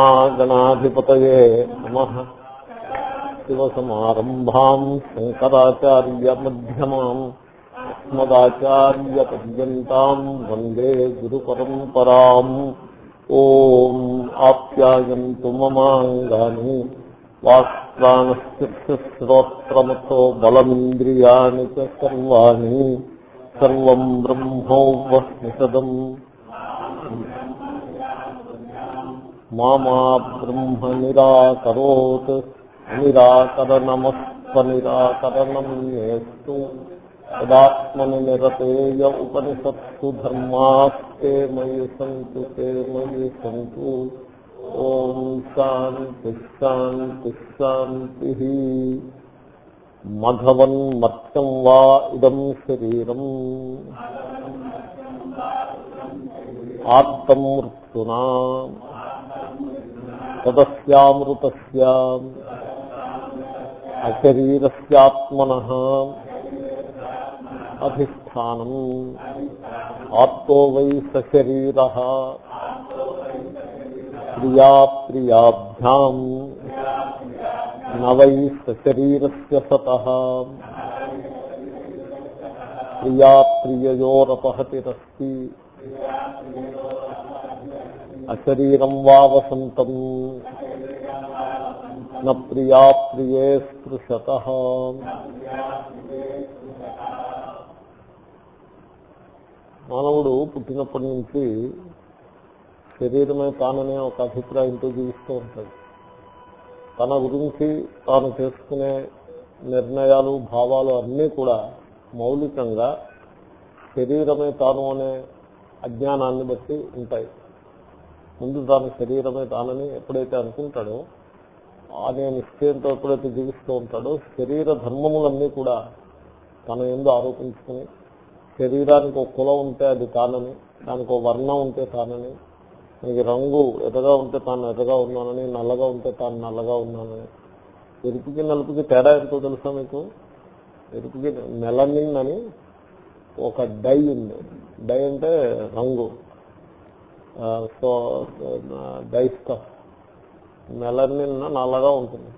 శ్రీమహాగణాధిపతయే నమ శివసమారంభాం శంకరాచార్యమ్యమాం అస్మదాచార్యపర్యంతం వందే గురు పరంపరా ఓం ఆప్యాయంతు మమాంగాని వాక్ప్రాణశ్రోత్రమతో బలమింద్రియాణి సర్వాణి సర్వం బ్రహ్మోపనిషదం మామా బ్రహ్మ నిరాకరోత్ నిరాకరణమస్వనిరాకరణం నేస్తు తదాత్మని నిరతేయ ఉపనిషత్సు ధర్మాస్తే మయి సంతు తే మయి సంతు ఓం శాంతి శాంతి శాంతి మఘవన్ మత్స్యం వా ఇదం శరీరం ఆత్తం మృత్యునా తదస్యామృతస్య అశరీరస్యాత్మన అధిష్టానం. ఆత్తో వై సశరీర. ప్రియాప్రియాభ్యాం నవై సశరీరస్య సత. ప్రియాప్రియయోరపహతిరస్తి అశరీరం వా వసంతం. న ప్రియా ప్రియే స్పృశత. మానవుడు పుట్టినప్పటి నుంచి శరీరమే తాననే ఒక అభిప్రాయంతో జీవిస్తూ ఉంటాడు. తన గురించి తాను చేసుకునే నిర్ణయాలు భావాలు అన్నీ కూడా మౌలికంగా శరీరమే తాను అనే అజ్ఞానాన్ని బట్టి ఉంటాయి. ముందు తాను శరీరమే తానని ఎప్పుడైతే అనుకుంటాడో అనే నిశ్చయంతో ఎప్పుడైతే జీవిస్తూ ఉంటాడో శరీర ధర్మములన్నీ కూడా తన ఎందు ఆరోపించుకుని శరీరానికి ఒక కులం ఉంటే అది తానని దానికి ఒక వర్ణం ఉంటే తానని నీకు రంగు ఎర్రగా ఉంటే తాను ఎర్రగా ఉన్నానని నల్లగా ఉంటే తాను నల్లగా ఉన్నానని. ఎరుపుకి నలుపుకి తేడా ఎంతో తెలుసా మీకు? ఎరుపుకి మెలనిన్ అని ఒక డై ఉంది. డై అంటే రంగు. So die stuff. మెలనిన్ నల్లగా ఉంటుంది.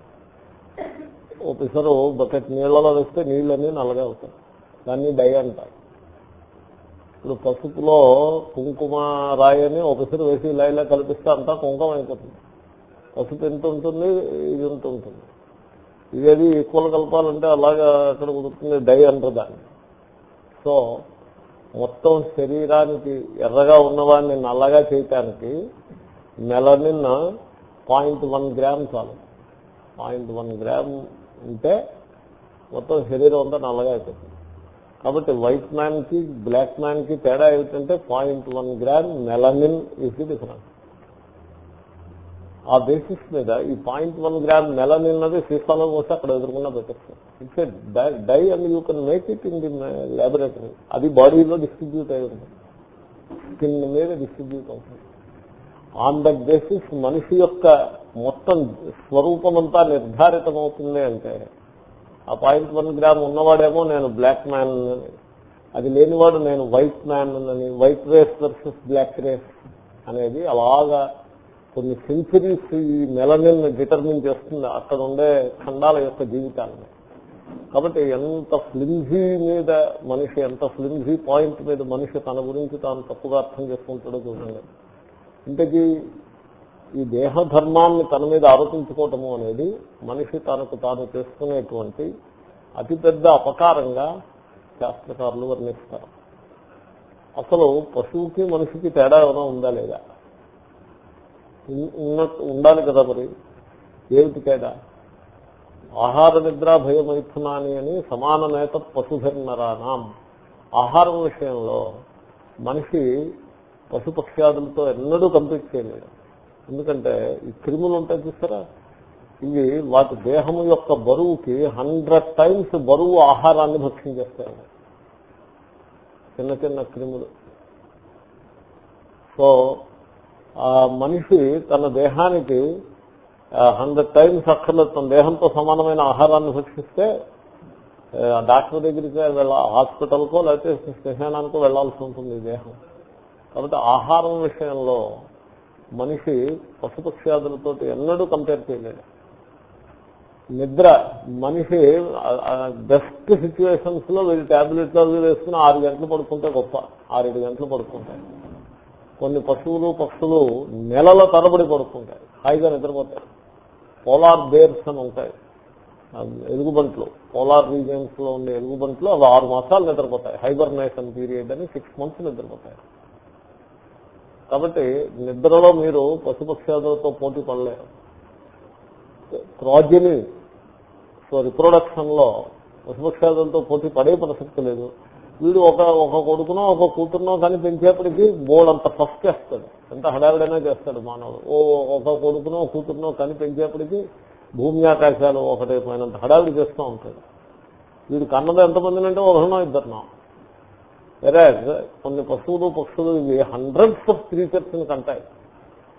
ఒకసారి బకెట్ నీళ్ళలో వేస్తే నీళ్ళన్నీ నల్లగా అవుతాయి. దాన్ని డై అంటారు. ఇప్పుడు పసుపులో కుంకుమ రాయని ఒకసారి వేసి ఇలా ఇలా కల్పిస్తే అంతా కుంకుమ అయిపోతుంది పసుపు ఎంత ఉంటుంది? ఇది ఎంత ఉంటుంది? ఇదేది ఈక్వల్ కలపాలంటే అలాగా అక్కడ కుదురుతుంది డై అంటారు దాన్ని. సో మొత్తం శరీరానికి ఎర్రగా ఉన్నవాడిని నల్లగా చేయటానికి నిన్న పాయింట్ వన్ గ్రామ్ చాలు. పాయింట్ వన్ గ్రామ్ ఉంటే మొత్తం శరీరం అంతా నల్లగా అయిపోతుంది. కాబట్టి వైట్ మ్యాన్కి బ్లాక్ మ్యాన్కి తేడా ఏమిటంటే point one gram melanin is the difference ఆ బేసిస్ మీద ఈ పాయింట్ వన్ గ్రామ్ మెలనిన్ అది సీసాలో పోస్తే అక్కడ ఎదుర్కొన్నా పెట్టేస్తారు it's dye and you can make it in the laboratory అది బాడీలో డిస్ట్రిబ్యూట్ అయి ఉంటుంది. స్కిన్ మీద డిస్ట్రిబ్యూట్ అవుతుంది. ఆన్ దట్ బేసిస్ మనిషి యొక్క మొత్తం స్వరూపమంతా నిర్ధారితమవుతుంది అంటే ఆ పాయింట్ వన్ గ్రామ్ ఉన్నవాడేమో నేను బ్లాక్ మ్యాన్ అని. అది లేనివాడు నేను వైట్ మ్యాన్ అని. White race versus black race అనేది అలాగా కొన్ని సెంచరీస్ ఈ మెలనిన్ డిటర్మిన్ చేస్తుంది అక్కడ ఉండే ఖండాల యొక్క జీవితాన్ని. కాబట్టి ఎంత ఫ్లిమ్జీ మీద మనిషి ఎంత ఫ్లిమ్జీ పాయింట్ మీద మనిషి తన గురించి తాను తప్పుగా అర్థం చేసుకుంటాడో చూడండి. ఇంతకీ ఈ దేహధర్మాన్ని తన మీద ఆరోపించుకోవటము అనేది మనిషి తనకు తాను చేసుకునేటువంటి అతిపెద్ద అపకారంగా శాస్త్రకారులు వర్ణిస్తారు. అసలు పశువుకి మనిషికి తేడా ఏమైనా ఉందా లేదా? ఉన్నట్టు ఉండాలి కదా మరి. ఏమిటి తేడా? ఆహార నిద్ర భయమైతున్నాని అని సమాన నేత పశుధర్మరానాం. ఆహారం విషయంలో మనిషి పశుపక్ష్యాదులతో ఎన్నడూ కంప్లీట్ చేయలేడు. ఎందుకంటే ఈ క్రిములు ఉంటాయి చూస్తారా? ఇవి వాటి దేహము యొక్క బరువుకి హండ్రెడ్ టైమ్స్ బరువు ఆహారాన్ని భక్షణ చేస్తాయి. చిన్న చిన్న క్రిములు. సో ఆ మనిషి తన దేహానికి హండ్రెడ్ టైమ్స్ అక్కర్లేదు తన దేహంతో సమానమైన ఆహారాన్ని భక్షిస్తే డాక్టర్ దగ్గరికి వెళ్ళ హాస్పిటల్కో లేకపోతే శ్మశానానికో వెళ్ళాల్సి ఉంటుంది దేహం. కాబట్టి ఆహారం విషయంలో మనిషి పశుపక్ష్యాదులతో ఎన్నడూ కంపేర్ చేయలేడు. నిద్ర మనిషి బెస్ట్ సిచ్యువేషన్స్లో వీళ్ళు ట్యాబ్లెట్లు అవి వేసుకుని ఆరు గంటలు పడుకుంటే గొప్ప ఆరేడు గంటలు పడుకుంటాయి కొన్ని పశువులు పక్షులు నెలల తరబడి పడుకుంటాయి హాయిగా నిద్రపోతాయి. పోలార్ బేర్స్ అని ఉంటాయి. ఎలుగుబంట్లు పోలార్ రీజియన్స్లో ఉండే ఎలుగుబంట్లు అవి ఆరు మాసాలు నిద్రపోతాయి. హైబర్నేషన్ పీరియడ్ అని సిక్స్ మంత్స్ నిద్రపోతాయి. కాబట్టి నిద్రలో మీరు పశుపక్షాదులతో పోటీ పడలేరు. ప్రాజని సో రిప్రొడక్షన్లో పశుపక్షాదులతో పోటీ పడే ప్రసక్తి లేదు. వీడు ఒక ఒక కొడుకునో ఒక కూతురునో కానీ పెంచేప్పటికీ అంత ఫస్ట్ చేస్తాడు. ఎంత హడావిడైనా చేస్తాడు మానవుడు. ఓ ఒక కొడుకునో కూతురునో కానీ పెంచేప్పటికీ భూమి ఆకాశాలు ఒకటైపోయినంత హడావిడి చేస్తూ ఉంటాడు. వీడు కన్నది ఎంతమందినంటే ఒకరినో ఇద్దరునో. వేరే కొన్ని పశువులు పక్షులు ఇవి హండ్రెడ్స్ ఆఫ్ క్రీచర్స్ని కంటాయి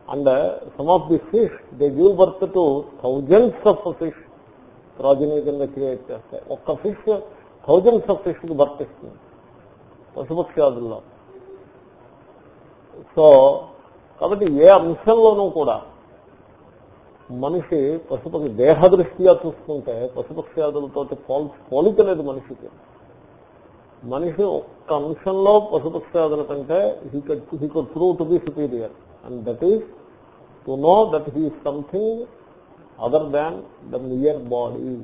and some of the fish they give birth to thousands of fish progeny కింద క్రియేట్ చేస్తాయి ఒక్క ఫిష్ థౌజండ్స్ ఆఫ్ ఫిష్కి బర్త్ ఇస్తుంది పశుపక్షాదుల్లో సో కాబట్టి ఏ అంశంలోనూ కూడా మనిషి పశుపక్షి దేహదృష్ట్యా చూసుకుంటే పశుపక్షాదులతో పోల్ పోలికలేదు మనిషికి. మనిషి ఒక్క అంశంలో పశుపక్షాదుల కంటే he cut through to be superior and that is to know that he something other than the near body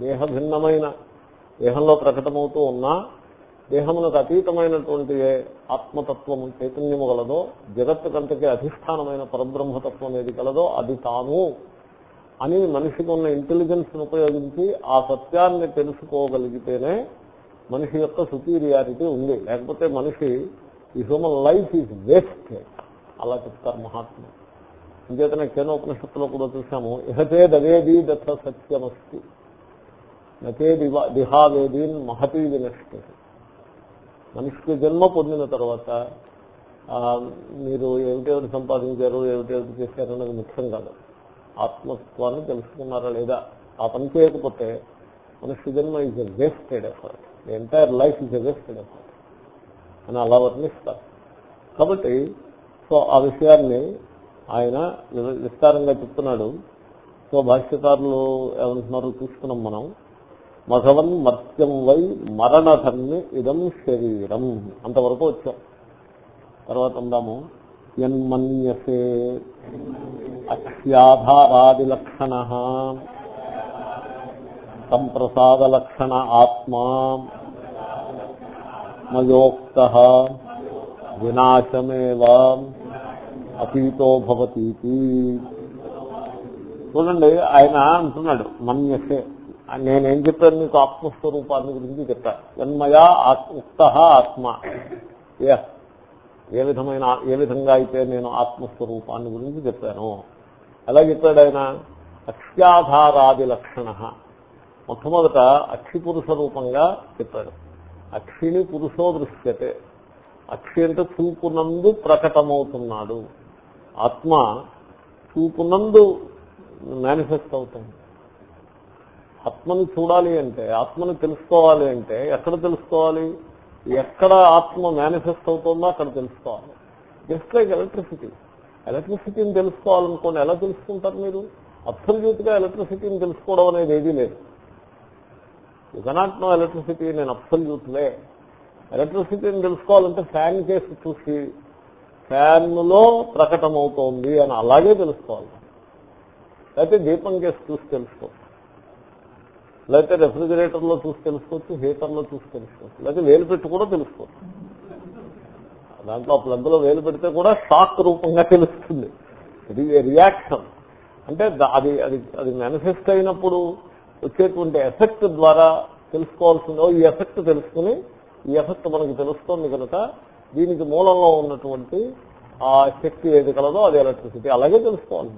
దేహ భిన్నమైన దేహంలో ప్రకటమవుతూ ఉన్నా దేహమునకు అతీతమైనటువంటి ఏ ఆత్మతత్వము చైతన్యము గలదో జగత్తు కంటకే అధిష్టానమైన పరబ్రహ్మతత్వం ఏది కలదో అది తాను. అని మనిషికి ఉన్న ఇంటెలిజెన్స్ ఉపయోగించి ఆ సత్యాన్ని తెలుసుకోగలిగితేనే మనిషి యొక్క సుపీరియారిటీ ఉంది. లేకపోతే మనిషి ఈ హ్యూమన్ లైఫ్ ఈజ్ వేస్ట్ అలా చెప్తారు మహాత్ములు. ఇంకేతనే కేనోపనిషత్తులో కూడా చూసాము ఇహతే దవేది దత్త సత్యమస్తి. నతే దివా దిహావేదీన్ మహతి వినష్టి మనిషికి జన్మ పొందిన తర్వాత ఆ, మీరు ఏమిటేమిటి సంపాదించారు ఏమిటేమిటి చేశారు అన్నది ముఖ్యం కాదు. ఆత్మత్వాన్ని తెలుసుకున్నారా లేదా? ఆ పని చేయకపోతే మనిషి జన్మ is wasted effort the entire life is a అని అలా వర్ణిస్తారు కాబట్టి సో ఆ విషయాన్ని ఆయన విస్తారంగా చెప్తున్నాడు. సో భాష్యకారులు ఏమంటున్నారు చూసుకున్నాం మనం. మఘవన్ మత్యం వై మరణధర్మి ఇదం శరీరం అంతవరకు వచ్చాం. తర్వాత ఉందాము యన్మన్యసే అక్ష్యాధారాది లక్షణ సంప్రసాదలక్షణ ఆత్మా మయోక్త వినాశమేవ అతీతో భవతీతి. చూడండి ఆయన అంటున్నాడు మన్యసే. నేనేం చెప్పాను నీకు? ఆత్మస్వరూపాన్ని గురించి చెప్పా. జన్మయా ఉక్త ఆత్మ. ఏ ఏ విధమైన ఏ విధంగా అయితే నేను ఆత్మస్వరూపాన్ని గురించి చెప్పాను. ఎలా చెప్పాడు ఆయన? అక్ష్యాధారాది లక్షణ. మొట్టమొదట అక్షి పురుష రూపంగా చెప్పాడు అక్షిని పురుషో దృశ్యతే అక్షి అంటే చూపునందు ప్రకటమవుతున్నాడు. ఆత్మ చూపునందు మేనిఫెస్ట్ అవుతుంది ఆత్మని చూడాలి అంటే ఆత్మని తెలుసుకోవాలి అంటే ఎక్కడ తెలుసుకోవాలి? ఎక్కడ ఆత్మ మేనిఫెస్ట్ అవుతుందో అక్కడ తెలుసుకోవాలి. Just like electricity. ఎలక్ట్రిసిటీని తెలుసుకోవాలనుకోండి ఎలా తెలుసుకుంటారు మీరు? అబ్సల్యూట్గా ఎలక్ట్రిసిటీని తెలుసుకోవడం అనేది ఏదీ లేదు. యూ కెనాట్ నో ఎలక్ట్రిసిటీ నేను అబ్సల్యూట్ లే ఎలక్ట్రిసిటీని తెలుసుకోవాలంటే ఫ్యాన్ కేసు చూసి ఫ్యాన్లో ప్రకటమవుతోంది అని అలాగే తెలుసుకోవాలి. లేకపోతే దీపం కేసు చూసి తెలుసుకోవచ్చు. లేకపోతే రెఫ్రిజిరేటర్లో చూసి తెలుసుకోవచ్చు హీటర్లో చూసి తెలుసుకోవచ్చు. లేకపోతే వేలు పెట్టి కూడా తెలుసుకోవచ్చు. దాంట్లో ప్లగ్లో వేలు పెడితే కూడా షాక్ రూపంగా తెలుస్తుంది. ఇది రియాక్షన్ అంటే అది అది అది మేనిఫెస్ట్ అయినప్పుడు వచ్చేటువంటి ఎఫెక్ట్ ద్వారా తెలుసుకోవాల్సిందో ఈ ఎఫెక్ట్ తెలుసుకుని ఈ ఎఫెక్ట్ మనకు తెలుస్తోంది కనుక దీనికి మూలంలో ఉన్నటువంటి ఆ శక్తి ఏది కలదో అది ఎలక్ట్రిసిటీ అలాగే తెలుసుకోవాలి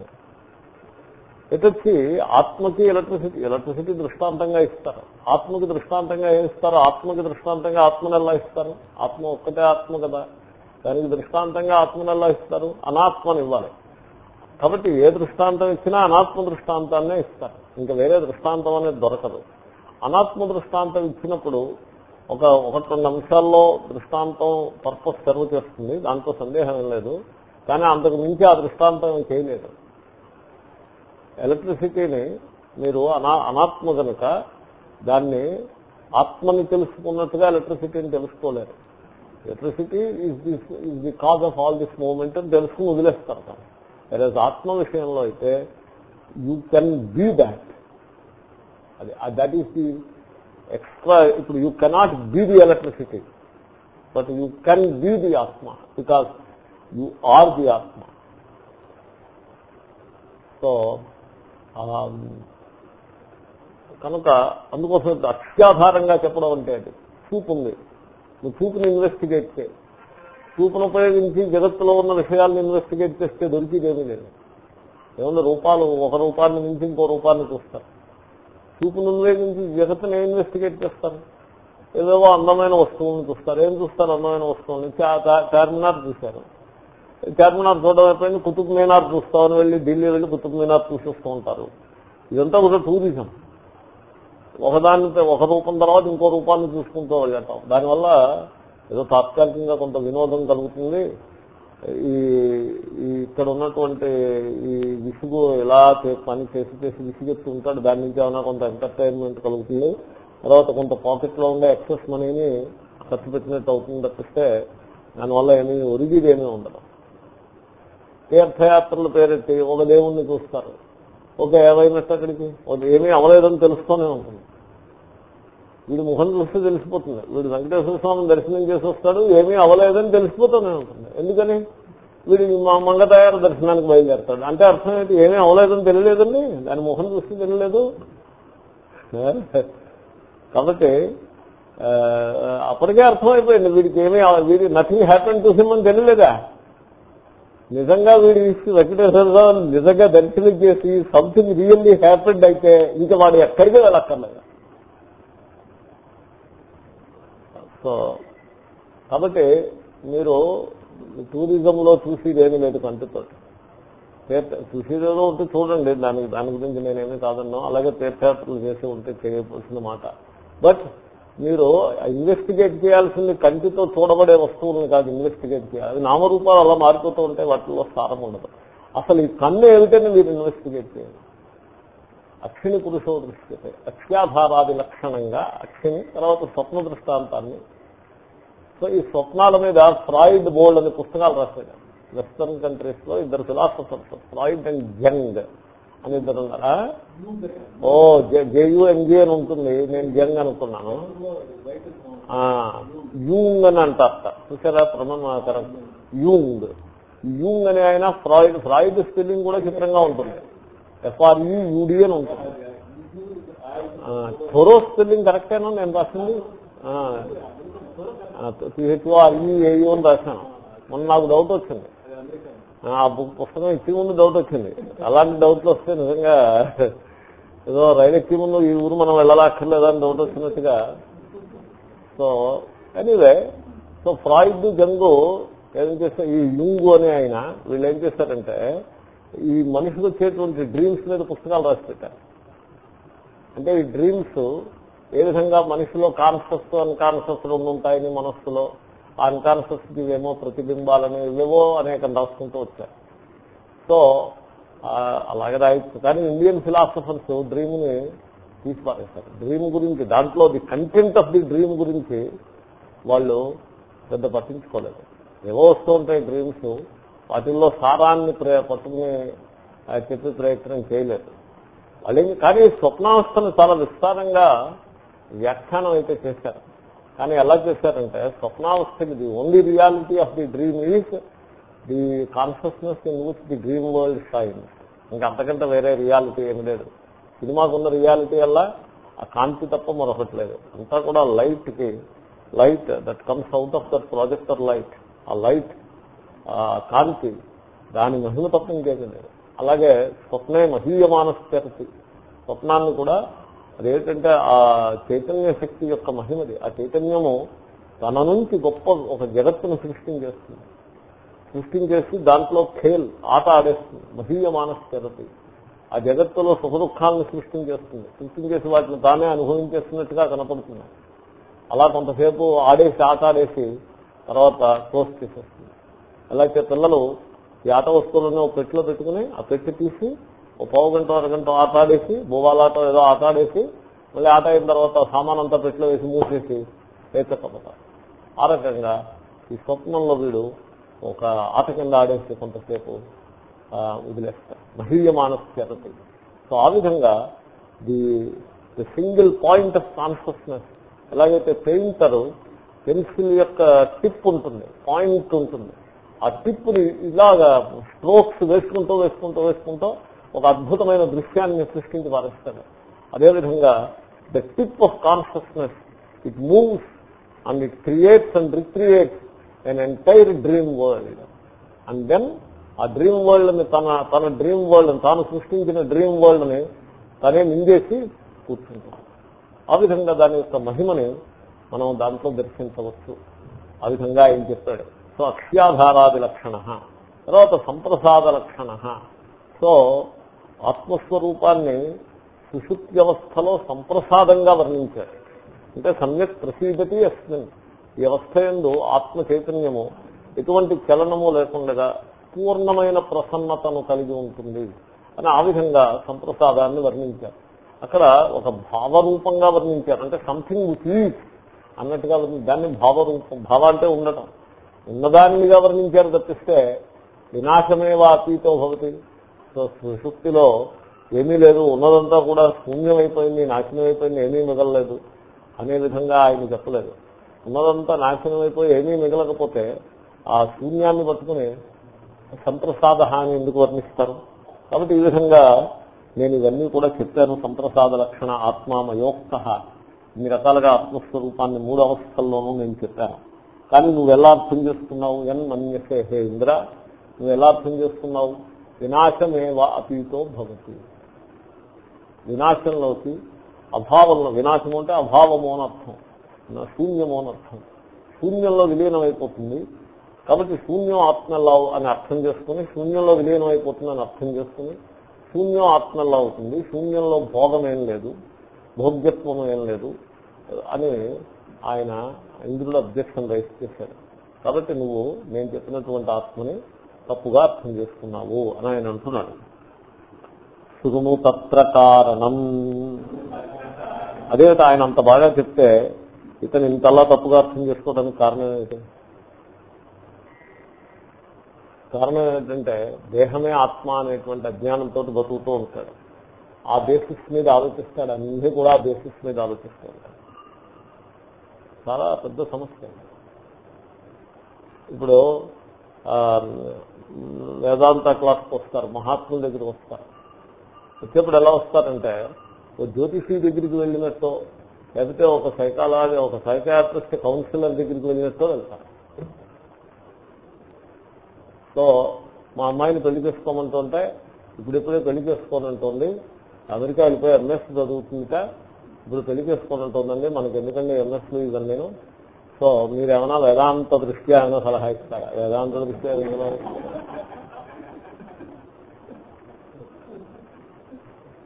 ఎటొచ్చి ఆత్మకి ఎలక్ట్రిసిటీ ఎలక్ట్రిసిటీ దృష్టాంతంగా ఇస్తారు. ఆత్మకి దృష్టాంతంగా ఏం ఇస్తారు? ఆత్మకి దృష్టాంతంగా ఆత్మను ఎలా ఇస్తారు. ఆత్మ ఒక్కటే ఆత్మ కదా. దానికి దృష్టాంతంగా ఆత్మను ఎలా ఇస్తారు. అనాత్మని ఇవ్వాలి కాబట్టి ఏ దృష్టాంతం ఇచ్చినా అనాత్మ దృష్టాంతాన్నే ఇస్తారు. ఇంకా వేరే దృష్టాంతం అనేది దొరకదు. అనాత్మ దృష్టాంతం ఇచ్చినప్పుడు ఒక ఒకటి రెండు అంశాల్లో దృష్టాంతం పర్పస్ సర్వ్ చేస్తుంది దాంట్లో సందేహం లేదు. కానీ అంతకు మించి ఆ దృష్టాంతం చేయలేదు. ఎలక్ట్రిసిటీని మీరు అనా అనాత్మ కనుక దాన్ని ఆత్మని తెలుసుకున్నట్టుగా ఎలక్ట్రిసిటీని తెలుసుకోలేరు. Electricity is this is the cause of all this movement అని తెలుసుకుని వదిలేస్తారు కానీ ఆత్మ విషయంలో అయితే యూ కెన్ బీ దాట్ అది దట్ ఈస్ ది ఎక్స్ట్రా ఇప్పుడు you cannot be the electricity but you can be the atma because you are the atma. So um, కనుక అందుకోసం అత్యాధారంగా చెప్పడం అంటే అది చూపు ఉంది. నువ్వు చూపుని ఇన్వెస్టిగేట్ చేయి. చూపును ఉపయోగించి జగత్తులో ఉన్న విషయాలను ఇన్వెస్టిగేట్ చేస్తే దొరికిదేమీ లేదు. ఏమన్నా రూపాలు ఒక రూపాన్ని నుంచి ఇంకో రూపాన్ని చూస్తారు. చూపును ఉపయోగించి జగత్తుని ఇన్వెస్టిగేట్ చేస్తారు? ఏదేవో అందమైన వస్తువులను చూస్తారు. ఏం చూస్తారు అందమైన వస్తువుల్ని? చార్మినార్ చూశారు. చార్మినార్ చూడడం అయిపోయింది. కుతుబ్ మీనార్ చూస్తామని వెళ్ళి ఢిల్లీ వెళ్ళి కుతుబ్ మీనార్ చూసేస్తూ ఉంటారు. ఇదంతా కూడా టూరిజం. ఒకదాని ఒక రూపం తర్వాత ఇంకో రూపాన్ని చూసుకుంటూ వెళ్ళటం. దానివల్ల ఏదో తాత్కాలికంగా కొంత వినోదం కలుగుతుంది. ఈ ఇక్కడ ఉన్నటువంటి ఈ విసుగు ఎలా చే- పని చేసి చేసి విసుగెత్తి ఉంటాడు దాని నుంచి ఏమైనా కొంత ఎంటర్టైన్మెంట్ కలుగుతుంది. తర్వాత కొంత పాకెట్లో ఉండే ఎక్సెస్ మనీని ఖర్చు పెట్టినట్టు అవుతుంది తప్పిస్తే దానివల్ల ఏమీ ఒరిగిది ఏమీ ఉండదు. తీర్థయాత్రలు పేరెట్టి ఒక దేవుణ్ణి చూస్తారు. ఒక ఏమైనట్టు అక్కడికి? ఒక ఏమీ అవలేదని తెలుస్తూనే ఉంటుంది. వీడి ముఖం చూస్తే తెలిసిపోతుంది. వీడు వెంకటేశ్వర స్వామిని దర్శనం చేసి వస్తాడు ఏమీ అవలేదని తెలిసిపోతూనే ఉంటుంది ఎందుకని? వీడి మా మంగతయారు దర్శనానికి బయలుదేరుతాడు. అంటే అర్థం ఏంటి? ఏమీ అవలేదని తెలియలేదండి? దాని ముఖం చూస్తే తెలియలేదు. కాబట్టి అప్పటికే అర్థమైపోయింది. వీడికి ఏమీ వీడి నథింగ్ హ్యాపెన్ టు హిమ్ అని తెలియలేదా? నిజంగా వీడి వెంకటేశ్వర స్వామి నిజంగా దర్శనం చేసి సంథింగ్ రియల్లీ హ్యాపెండ్ అయితే ఇంకా వాడు ఎక్కడికి వెళ్ళక్కర్లేదు. సో కాబట్టి మీరు టూరిజంలో చూసేది ఏమీ లేదు కంటితో తీర్థ చూసేదేదో ఉంటే చూడండి. దానికి దాని గురించి నేనేమీ కాదన్నా అలాగే తీర్థయాత్రలు చేసి ఉంటే చేయవలసిన మాట. బట్ మీరు ఇన్వెస్టిగేట్ చేయాల్సింది కంటితో చూడబడే వస్తువులను కాదు ఇన్వెస్టిగేట్ చేయాలి. నామరూపాలు అలా మారిపోతూ ఉంటే వాటిల్లో స్థానం ఉండదు. అసలు ఈ కన్ను ఏమిటని మీరు ఇన్వెస్టిగేట్ చేయాలి. అక్షిని పురుషో దృష్టితే అక్ష్యాధారాది లక్షణంగా అక్షిని తర్వాత స్వప్న దృష్టాంతాన్ని సో ఈ స్వప్నాల మీద ఫ్రాయిడ్ బోల్డ్ అనే పుస్తకాలు రాశారు వెస్టర్న్ కంట్రీస్లో ఇద్దరు ఫిలాసఫర్స్ ఫ్రాయిడ్ అండ్ జంగ్ అని ఇద్దరు ఉన్నారా. ఓ జేయుఎంజీ అని ఉంటుంది. నేను జంగ్ అనుకున్నాను. యూంగ్ అని అంటారట. చూసారా ప్రమాణకరం. యూంగ్. యూంగ్ అనే ఆయన ఫ్రాయిడ్ ఫ్రాయిడ్ స్పెల్లింగ్ కూడా చిత్రంగా ఉంటుంది. ఎఫ్ఆర్యూ యూడి అని ఉంటుంది. థొరో స్పెల్లింగ్ కరెక్టేనా? నేను రాసింది? సిహెచ్ఓఆర్ఈఏయు అని రాశాను. మొన్న నాకు డౌట్ వచ్చింది. ఆ బుక్ పుస్తకం ఇచ్చి ముందు డౌట్ వచ్చింది. అలాంటి డౌట్లు వస్తే నిజంగా ఏదో రైలు ఎక్కి ముందు ఈ ఊరు మనం వెళ్ళాలక్కర్లేదా అని డౌట్ వచ్చినట్టుగా. So anyway so Freud Jung ఏం చేస్తారు ఈ యుంగు అనే ఆయన వీళ్ళు ఏం చేస్తారంటే ఈ మనిషికి వచ్చేటువంటి డ్రీమ్స్ మీద పుస్తకాలు రాసి పెట్టారు. అంటే ఈ డ్రీమ్స్ ఏ విధంగా మనిషిలో కాన్షియస్ అన్కాన్షియస్ రెండు ఉంటాయని మనస్సులో ఆ అన్కాన్షియస్ ఇవేమో ప్రతిబింబాలని ఇవేవో అనేకం రాసుకుంటూ వచ్చారు. సో అలాగే రాయొచ్చు. కానీ ఇండియన్ ఫిలాసఫర్స్ డ్రీమ్ని తీసిపారేశారు. డ్రీమ్ గురించి దాంట్లో the content of the dream గురించి వాళ్ళు పెద్ద పట్టించుకోలేదు. ఏవో వస్తూ ఉంటాయి డ్రీమ్స్ వాటిల్లో సారాన్ని పట్టుకుని చెప్పే ప్రయత్నం చేయలేదు. వాళ్ళేమి కానీ స్వప్నావస్థను చాలా విస్తారంగా వ్యాఖ్యానం అయితే చేశారు. కానీ ఎలా చేశారంటే స్వప్నావస్థకి the only reality of the dream is the consciousness in which the dream world shine ఇంకా అంతకంటే వేరే రియాలిటీ ఏమి లేదు. సినిమాకున్న రియాలిటీ వల్ల ఆ కాంతి తప్ప మరొకటి లేదు. అంతా కూడా లైట్కి light that comes out of that projector light ఆ లైట్ కాంతి దాని మహిమ తప్ప ఇంకేమీ లేదు. అలాగే స్వప్నే మహీయమాన స్థిరతి. స్వప్నాన్ని కూడా అదేంటంటే ఆ చైతన్య శక్తి యొక్క మహిమది. ఆ చైతన్యము తన నుంచి గొప్ప ఒక జగత్తును సృష్టించేస్తుంది సృష్టించేసి దాంట్లో ఖేల్ ఆట ఆడేస్తుంది. మహీయమాన జగతి ఆ జగత్తులో సుఖదుఖాలను సృష్టించేస్తుంది సృష్టించేసి వాటిని తానే అనుభవించేస్తున్నట్టుగా కనపడుతుంది. అలా కొంతసేపు ఆడేసి ఆట ఆడేసి తర్వాత క్లోజ్ చేసేస్తుంది. అలాగే పిల్లలు ఈ ఆట వస్తువులను పెట్టిలో పెట్టుకుని ఆ పెట్టి తీసి ఒక పావు గంట అరగంట ఆట ఆడేసి బోవాలాట ఏదో ఆట ఆడేసి మళ్ళీ ఆట అయిన తర్వాత సామాన్ అంతా పెట్టిలో వేసి మూసేసి లేచకపోతారు ఆ రకంగా ఈ స్వప్నంలో వీడు ఒక ఆట కింద ఆడేసి కొంతసేపు వదిలేస్తారు మహీయమాన స్థిరతి. సో ఆ విధంగా the the single point of consciousness ఎలాగైతే పెయింటర్ పెన్సిల్ యొక్క టిప్ ఉంటుంది పాయింట్ ఉంటుంది. ఆ టిప్ ఇలాగా స్ట్రోక్స్ వేసుకుంటూ వేసుకుంటూ వేసుకుంటూ ఒక అద్భుతమైన దృశ్యాన్ని సృష్టించి పారేస్తాడు అదేవిధంగా the tip of consciousness it moves and it creates and recreates an entire dream world and then ఆ డ్రీమ్ వరల్డ్ని తన తన డ్రీమ్ వరల్డ్ తాను సృష్టించిన డ్రీమ్ వరల్డ్ని తనే నిందేసి కూర్చుంటాడు ఆ విధంగా దాని యొక్క మహిమని మనం దాంట్లో దర్శించవచ్చు. ఆ విధంగా ఆయన చెప్పాడు. సో అక్ష్యాధారాది లక్షణ. తర్వాత సంప్రసాద లక్షణ. సో ఆత్మస్వరూపాన్ని సుషుప్త్యవస్థలో సంప్రసాదంగా వర్ణించారు. అంటే సమ్యక్ ప్రసీదతి అస్మిన్. వ్యవస్థ ఎందు ఆత్మ చైతన్యము ఎటువంటి చలనము లేకుండా పూర్ణమైన ప్రసన్నతను కలిగి ఉంటుంది అని ఆ విధంగా సంప్రసాదాన్ని వర్ణించారు. అక్కడ ఒక భావరూపంగా వర్ణించారు. అంటే సంథింగ్ విచ్ ఈజ్ అన్నట్టుగా దాన్ని భావరూపం భావ అంటే ఉండటం. ఉన్నదానిగా వర్ణించారు తప్పిస్తే వినాశమేవా అతీతో భవతి. సో సుశుక్తిలో ఏమీ లేదు. ఉన్నదంతా కూడా శూన్యమైపోయింది నాశనం అయిపోయింది ఏమీ మిగలలేదు అనే విధంగా ఆయన చెప్పలేదు. ఉన్నదంతా నాశనం అయిపోయి ఏమీ మిగలకపోతే ఆ శూన్యాన్ని పట్టుకుని సంప్రసాద హాని ఎందుకు వర్ణిస్తారు? కాబట్టి ఈ విధంగా నేను ఇవన్నీ కూడా చెప్పాను. సంప్రసాద లక్షణ ఆత్మామయోక్త. ఇన్ని రకాలుగా ఆత్మస్వరూపాన్ని మూడు అవస్థల్లోనూ నేను చెప్పాను. కానీ నువ్వు ఎలా అర్థం చేసుకున్నావు? ఎన్ మన్యసే హే ఇంద్ర. నువ్వు ఎలా అర్థం చేసుకున్నావు? వినాశమేవ అపీతో భవతి. వినాశంలోకి అభావంలో వినాశము అంటే అభావము అని అర్థం. నా- శూన్యము అని అర్థం. శూన్యంలో విలీనం అయిపోతుంది కాబట్టి శూన్యం ఆత్మల్లా అని అర్థం చేసుకుని శూన్యంలో విలీనం అయిపోతుంది అని అర్థం చేసుకుని శూన్యం ఆత్మల్లా అవుతుంది. శూన్యంలో భోగం ఏం లేదు. భోగ్యత్వం ఏం లేదు. అని ఆయన ఇంద్రుడు అబ్జెక్షన్ రైస్ చేశాడు. కాబట్టి నువ్వు నేను చెప్పినటువంటి ఆత్మని తప్పుగా అర్థం చేసుకున్నావు అని ఆయన అంటున్నాడు. శృణు తత్ర కారణం. అదే ఆయన అంత బాగా చెప్తే ఇతను ఇంతలా తప్పుగా అర్థం చేసుకోవడానికి కారణం ఏంటి కారణం ఏంటంటే దేహమే ఆత్మ అనేటువంటి అజ్ఞానంతో బతుకుతూ ఉంటాడు. ఆ బేసిస్ మీద ఆలోచిస్తాడు. అన్నీ కూడా ఆ బేసిస్ మీద ఆలోచిస్తాడు చాలా పెద్ద సమస్య. ఇప్పుడు వేదాంత క్లాస్కి వస్తారు మహాత్ముల దగ్గరికి వస్తారు. వచ్చేప్పుడు ఎలా వస్తారంటే ఓ జ్యోతిషి దగ్గరికి వెళ్ళినట్టు లేకపోతే ఒక సైకాలజీ ఒక సైకాట్రిస్ట్ కౌన్సిలర్ దగ్గరికి వెళ్ళినట్టు వెళ్తారు. సో మా అమ్మాయిని పెళ్ళి చేసుకోమంటుంటే ఇప్పుడిప్పుడే పెళ్ళి చేసుకోనంటుంది. అమెరికా వెళ్ళిపోయి ఎంఎస్ చదువుతుందిట. ఇప్పుడు పెళ్ళి చేసుకోనంటుందండి. మనకి ఎందుకంటే ఎంఎస్లు ఇవన్నీ నేను సో మీరు ఏమైనా వేదాంత దృష్ట్యా ఏమైనా సలహా ఇస్తారా? వేదాంత దృష్ట్యా ఏమైనా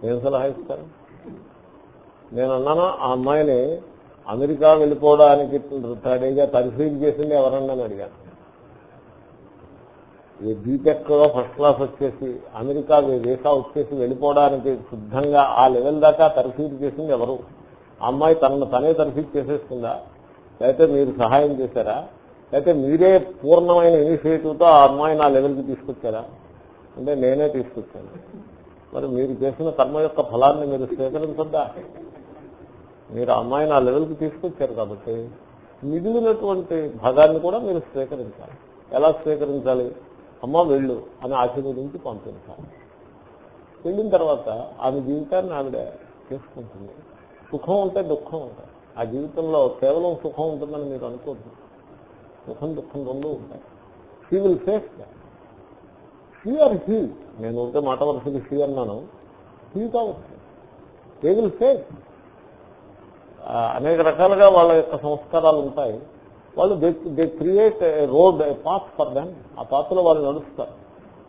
ఏం సలహా ఇస్తారు? నేను అన్నాను ఆ అమ్మాయిని అమెరికా వెళ్ళిపోవడానికి రెడీగా పరిశీలి చేసింది ఎవరన్నా అడిగాను. ఈ బీటెక్ ఫస్ట్ క్లాస్ వచ్చేసి అమెరికా వీసా వచ్చేసి వెళ్ళిపోవడానికి సిద్ధంగా ఆ లెవెల్ దాకా తరఫీదు చేసింది ఎవరు? ఆ అమ్మాయి తనను తనే తరఫీదు చేసేస్తుందా లేకపోతే మీరు సహాయం చేశారా? లేకపోతే మీరే పూర్ణమైన ఇనిషియేటివ్తో ఆ అమ్మాయి నా లెవెల్కి తీసుకొచ్చారా? అంటే నేనే తీసుకొచ్చాను. మరి మీరు చేసిన కర్మ యొక్క ఫలాన్ని మీరు స్వీకరించద్దా? మీరు అమ్మాయి అమ్మాయిని ఆ లెవెల్కి తీసుకొచ్చారు కాబట్టి మిగిలినటువంటి భాగాన్ని కూడా మీరు స్వీకరించాలి. ఎలా స్వీకరించాలి? అమ్మ వెళ్ళు అని ఆశీర్వదించి పంపించాలి. వెళ్ళిన తర్వాత ఆమె జీవితాన్ని ఆవిడ చేసుకుంటుంది. సుఖం ఉంటే దుఃఖం ఉంటాయి ఆ జీవితంలో కేవలం సుఖం ఉంటుందని మీరు అనుకోద్దు. సుఖం దుఃఖం రెండు ఉంటాయి. She will face she or he నేను ఉంటే మాట వరుసకి షీ అన్నాను. హీ కావచ్చు దే విల్ ఫేస్ అనేక రకాలుగా వాళ్ళ యొక్క సంస్కారాలు ఉంటాయి. వాళ్ళు they create road path for దాన్ ఆ పాత్రలో వాళ్ళు నడుస్తారు.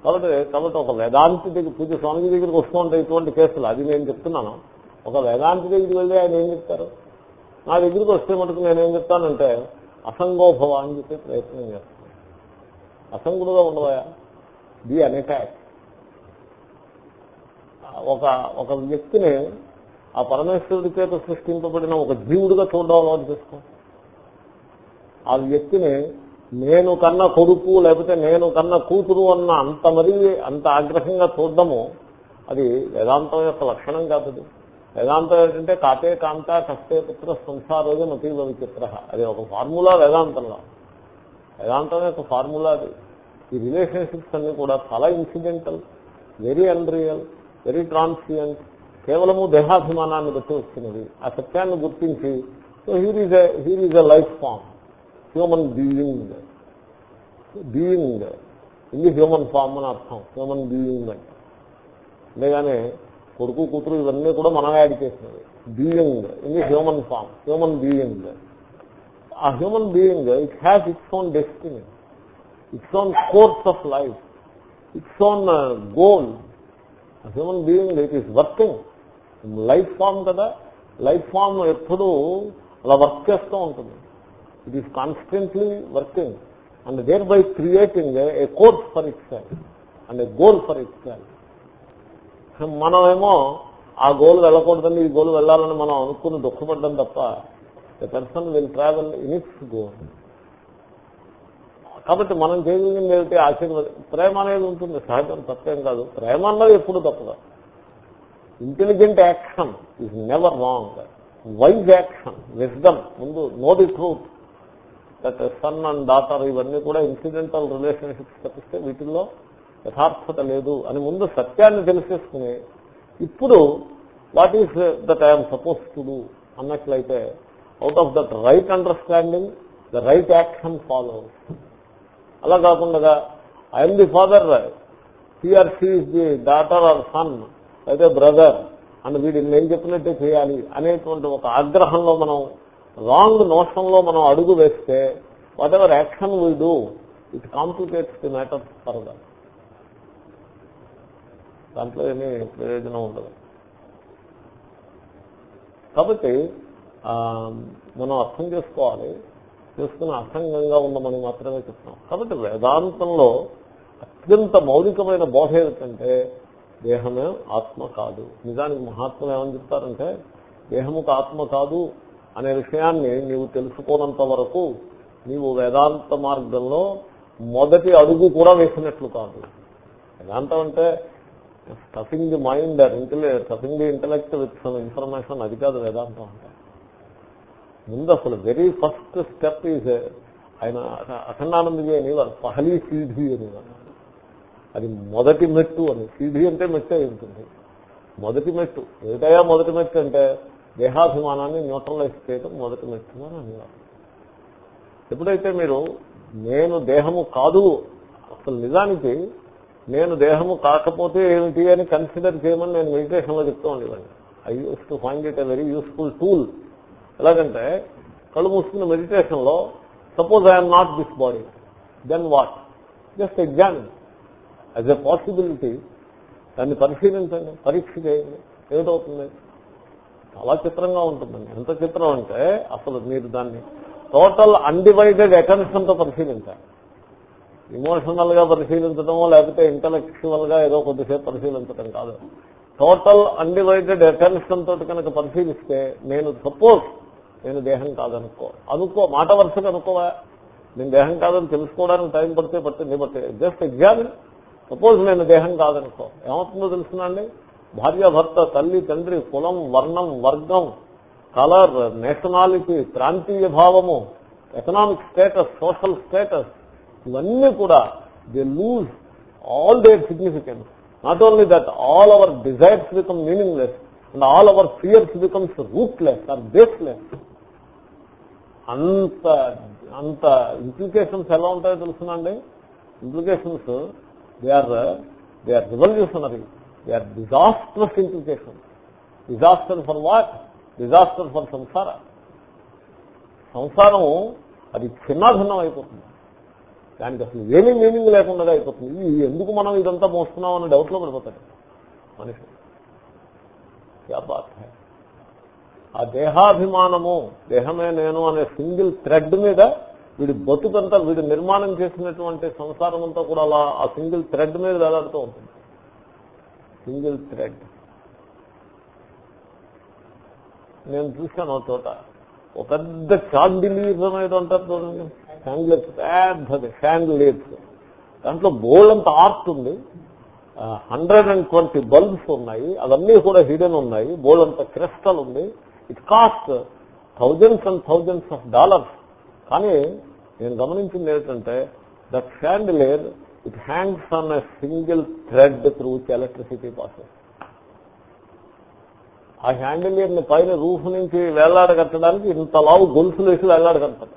కాబట్టి కాబట్టి ఒక వేదాంతి దగ్గర పూజ స్వామి దగ్గరికి వస్తూ ఉంటాయి ఇటువంటి కేసులు. అది నేను చెప్తున్నాను. ఒక వేదాంతి దగ్గరికి వెళ్ళి ఆయన ఏం చెప్తారు? నా దగ్గరికి వస్తే మటుకు నేనేం చెప్తానంటే అసంగోభవ అని చెప్పే ప్రయత్నం చేస్తాను. అసంగుడుగా ఉండవా? బి అటాక్ ఒక ఒక వ్యక్తిని ఆ పరమేశ్వరుడి చేత సృష్టింపబడిన ఒక జీవుడిగా చూడడం అలవాటు చేసుకో ఆ వ్యక్తిని నేను కన్న కొడుకు లేకపోతే నేను కన్న కూతురు అన్న అంత మరీ అంత ఆగ్రహంగా చూడడము అది వేదాంతం యొక్క లక్షణం కాదు వేదాంతం ఏంటంటే కాతే కాంత కష్టే పుత్ర సంసారోజు మతీవ విచిత్ర. అది ఒక ఫార్ములా వేదాంతంలో. వేదాంతం యొక్క ఫార్ములా అది. ఈ రిలేషన్షిప్స్ అన్ని కూడా చాలా incidental very unreal very transient కేవలము దేహాభిమానాన్ని బట్టి వస్తున్నది ఆ సత్యాన్ని గుర్తించి so here is here is a life form human being being ఇది హ్యూమన్ ఫామ్ అని అర్థం. హ్యూమన్ బీయింగ్ అంటే అంతేగాని కొడుకు కూతురు ఇవన్నీ కూడా మనం యాడ్ చేసినవి. బీయింగ్ ఇది హ్యూమన్ ఫామ్ హ్యూమన్ బీయింగ్ ఆ human being it has its own destiny its own course of life its own goal human being it is working life form కదా. లైఫ్ ఫామ్ ఎప్పుడూ అలా వర్క్ చేస్తూ ఉంటుంది. It is constantly working and thereby creating a course for itself and a goal for itself మనమేమో ఆ goal వెళ్ళకూడదని ఈ goal వెళ్ళాలని మనం అనుకుని దుఃఖపడ్డం తప్ప the person will travel in its goal కాబట్టి మనం చేయగలిగింది ఏమిటి? ఆశీర్వాద ప్రేమ అనేది ఉంటుంది. సహజం తప్పేం కాదు. ప్రేమ అన్నది ఎప్పుడు తప్పదు. Intelligent action is never wrong wise action wisdom ముందు know the truth that son and daughter ఇవన్నీ కూడా ఇన్సిడెంటల్ రిలేషన్షిప్స్ తప్పిస్తే వీటిల్లో యథార్థత లేదు అని ముందు సత్యాన్ని తెలిసేసుకుని ఇప్పుడు what is that I'm suppose to do అన్నట్లయితే out of that right understanding the right action follow అలా కాకుండా I'm the father CR is the daughter or son అయితే బ్రదర్ అని వీడిని నేను చెప్పినట్టే చేయాలి అనేటువంటి ఒక ఆగ్రహంలో మనం రాంగ్ నోషన్లో మనం అడుగు వేస్తే whatever action will do it complicates the matter further దాంట్లో ఏమీ ప్రయోజనం ఉండదు. కాబట్టి మనం అర్థం చేసుకోవాలి. చేసుకుని అర్థంగా ఉండమని మాత్రమే చెప్తాం కాబట్టి వేదాంతంలో అత్యంత మౌలికమైన బోధ ఏమిటంటే దేహమే ఆత్మ కాదు. నిజానికి మహాత్ములు ఏమని చెప్తారంటే దేహముకు ఆత్మ కాదు అనే విషయాన్ని నీవు తెలుసుకోనంత వరకు నీవు వేదాంత మార్గంలో మొదటి అడుగు కూడా వేసినట్లు కాదు. వేదాంతం అంటే stuffing the mind ఇంటలే stuffing the intellect with some information అది కాదు వేదాంతం అంటే. ముందు అసలు వెరీ ఫస్ట్ స్టెప్ ఈజ్ ఆయన అఖండానందజీ అనేవారు పహలీ సీఢీ అనేవారు. అది మొదటి మెట్టు అని సీఢీ అంటే మెట్టే ఉంటుంది. మొదటి మెట్టు ఏదయా మొదటి మెట్టు అంటే దేహాభిమానాన్ని న్యూట్రలైజ్ చేయడం మొదటి మెట్టు అని అనేవారు. ఎప్పుడైతే మీరు నేను దేహము కాదు అసలు నిజానికి నేను దేహము కాకపోతే ఏమిటి అని కన్సిడర్ చేయమని నేను మెడిటేషన్లో చెప్తూ ఉండేవాడిని. I use to find it a very useful tool ఎలాగంటే కళ్ళు మూసుకున్న మెడిటేషన్లో suppose I'm not this body then what just examine as a possibility దాన్ని పరిశీలించండి పరీక్ష చేయండి. ఏమిటవుతుంది? చాలా చిత్రంగా ఉంటుందండి. ఎంత చిత్రం అంటే అసలు మీరు దాన్ని టోటల్ అన్డివైడెడ్ అటెన్షన్తో పరిశీలించాలి. ఇమోషనల్గా పరిశీలించడమో లేకపోతే ఇంటలెక్చువల్గా ఏదో కొద్దిసేపు పరిశీలించడం కాదు. టోటల్ అన్డివైడెడ్ అటెన్షన్ తోటి కనుక పరిశీలిస్తే నేను సపోజ్ నేను దేహం కాదనుకో అనుకో మాట వరుసగా అనుకోవా? నేను దేహం కాదని తెలుసుకోవడానికి టైం పడితే పడుతుంది జస్ట్ ఎగ్జామిన్ సపోజ్ నేను దేహం కాదనుకో. ఏమవుతుందో తెలుసునండి భార్య భర్త తల్లి తండ్రి కులం వర్ణం వర్గం కలర్ నేషనాలిటీ ప్రాంతీయ భావము ఎకనామిక్ స్టేటస్ సోషల్ స్టేటస్ ఇవన్నీ కూడా they lose all their significance not only that all our desires become meaningless and all our fears becomes rootless or baseless అంత అంత ఇంప్లికేషన్స్ ఎలా ఉంటాయో తెలుసునండి? Implications they are they are revolutionary they are disasters implications disaster for what disaster for samsara సంసారం అది చిన్నాభిన్నం అయిపోతుంది. దానికి అసలు ఏమీ మీనింగ్ లేకుండా అయిపోతుంది. ఎందుకు మనం ఇదంతా మోస్తున్నాం అనే డౌట్లో పడిపోతాడు మనిషి. ఆ దేహాభిమానము దేహమే నేను అనే సింగిల్ థ్రెడ్ మీద వీడి బతుకంతా వీడు నిర్మాణం చేసినటువంటి సంసారం అంతా కూడా అలా ఆ సింగిల్ థ్రెడ్ మీద వేలాడుతూ ఉంటుంది. సింగిల్ థ్రెడ్ నేను చూశాను ఒక చోట. ఒక పెద్ద చాండిలీర్ అనేది అంటారు చూడండి. శాండ్లెట్స్ పెద్దది శాండ్లెట్స్ దాంట్లో బోల్డ్ ఆర్ట్ ఉంది. హండ్రెడ్ అండ్ ట్వంటీ బల్బ్స్ ఉన్నాయి. అవన్నీ కూడా హిడెన్ ఉన్నాయి. బోల్డ్ అంత క్రిస్టల్ ఉంది. It cost thousands and thousands of dollars కానీ నేను గమనించింది ఏంటంటే that chandelier it hangs on a single thread through electricity passes ఆ హ్యాండిల్ని పైన రూఫ్ నుంచి వేలాడగట్టడానికి ఇంత లావు గొలుసులు వేసి వేలాడగడతారు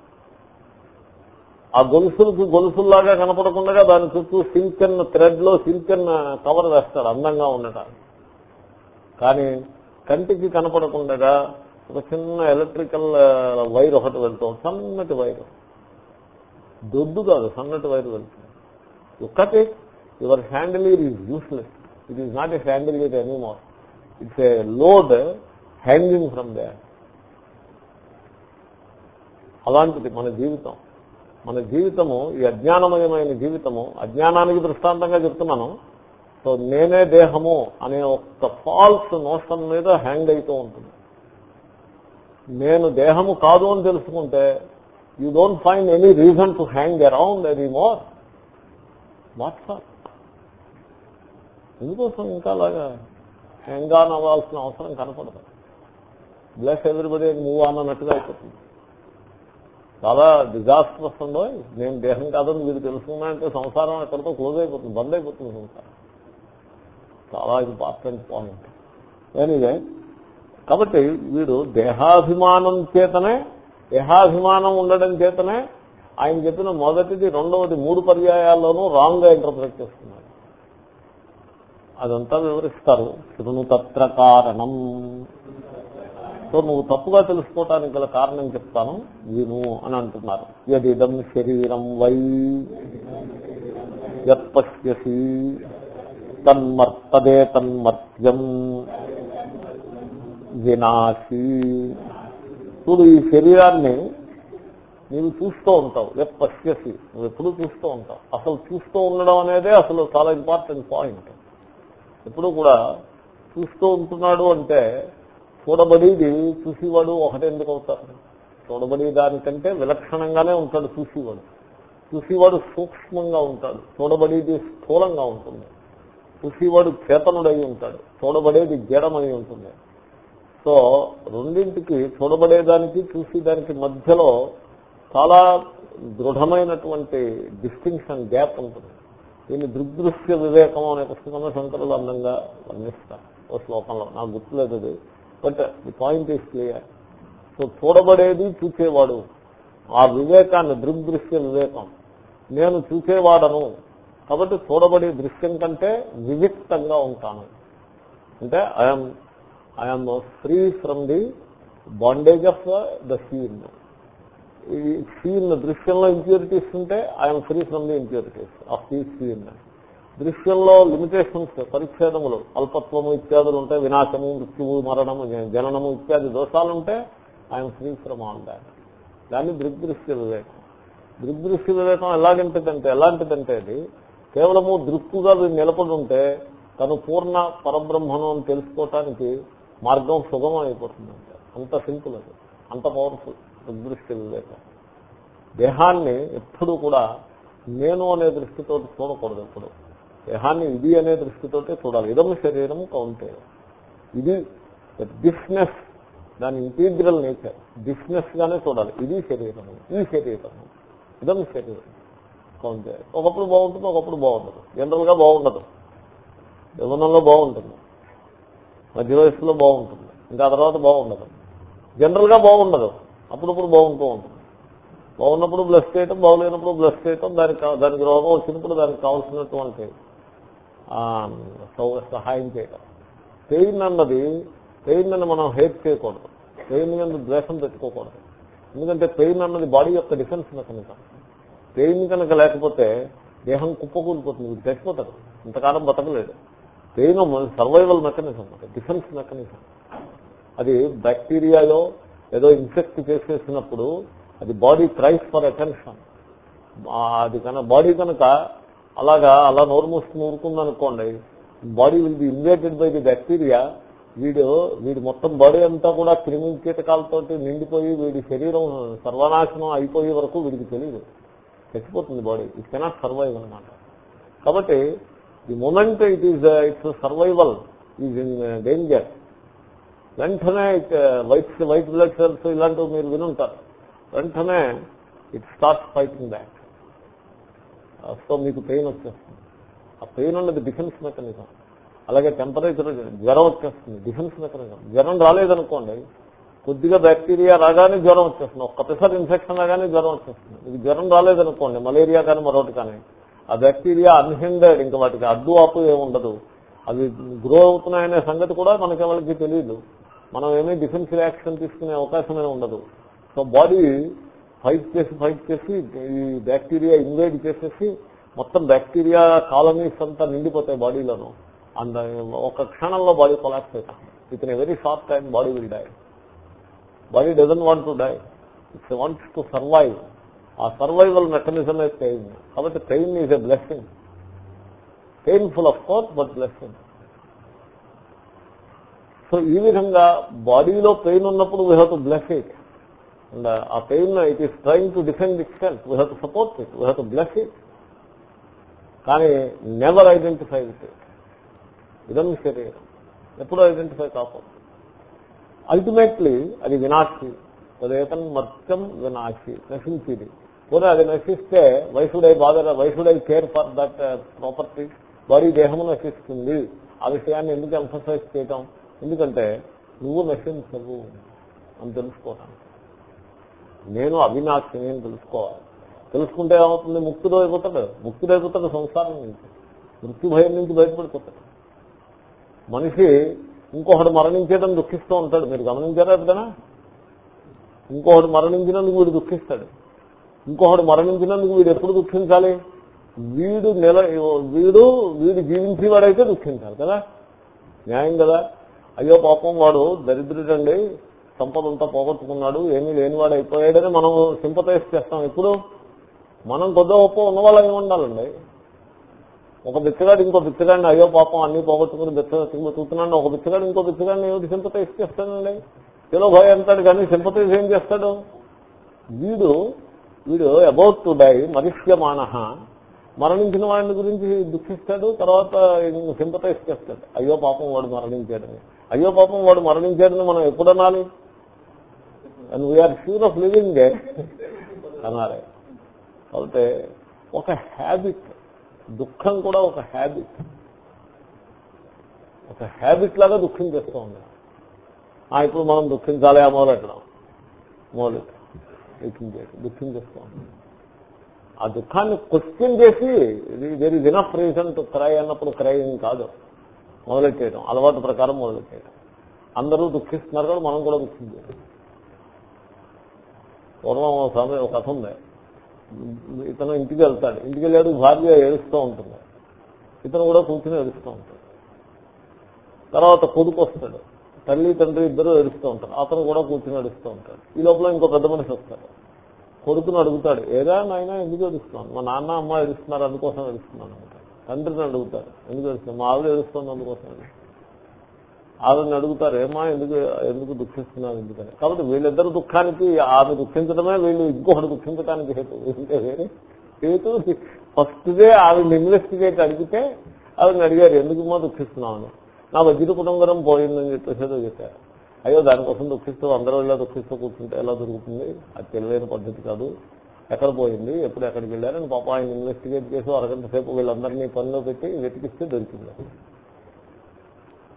ఆ గొలుసులకు గొలుసుల్లాగా కనపడకుండా దాని చుట్టూ సిల్కన్ థ్రెడ్లో సిల్కన్ కవర్ వేస్తారు అందంగా ఉండటానికి. కానీ కంటికి కనపడకుండా ఒక చిన్న ఎలక్ట్రికల్ వైర్ ఒకటి వెళ్తాం సన్నటి వైర్. దొద్దు కాదు సన్నటి వైర్ వెళ్తుంది. ఒక్కటి your chandelier is useless. It is not a chandelier anymore it's a load hanging from they అలాంటిది మన జీవితం. మన జీవితము ఈ అజ్ఞానమయమైన జీవితము అజ్ఞానానికి దృష్టాంతంగా చెప్తున్నాను. సో నేనే దేహము అనే ఒక ఫాల్స్ నోషన్ మీద హ్యాంగ్ అవుతూ ఉంటుంది. నేను దేహము కాదు అని తెలుసుకుంటే you don't find any reason to hang around any more what's up ఎందుకోసం ఇంకా అలాగా హ్యాంగ్ ఆన్ అవ్వాల్సిన అవసరం కనపడదు. బ్లెస్ ఎవ్రీబడి మూవ్ ఆన్ అన్నట్టుగా అయిపోతుంది. చాలా డిజాస్టర్స్ ఉందో నేను దేహం కాదని మీరు తెలుసుకున్నానంటే సంసారం ఎక్కడితో క్లోజ్ అయిపోతుంది బంద్ అయిపోతుంది సంసారం. చాలా ఇంపార్టెంట్ పాయింట్ ఎనీవే కాబట్టి వీడు దేహాభిమానం చేతనే దేహాభిమానం ఉండడం చేతనే ఆయన చెప్పిన మొదటిది రెండవది మూడు పర్యాయాల్లోనూ రాంగ్గా ఇంటర్ప్రిట్ అదంతా వివరిస్తారు. శృణు తత్ర కారణం. సో నువ్వు తప్పుగా తెలుసుకోవటానికి గల కారణం చెప్తాను. విను అని అంటున్నారు. యదిదం శరీరం వై యత్పశ్యసి తన్మర్తదే తన్మర్త్యం వినాశి. చూడు ఈ శరీరాన్ని నీవు చూస్తూ ఉంటావు. ఎప్ పశ్యసి నువ్వు ఎప్పుడు చూస్తూ ఉంటావు. అసలు చూస్తూ ఉండడం అనేదే అసలు చాలా ఇంపార్టెంట్ పాయింట్. ఎప్పుడు కూడా చూస్తూ ఉంటున్నాడు అంటే చూడబడేది చూసేవాడు ఒకటెందుకు అవుతారు చూడబడే దానికంటే విలక్షణంగానే ఉంటాడు చూసేవాడు. చూసేవాడు సూక్ష్మంగా ఉంటాడు. చూడబడేది స్థూలంగా ఉంటుంది. చూసేవాడు చేతనుడై ఉంటాడు. చూడబడేది జడమై ఉంటుంది. సో రెండింటికి చూడబడేదానికి చూసేదానికి మధ్యలో చాలా దృఢమైనటువంటి డిస్టింక్షన్ గ్యాప్ ఉంటుంది. దీన్ని దృగ్దృశ్య వివేకం అనే పుస్తకంలో శంకరులు అందంగా వర్ణిస్తారు. ఓ శ్లోకంలో. నాకు గుర్తులేదు అది. But the point is clear. So చూడబడేది చూసేవాడు ఆ వివేకాన్ని దృగ్దృశ్య వివేకం. నేను చూసేవాడను కాబట్టి చూడబడే దృశ్యం కంటే వివిక్తంగా ఉంటాను. అంటే I'm I'm free from the bondage of the scene ఈ సీన్ దృశ్యంలో ఇంప్యూరిటీస్ ఉంటే I'm free from the impurities of the scene దృశ్యంలో లిమిటేషన్స్ పరిచ్ఛేదములు అల్పత్వము ఇత్యాదులు ఉంటే వినాశము మృత్యువు మరణము జననము ఇత్యాది దోషాలుంటే ఆయన ఫ్రీ ఫ్రమ్ ఆల్ దాట్ దాన్ని దృగ్దృశ్య వివేకం. దృగ్దృశ్య వివేకం ఎలాగంటిదంటే ఎలాంటిదంటే అది కేవలము దృక్కుగా నిలబడి ఉంటే తను పూర్ణ పరబ్రహ్మను అని తెలుసుకోవటానికి మార్గం సుగమం అయిపోతుందంటే. అంత సింపుల్ అది. అంత పవర్ఫుల్ దృగ్దృశ్య వివేకం. దేహాన్ని ఎప్పుడూ కూడా నేను అనే దృష్టితో చూడకూడదు ఎప్పుడు. దేహాన్ని ఇది అనే దృష్టితోటే చూడాలి. ఇదం శరీరం కౌంటే. ఇది దిస్నెస్ దాని ఇంటీగ్రల్ నేచర్. దిస్నెస్ గానే చూడాలి. ఇది శరీరము ఈ శరీరము ఇదం శరీరం కౌంటే. ఒకప్పుడు బాగుంటుంది ఒకప్పుడు బాగుండదు. జనరల్గా బాగుండదు. యవనంలో బాగుంటుంది. మధ్య వయసులో బాగుంటుంది. ఇంకా తర్వాత బాగుండదు. జనరల్గా బాగుండదు. అప్పుడప్పుడు బాగుంటూ ఉంటుంది. బాగున్నప్పుడు బ్లస్ చేయటం బాగులేనప్పుడు బ్లస్ చేయటం దానికి దానికి రోగం వచ్చినప్పుడు దానికి కావాల్సినటువంటి సహాయం చేయడం పెయిన్ అన్నది పెయిన్ అని మనం హేట్ చేయకూడదు. పెయిన్ మీద ద్వేషం పెట్టుకోకూడదు. ఎందుకంటే పెయిన్ అన్నది బాడీ యొక్క డిఫెన్స్ మెకానిజం పెయిన్ కనుక లేకపోతే దేహం కుప్పకూలిపోతుంది. వీడు చచ్చిపోతాడు ఇంతకాలం బతకలేడు pain survival mechanism defence mechanism అది బ్యాక్టీరియాలో ఏదో ఇన్ఫెక్ట్ చేసేసినప్పుడు అది బాడీ ట్రైస్ ఫర్ అటెన్షన్ అది కనుక బాడీ కనుక అలాగా అలా నోరు మూసుకుని ఊరుకుందనుకోండి body will be invaded by the bacteria వీడు వీడి మొత్తం బాడీ అంతా కూడా క్రిమి కీటకాలతో నిండిపోయి వీడి శరీరం సర్వనాశనం అయిపోయే వరకు వీడికి తెలియదు చచ్చిపోతుంది బాడీ ఇట్ కెనాట్ సర్వైవ్ అనమాట కాబట్టి the moment it is its survival is in danger వెంటనే వైట్ వైట్ బ్లడ్ సెల్స్ ఇలాంటివి మీరు వినుంటారు. వెంటనే it start fighting back so మీకు పెయిన్ వచ్చేస్తుంది. ఆ పెయిన్ ఉన్నది డిఫెన్స్ మెకానిజం. అలాగే టెంపరేచర్ జ్వరం వచ్చేస్తుంది డిఫెన్స్ మెకానిజం. జ్వరం రాలేదనుకోండి కొద్దిగా బ్యాక్టీరియా రాగానే జ్వరం వచ్చేస్తుంది. ఒక్కసారి ఇన్ఫెక్షన్ రాగానే జ్వరం వచ్చేస్తుంది. ఇది జ్వరం రాలేదనుకోండి మలేరియా కానీ మరొకటి కానీ ఆ బ్యాక్టీరియా అన్హిండర్డ్ ఇంకా వాటికి అడ్డు ఆపు ఏముండదు అవి గ్రో అవుతున్నాయనే సంగతి కూడా మనకి ఎవరికి తెలియదు మనం ఏమీ డిఫెన్స్ రియాక్షన్ తీసుకునే అవకాశమే ఉండదు. సో బాడీ ఫైట్ చేసి ఫైట్ చేసి ఈ బ్యాక్టీరియా ఇన్వైడ్ చేసేసి మొత్తం బ్యాక్టీరియా కాలనీస్ అంతా నిండిపోతాయి బాడీలోను. అండ్ ఒక క్షణంలో బాడీ కొలాప్స్ అవుతాం within very short time body will die. Body doesn't want to die. It's wants to survive. ఆ సర్వైవల్ మెకానిజం పెయిన్? కాబట్టి pain is a blessing. Painful of course but blessing. So ఈ విధంగా బాడీలో pain ఉన్నప్పుడు we have to bless it. And ఆ pain it is trying to defend itself we have to support it we have to bless it కానీ never identify with it ఇదం శరీరం. ఎప్పుడు identify కాకూడదు. అల్టిమేట్లీ అది వినాశి. తదేతన్ మత్యం వినాశి. నశించింది. పోనీ అది నశిస్తే వైసుడై బాధ why should I care for that property వారి దేహము నశిస్తుంది. ఆ విషయాన్ని ఎందుకు ఎంఫసైజ్ చేయటం? ఎందుకంటే నువ్వు నశించవు అని తెలుసుకోవటానికి. నేను అవినాశిని అని తెలుసుకోవాలి. తెలుసుకుంటే ఏమవుతుంది? ముక్తుడు అయిపోతాడు. ముక్తుడు అయిపోతాడు సంసారం నుంచి. మృత్యు భయం నుంచి బయటపడిపోతాడు మనిషి ఇంకొకటి మరణించేయడం దుఃఖిస్తూ ఉంటాడు. మీరు గమనించారా ఎప్పుడైనా? ఇంకొకటి మరణించినందుకు వీడు దుఃఖిస్తాడు. ఇంకొకటి మరణించినందుకు వీడు ఎప్పుడు దుఃఖించాలి? వీడు నెల వీడు వీడు జీవించేవాడైతే దుఃఖించాలి కదా? న్యాయం కదా? అయ్యో పాపం వాడు దరిద్రుడండి. సంపదంతా పోగొట్టుకున్నాడు ఏమీ లేనివాడు అయిపోయాడని మనం సింపతైజ్ చేస్తాం. ఎప్పుడు మనం కొద్దిగా గొప్ప ఉన్నవాళ్ళం ఉండాలండి ఒక బిచ్చగాడు ఇంకో బిచ్చగాడిని అయ్యో పాపం అన్ని పోగొట్టుకుని బిచ్చ చూస్తున్నాడు ఒక బిచ్చగాడు ఇంకో బిచ్చగాడిని ఏమిటి సింపతైజ్ చేస్తానండి కిలో భయ అంటాడు కానీ సింపతైజ్ ఏం చేస్తాడు? వీడు వీడు అబౌట్ టు డై మరిష్యమాన మరణించిన వాడిని గురించి దుఃఖిస్తాడు తర్వాత సింపతైజ్ చేస్తాడు. అయ్యో పాపం వాడు మరణించాడని. అయ్యో పాపం వాడు మరణించాడని మనం ఎప్పుడు అనాలి? And we're sure of living day అనాలి కాబట్టి ఒక హ్యాబిట్ దుఃఖం కూడా ఒక హ్యాబిట్ ఒక హ్యాబిట్ లాగా దుఃఖం చేస్తూ ఉంది ఇప్పుడు మనం దుఃఖించాలి ఆ మొదలెట్టడం మొదలెట్ట దుఃఖించేసి దుఃఖించేస్తూ ఉంది ఆ దుఃఖాన్ని క్వశ్చన్ చేసి very enough reason to cry అన్నప్పుడు క్రైయింగ్ కాదు. మొదలెట్టేయడం. అలవాటు ప్రకారం మొదలెట్టేయడం. అందరూ దుఃఖిస్తున్నారు కూడా మనం కూడా దుఃఖించాలి. పూర్వం సమయం ఒక కథ ఉంది. ఇతను ఇంటికి వెళ్తాడు. ఇంటికి వెళ్ళాడు భార్య ఏడుస్తూ ఉంటుంది. ఇతను కూడా కూర్చుని ఏడుస్తూ ఉంటాడు. తర్వాత కొడుకు వస్తాడు. తల్లి తండ్రి ఇద్దరు ఏడుస్తూ ఉంటారు. అతను కూడా కూర్చుని ఏడుస్తూ ఉంటాడు. ఈ లోపల ఇంకో పెద్ద మనిషి వస్తాడు. కొడుకుని అడుగుతాడు ఏదా నాయన ఎందుకు ఏడుస్తున్నాను మా నాన్న అమ్మ ఏడుస్తున్నారు అందుకోసం ఏడుస్తున్నాను తండ్రిని అడుగుతాడు ఎందుకు ఏడుస్తున్నాను మా ఆవిడ ఏడుస్తుంది అందుకోసం ఏడుస్తున్నాను. ఆవిడని అడుగుతారు ఏమా ఎందుకు ఎందుకు దుఃఖిస్తున్నారు ఎందుకని కాబట్టి వీళ్ళిద్దరు దుఃఖానికి ఆమె దుఃఖించడమే వీళ్ళు ఇంకొకటి దుఃఖించడానికి హేతు. అంటే వేరే హేతు ఫస్ట్ డే ఆవిడ ఇన్వెస్టిగేట్ అడిగితే ఆవిడని అడిగారు ఎందుకు మా దుఃఖిస్తున్నామని నా వజ్ర కుటుంబరం పోయిందని చెప్పేసి చెప్పారు. అయ్యో దానికోసం దుఃఖిస్తూ అందరూ ఇలా దుఃఖిస్తూ కూర్చుంటే ఎలా దొరుకుతుంది? అది తెలివైన పద్ధతి కాదు. ఎక్కడ పోయింది? ఎప్పుడు ఎక్కడికి వెళ్ళారని పాప ఆయన ఇన్వెస్టిగేట్ చేసి అరగంట సేపు వీళ్ళందరినీ పనిలో పెట్టి వెతికిస్తే దొరికింది.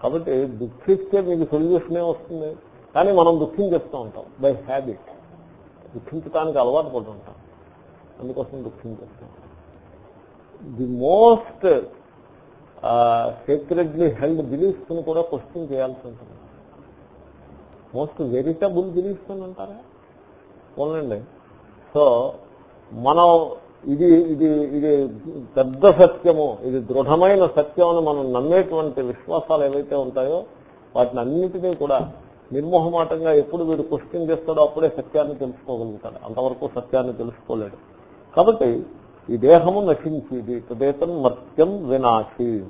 కాబట్టి దుఃఖిస్తే మీకు సొల్యూషనే వస్తుంది. కానీ మనం దుఃఖించేస్తూ ఉంటాం. బై హ్యాబిట్ దుఃఖించడానికి అలవాటు పడుతూ ఉంటాం. అందుకోసం దుఃఖించేస్తాం ది మోస్ట్ సీక్రెట్లీ హెల్డ్ బిలీఫ్స్ని కూడా క్వశ్చన్ చేయాల్సి ఉంటుంది. మోస్ట్ వెరిటబుల్ బిలీఫ్స్ అని అంటారా? సో మనం ఇది ఇది ఇది పెద్ద సత్యము. ఇది దృఢమైన సత్యం అని మనం నమ్మేటువంటి విశ్వాసాలు ఏవైతే ఉంటాయో వాటిని అన్నింటినీ కూడా నిర్మోహమాటంగా ఎప్పుడు వీడు క్వశ్చన్ చేస్తాడో అప్పుడే సత్యాన్ని తెలుసుకోగలుగుతాడు. అంతవరకు సత్యాన్ని తెలుసుకోలేడు. కాబట్టి ఈ దేహము నశించేది. తదేతం మర్త్యం వినాశి.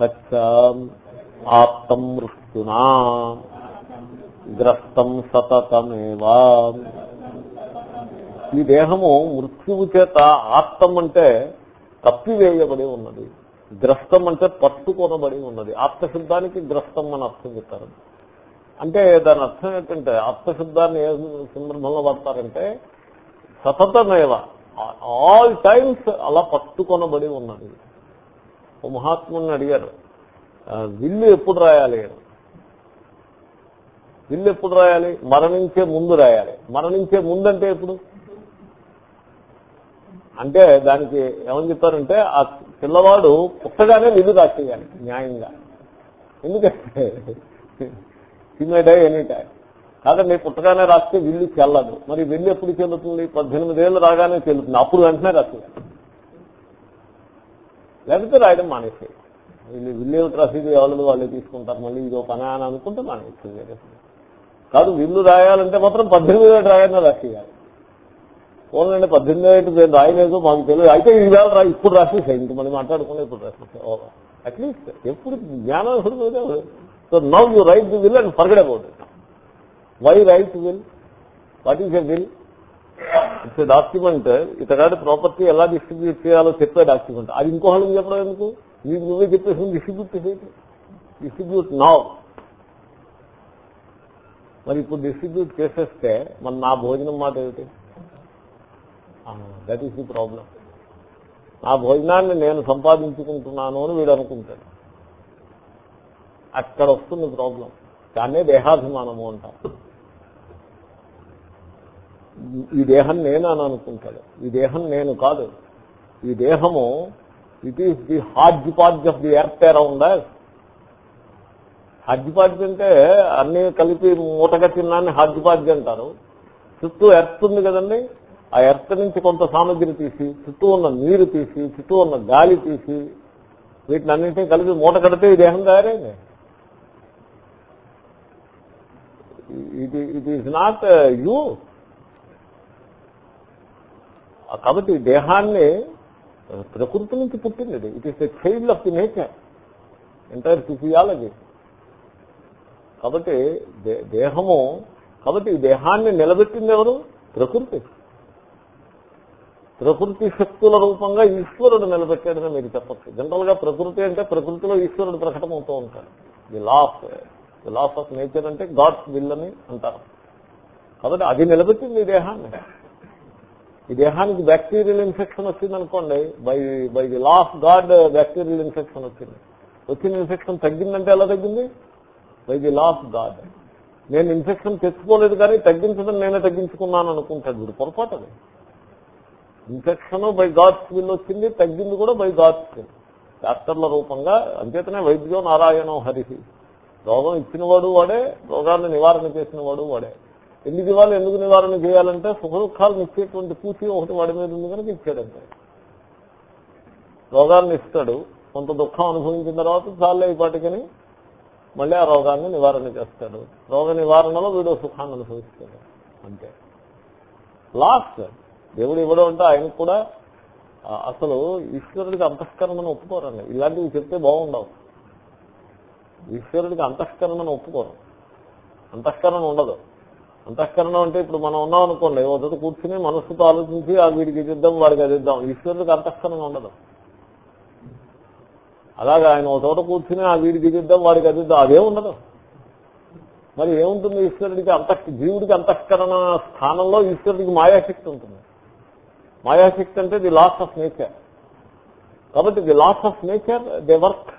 తచ్చ ఆప్తం మృత్యునా. గ్రస్తం సతతమేవా. ఈ దేహము మృత్యువు చేత ఆత్తం అంటే తప్పివేయబడి ఉన్నది. గ్రస్తం అంటే పట్టుకొనబడి ఉన్నది. ఆత్మశబ్దానికి గ్రస్తం అని అర్థం చెప్తారు. అంటే దాని అర్థం ఏంటంటే ఆత్మశబ్దాన్ని ఏ సందర్భంలో వాడతారంటే సతతమేవ ఆల్ టైమ్స్ అలా పట్టుకొనబడి ఉన్నది. ఓ మహాత్ముని అడిగారు విల్లు ఎప్పుడు రాయాలి? విల్లు ఎప్పుడు రాయాలి? మరణించే ముందు రాయాలి. మరణించే ముందు అంటే ఎప్పుడు? అంటే దానికి ఏమని చెప్పారంటే ఆ పిల్లవాడు పుట్టగానే నిధు రాసేయాలి న్యాయంగా. ఎందుకంటే చిన్నడే ఎనీ కాదండి పుట్టగానే రాస్తే విల్లు చెల్లదు. మరి వెళ్ళి ఎప్పుడు చెల్లుతుంది? పద్దెనిమిదేళ్ళు రాగానే చెల్లుతుంది. అప్పుడు వెంటనే రాసేయాలి. లేకపోతే రాయడం మానేసే వీళ్ళు విల్లు ఏమిటి ఎవరు వాళ్ళే తీసుకుంటారు? మళ్ళీ ఇదో పని అని అనుకుంటే మానేస్తుంది కాదు విల్లు రాయాలంటే మాత్రం పద్దెనిమిది ఏళ్ళు రాయన్నా రాసేయాలి. ఓన్లండి పద్దెనిమిది ఏంటి నేను రాయలేదు మాకు తెలియదు. అయితే ఈవేళ రా ఇప్పుడు రాసేసాయి ఇంక మనం మాట్లాడుకునే ఇప్పుడు రాసేసాయి అట్లీస్ట్ ఎప్పుడు జ్ఞానం so now you write the will and forget about it why write will what is a will it's document ఇతగాడి property ఎలా డిస్ట్రిబ్యూట్ చేయాలో చెప్పే డాక్యుమెంట్ అది ఇంకోహళ్ళకి చెప్పడం ఎందుకు? నీకు నువ్వే చెప్పేసి డిస్ట్రిబ్యూట్ చేసేది డిస్ట్రిబ్యూట్ నవ్ మరి ఇప్పుడు డిస్ట్రిబ్యూట్ చేసేస్తే మరి నా భోజనం మాట ఏమిటి? దట్ ఈస్ ది ప్రాబ్లం నా భోజనాన్ని నేను సంపాదించుకుంటున్నాను అని వీడు అనుకుంటాడు. అక్కడ వస్తుంది ప్రాబ్లం దాన్నే దేహాభిమానము అంటారు. ఈ దేహం నేను అని అనుకుంటాడు. ఈ దేహం నేను కాదు. ఈ దేహము it is the hodgepodge of the earth around hodgepodge అంటే అన్ని కలిపి మూటగా తిన్నాన్ని హార్జ్ పార్జ్ అంటారు. చుట్టూ ఎర్త్ ఉంది కదండి. ఆ ఎర్త్ నుంచి కొంత సామగ్రి తీసి చుట్టూ ఉన్న నీరు తీసి చుట్టూ ఉన్న గాలి తీసి వీటిని అన్నింటినీ కలిపి మూట కడితే ఈ దేహం తయారైంది. ఇది ఇట్ ఈజ్ నాట్ యూ కాబట్టి దేహాన్ని ప్రకృతి నుంచి పుట్టింది ఇది. It is the child of the nature entire physiology కాబట్టి దేహము కాబట్టి ఈ దేహాన్ని నిలబెట్టింది ఎవరు? ప్రకృతి. ప్రకృతి శక్తుల రూపంగా ఈశ్వరుడు నిలబెట్టాడని మీరు చెప్పచ్చు. జనరల్గా ప్రకృతి అంటే ప్రకృతిలో ఈశ్వరుడు ప్రకటమవుతూ ఉంటాడు. The laws the laws of nature అంటే గాడ్స్ విల్ అని అంటారు. కాబట్టి అది నిలబెట్టింది ఈ దేహాన్ని. ఈ దేహానికి బ్యాక్టీరియల్ ఇన్ఫెక్షన్ వచ్చింది అనుకోండి by by the law of God bacterial infection వచ్చింది. వచ్చిన ఇన్ఫెక్షన్ తగ్గిందంటే ఎలా తగ్గింది? By the law of God నేను ఇన్ఫెక్షన్ తెచ్చుకోలేదు కానీ తగ్గించడం నేనే తగ్గించుకున్నాను అనుకుంటాడు. వీడు పొరపాటు అది. ఇన్ఫెక్షన్ బై గాడ్స్ విల్ వచ్చింది తగ్గింది కూడా బై గాడ్స్ విల్ డాక్టర్ల రూపంగా అంచేతనే వైద్యో నారాయణో హరిహి రోగం ఇచ్చినవాడు వాడే రోగాన్ని నివారణ చేసిన వాడు. వాడే ఎందుకు ఇవ్వాలి ఎందుకు నివారణ చేయాలంటే సుఖదుఖాలను ఇచ్చేటువంటి పూచి ఒకటి వాడి మీద ఉంది కనుక ఇచ్చాడంటే. రోగాన్ని ఇస్తాడు కొంత దుఃఖం అనుభవించిన తర్వాత చాలే ఈ పాటికని మళ్ళీ ఆ రోగాన్ని నివారణ చేస్తాడు. రోగ నివారణలో వీడు సుఖాన్ని అనుభవిస్తాడు. అంతే. లాస్ట్ దేవుడు ఇవ్వడం అంటే ఆయనకు కూడా అసలు ఈశ్వరుడికి అంతఃకరణను ఒప్పుకోరండి ఇలాంటివి చెప్తే బాగుండవు. ఈశ్వరుడికి అంతఃకరణను ఒప్పుకోరు. అంతఃకరణ ఉండదు. అంతఃకరణం అంటే ఇప్పుడు మనం ఉన్నాం అనుకోండి ఓ కూర్చుని మనస్సుతో ఆలోచించి ఆ వీడికి ఇద్దాం వాడికి అది ఇద్దాం ఈశ్వరుడికి అంతఃకరణ ఉండదు. అలాగే ఆయన ఒక చోట కూర్చుని ఆ వీడికి ఇదిద్దాం వాడికి అది ఇద్దాం అదే ఉండదు. మరి ఏముంటుంది ఈశ్వరుడికి అంత జీవుడికి అంతఃకరణ స్థానంలో ఈశ్వరుడికి మాయాశక్తి ఉంటుంది. మాయాశక్తి అంటే ది లాస్ ఆఫ్ నేచర్. కాబట్టి the laws of nature they work.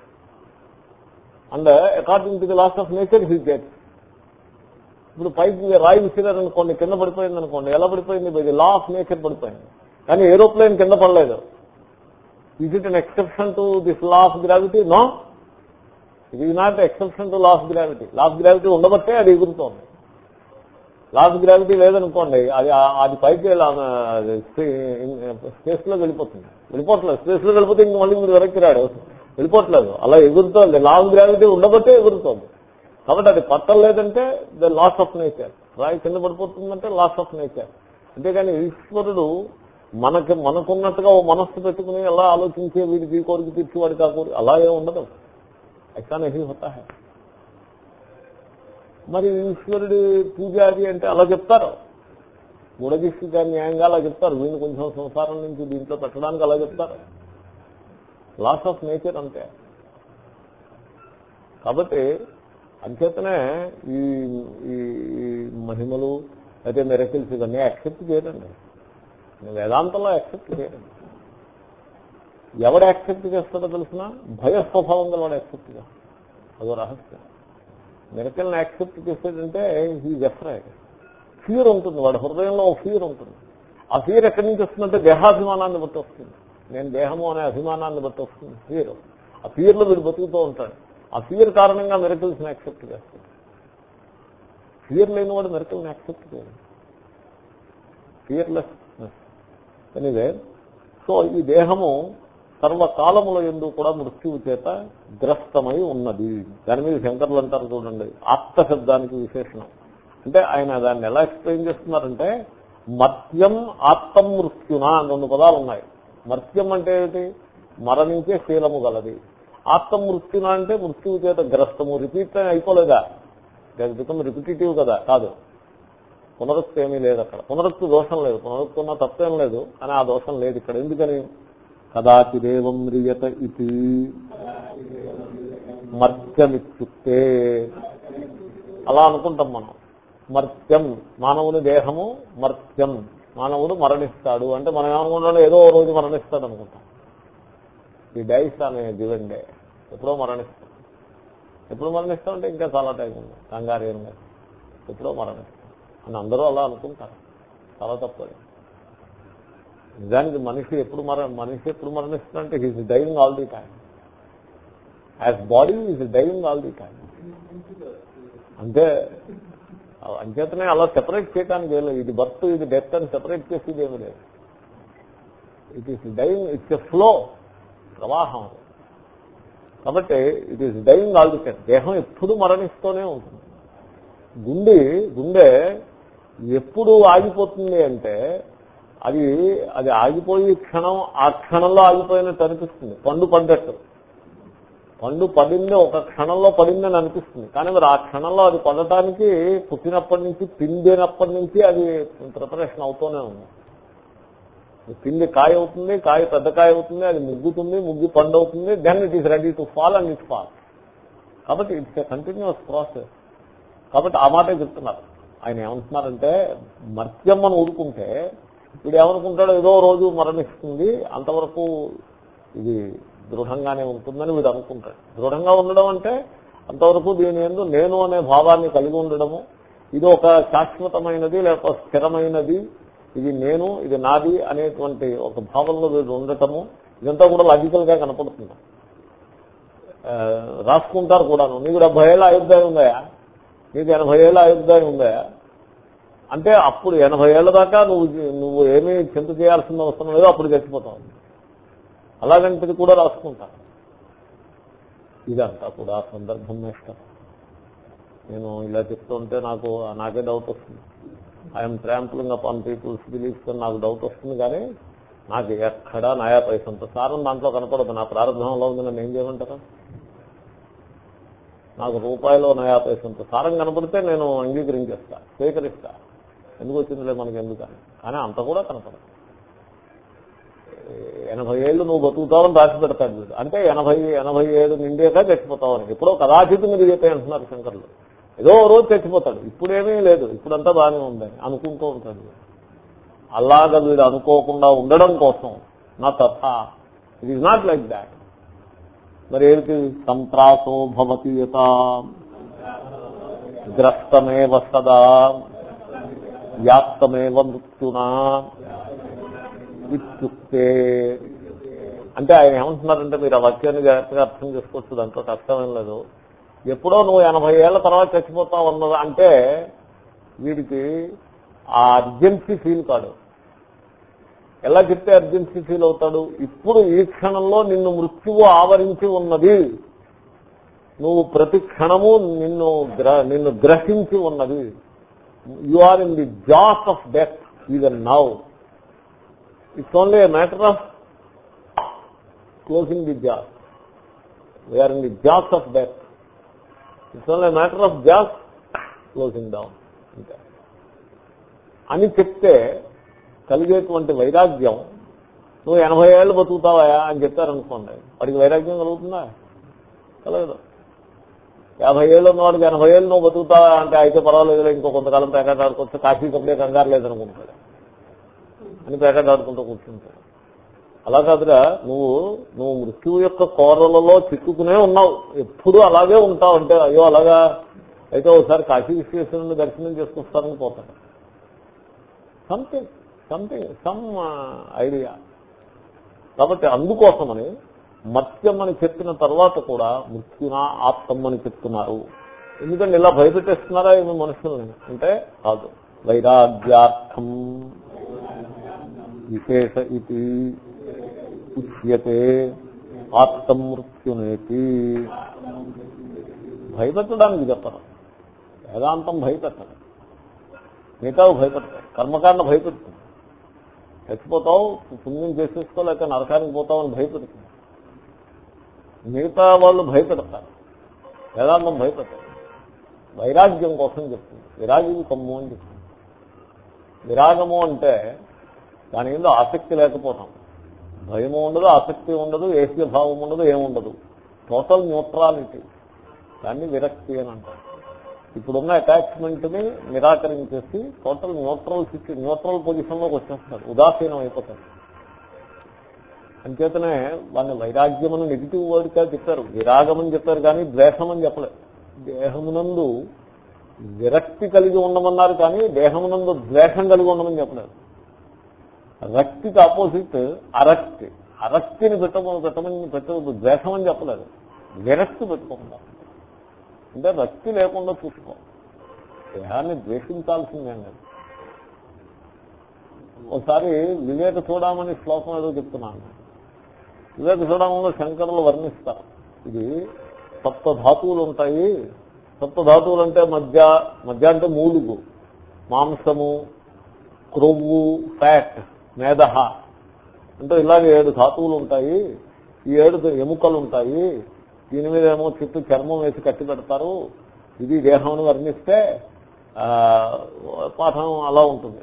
And according to the laws of nature he get ఇప్పుడు పైకి రాయి విసిరారనుకోండి కింద పడిపోయింది అనుకోండి ఎలా పడిపోయింది? By the law of nature పడిపోయింది. కానీ ఏరోప్లేన్ కింద పడలేదు. Is it an exception to this law of gravity no it is not exception to law of gravity law of gravity ఉండబట్టే అది ఎగురుతోంది. లాస్ గ్రావిటీ లేదనుకోండి అది అది పైకి స్పేస్లో వెళ్ళిపోతుంది. వెళ్ళిపోవట్లేదు. స్పేస్లో వెళ్ళిపోతే ఇంక మళ్ళీ మీరు వెనక్కి రాడు. వెళ్ళిపోవట్లేదు. అలా ఎగురుతోంది. లాస్ గ్రావిటీ ఉండబట్టే ఎగురుతోంది. కాబట్టి అది పట్టలేదంటే ద లాస్ ఆఫ్ నేచర్. రాయి కింద పడిపోతుందంటే లాస్ ఆఫ్ నేచర్. అంతేగాని ఈశ్వరుడు మనకి మనకున్నట్టుగా ఓ మనస్సు పెట్టుకుని ఎలా ఆలోచించే వీడికి కోరిక తీర్చి వాడికి ఆ కోరిక? అలాగే ఉండదు. ఎక్కడ హీ హోతా. హై మరి ఈశ్వరుడి పూజ అది అంటే అలా చెప్తారు. గుడగిష్టిగా న్యాయంగా అలా చెప్తారు. వీళ్ళు కొంచెం సంసారం నుంచి దీంట్లో పెట్టడానికి అలా చెప్తారు. లాస్ ఆఫ్ నేచర్ అంతే. కాబట్టి అంచేతనే ఈ ఈ మహిమలు అయితే మెరకిల్స్ ఇవన్నీ యాక్సెప్ట్ చేయరండి. వేదాంతంలో యాక్సెప్ట్ చేయడండి ఎవడు యాక్సెప్ట్ చేస్తాడో తెలిసిన భయ స్వభావం గల వాడు యాక్సెప్ట్ చేస్తాడు. అదో రహస్యం. మిరకల్ని యాక్సెప్ట్ చేసేటంటే ఈ ఎఫ్రైడ్. ఫీర్ ఉంటుంది వాడి హృదయంలో ఒక ఫీర్ ఉంటుంది. ఆ ఫీర్ ఎక్కడి నుంచి వస్తుందంటే దేహాభిమానాన్ని బట్టి వస్తుంది. నేను దేహము అనే అభిమానాన్ని బట్టి వస్తుంది ఫీర్. ఆ ఫీర్లో వీడు బతుకుతూ ఉంటాడు. ఆ ఫీర్ కారణంగా మిరకల్స్ని యాక్సెప్ట్ చేస్తాడు ఫియర్ లేని వాడు మెరకల్ని యాక్సెప్ట్ చేయడు. ఫియర్లెస్ ఎనివే సో ఈ దేహము సర్వకాలముల ఎందు కూడా మృత్యువు చేత గ్రస్తమై ఉన్నది. దాని మీద శంకర్లు అంటారు చూడండి. ఆప్త శబ్దానికి విశేషణం. అంటే ఆయన దాన్ని ఎలా ఎక్స్ప్లెయిన్ చేస్తున్నారంటే మత్యం ఆత్తం మృత్యున రెండు పదాలు ఉన్నాయి. మర్త్యం అంటే ఏమిటి? మరణించే శీలము గలది. ఆత్మ మృత్యున అంటే మృత్యువు చేత గ్రస్తము. రిపీట్ అయిపోలేదా? బికమ్ రిపిటేటివ్ కదా. కాదు. పునరుక్తి ఏమీ లేదు అక్కడ. పునరుక్తి దోషం లేదు. పునరుక్తి ఉన్న తప్పేం లేదు. కానీ ఆ దోషం లేదు ఇక్కడ. ఎందుకని? కదాచిదేవం మ్రియత ఇది. మర్త్యమిత్యుక్తే. అలా అనుకుంటాం మనం. మర్త్యం మానవుని దేహము మర్త్యం. మానవుడు మరణిస్తాడు. అంటే మనం ఏమనుకుంటాం? ఏదో ఓ రోజు మరణిస్తాడు అనుకుంటాం. ఈ డైస్ అనే గివెన్ డే ఎప్పుడో మరణిస్తాం ఎప్పుడు మరణిస్తామంటే ఇంకా చాలా టైం ఉంది. కంగారు ఏం లేదు. ఎప్పుడో మరణిస్తాం అని అందరూ అలా అనుకుంటారు. చాలా తప్పది నిజానికి మనిషి ఎప్పుడు మర మనిషి ఎప్పుడు మరణిస్తుందంటే he's dying all the time as body is dying all the time అంటే అంచేతనే అలా సెపరేట్ చేయడానికి ఏం లేదు ఇది బర్త్ ఇది డెత్ అని సెపరేట్ చేసేది ఏమి లేదు. It is diving it's a flow ప్రవాహం కాబట్టి it is diving all the time దేహం ఎప్పుడు మరణిస్తూనే ఉంటుంది. గుండె గుండె ఎప్పుడు ఆగిపోతుంది అంటే అది అది ఆగిపోయి క్షణం ఆ క్షణంలో ఆగిపోయినట్టు అనిపిస్తుంది. పండు పడ్డట్టు. పండు పడింది ఒక క్షణంలో పడిందని అనిపిస్తుంది. కానీ మరి ఆ క్షణంలో అది పడటానికి పుట్టినప్పటి నుంచి పిండినప్పటి నుంచి అది ప్రిపరేషన్ అవుతూనే ఉంది. పిండి కాయ అవుతుంది కాయ పెద్ద కాయ అవుతుంది అది ముగ్గుతుంది ముగ్గు పండు అవుతుంది then it is ready to fall and it fall కాబట్టి ఇట్స్ ఎ కంటిన్యూస్ ప్రాసెస్ కాబట్టి ఆ మాటే చెప్తున్నారు. ఆయన ఏమంటున్నారంటే మర్త్యం అని ఊరుకుంటే వీడు ఏమనుకుంటాడో ఏదో రోజు మరణిస్తుంది అంతవరకు ఇది దృఢంగానే ఉంటుందని వీడు అనుకుంటాడు దృఢంగా ఉండడం అంటే అంతవరకు దీని ఎందు నేను అనే భావాన్ని కలిగి ఉండడము. ఇది ఒక శాశ్వతమైనది లేకపోతే స్థిరమైనది. ఇది నేను ఇది నాది అనేటువంటి ఒక భావంలో వీడు ఉండటము. ఇదంతా కూడా లాజికల్గా కనపడుతుంది. రాసుకుంటారు కూడాను. నీకు డెబ్బై ఏళ్ళ ఆయుర్దాయం ఉందాయా నీకు ఎనభై ఏళ్ళ ఆయుర్దాయం ఉందా? అంటే అప్పుడు ఎనభై ఏళ్ళ దాకా నువ్వు నువ్వు ఏమీ చింత చేయాల్సిన అవసరం లేదో అప్పుడు చచ్చిపోతావు అలాగంటిది కూడా రాసుకుంటా. ఇదంతా కూడా సందర్భం ఇష్టం నేను ఇలా చెప్తుంటే నాకు నాకే డౌట్ వస్తుంది. I'm trampling on people's beliefs నాకు డౌట్ వస్తుంది కానీ నాకు ఎక్కడా నాయా పైసంత సారం దాంట్లో కనపడదు. నా ప్రారంభంలో ఉంది నన్ను ఏం చేయమంటారా? నాకు రూపాయలు నయా పైసంత సారం కనపడితే నేను అంగీకరించేస్తా స్వీకరిస్తా. ఎందుకు వచ్చిందిలే మనకి ఎందుకని కానీ అంత కూడా కనపడదు. ఎనభై ఏళ్ళు నువ్వు బతుకుతావని రాసి పెడతాడు వీడు. అంటే ఎనభై ఎనభై ఏడు నిండేగా చచ్చిపోతావని ఎప్పుడో కదాచిత్ మీరు చెప్పే అంటున్నారు శంకర్లు. ఏదో రోజు చచ్చిపోతాడు. ఇప్పుడేమీ లేదు. ఇప్పుడంతా బాగానే ఉందని అనుకుంటూ ఉంటాడు అలాగ వీడు అనుకోకుండా ఉండడం కోసం నా తథ it is not like that మరి ఏంటి సంత్రాసో భవతి యత గ్రస్తమేవ సదా. వ్యాప్తమేవ మృత్యునా ఇత్యుక్తే. అంటే ఆయన ఏమంటున్నారంటే మీరు ఆ వాక్యాన్ని జాగ్రత్తగా అర్థం చేసుకోవచ్చు దాంట్లో కష్టమేం లేదు. ఎప్పుడో నువ్వు ఎనభై ఏళ్ళ తర్వాత చచ్చిపోతావు అన్నది అంటే వీడికి ఆ అర్జెన్సీ ఫీల్ కాడు. ఎలా చెప్తే అర్జెన్సీ ఫీల్ అవుతాడు? ఇప్పుడు ఈ క్షణంలో నిన్ను మృత్యువు ఆవరించి ఉన్నది. నువ్వు ప్రతి క్షణము నిన్ను నిన్ను గ్రహించి ఉన్నది. You are in the jaws of death even now it's only matter of closing the jaws we're in the jaws of death it's only matter of jaws closing down ఇంకా అని చెప్తే కలిగేటువంటి వైరాగ్యం నువ్వు ఎనభై ఏళ్ళు బతుకుతావా అని చెప్పారనుకోండి. వాడికి వైరాగ్యం కలుగుతుందా? కలగదు. యాభై ఏళ్ళు ఉన్నవాడికి ఎనభై ఏళ్ళు నువ్వు బతుకుతావా అంటే అయితే పర్వాలేదు ఇంకో కొంతకాలం ప్యాకెట్ ఆడుకోవచ్చు కాఫీ కప్పుడే కంగారు లేదనుకుంటాడు. అని ప్యాకెట్ ఆడుకుంటూ కూర్చుంటాడు. అలా కాదురా నువ్వు నువ్వు మృత్యువు యొక్క కోరలలో చిక్కుకునే ఉన్నావు. ఎప్పుడు అలాగే ఉంటావు అంటే అయ్యో అలాగా? అయితే ఒకసారి కాశీ విశ్వేశ్వరుని దర్శనం చేసుకొస్తారని పోతాడు. సంథింగ్ సంథింగ్ సమ్ ఐడియా కాబట్టి అందుకోసమని మత్యం అని చెప్పిన తర్వాత కూడా మృత్యునా ఆప్తం అని చెప్తున్నారు. ఎందుకంటే ఇలా భయపెట్టేస్తున్నారా ఇవి మనుషుల్ని అంటే కాదు. వైరాగ్యార్థం విశేష ఇది ఉచ్యతే ఆప్తమృత్యునేటి భయపెట్టడానికి చెప్పరు. వేదాంతం భయపెట్టదు. మిగతావు భయపెడతాయి. కర్మకాండ భయపెడుతుంది. చచ్చిపోతావు పుణ్యం చేసేసుకోలేక నరకానికి పోతావు అని భయపెడుతుంది. మిగతా వాళ్ళు భయపెడతారు. వేదాంతం భయపెడతారు. వైరాగ్యం కోసం చెప్తుంది. విరాగి కమ్ము అని చెప్తుంది. విరాగము అంటే దాని మీద ఆసక్తి లేకపోవటం భయము ఉండదు ఆసక్తి ఉండదు ఏస్య భావం ఉండదు ఏముండదు. టోటల్ న్యూట్రాలిటీ దాన్ని విరక్తి అని అంటారు. ఇప్పుడున్న అటాచ్మెంట్ని నిరాకరించేసి టోటల్ న్యూట్రల్ సిచ్యు న్యూట్రల్ పొజిషన్లోకి వచ్చేస్తాడు ఉదాసీనం అయిపోతాడు అంచేతనే వాళ్ళని వైరాగ్యం అని నెగిటివ్ వర్డ్గా చెప్పారు. విరాగం అని చెప్పారు కానీ ద్వేషం అని చెప్పలేదు దేహమునందు విరక్తి కలిగి ఉండమన్నారు కానీ దేహమునందు ద్వేషం కలిగి ఉండమని చెప్పలేదు. రక్తికి ఆపోజిట్ అరక్తి. అరక్తిని పెట్టమని పెట్టమని పెట్టదు ద్వేషం అని చెప్పలేదు. విరక్తి పెట్టుకోకుండా. అంటే రక్తి లేకుండా చూసుకో. దేహాన్ని ద్వేషించాల్సిందే లేదు ఒకసారి వివేక చూడమని శ్లోకం ఏదో చెప్తున్నాను. వివేక చూడమంలో శంకరులు వర్ణిస్తారు. ఇది సప్త ధాతువులు ఉంటాయి సప్త ధాతువులు అంటే మధ్య మధ్య అంటే మూలుగు. మాంసము క్రొవ్వు ఫ్యాట్ మేధహ. అంటే ఇలాగే ఏడు ధాతువులు ఉంటాయి ఈ ఏడు ఎముకలు ఉంటాయి దీని మీద ఏమో చుట్టూ చర్మం వేసి కట్టి పెడతారు. ఇది దేహం వర్ణిస్తే పాఠం అలా ఉంటుంది.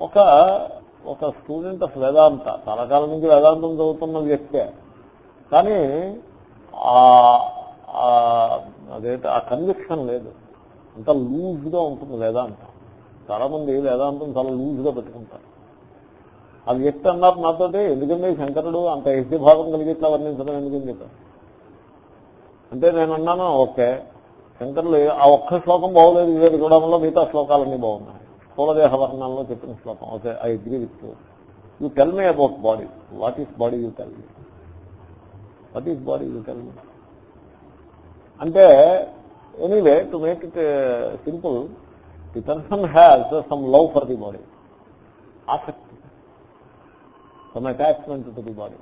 ఒక ఒక స్టూడెంట్ ఆఫ్ వేదాంత చాలా కాలం నుంచి వేదాంతం చదువుతున్న వ్యక్తే. కానీ ఆ ఆ, అదేంటి ఆ కన్విక్షన్ లేదు. అంత లూజ్గా ఉంటుంది వేదాంతం. చాలా మంది వేదాంతం చాలా లూజ్గా పెట్టుకుంటారు. ఆ వ్యక్తి అన్నారు నాతోటి ఎందుకంటే శంకరుడు అంత ఎస్టి భాగం కలిగి ఇట్లా వర్ణించడం ఎందుకని చెప్పారు? అంటే నేను అన్నాను ఓకే శంకరులు ఆ ఒక్క శ్లోకం బాగోలేదు కూడా చూడడంలో మిగతా శ్లోకాలన్నీ బాగున్నాయి. స్థూలదేహ వర్ణంలో చెప్పిన శ్లోకం. Okay I agree with you tell me about body what is body you tell me what is body you tell me అంటే anyway to make it simple the person has some love for the body ఆసక్తి some attachment to the body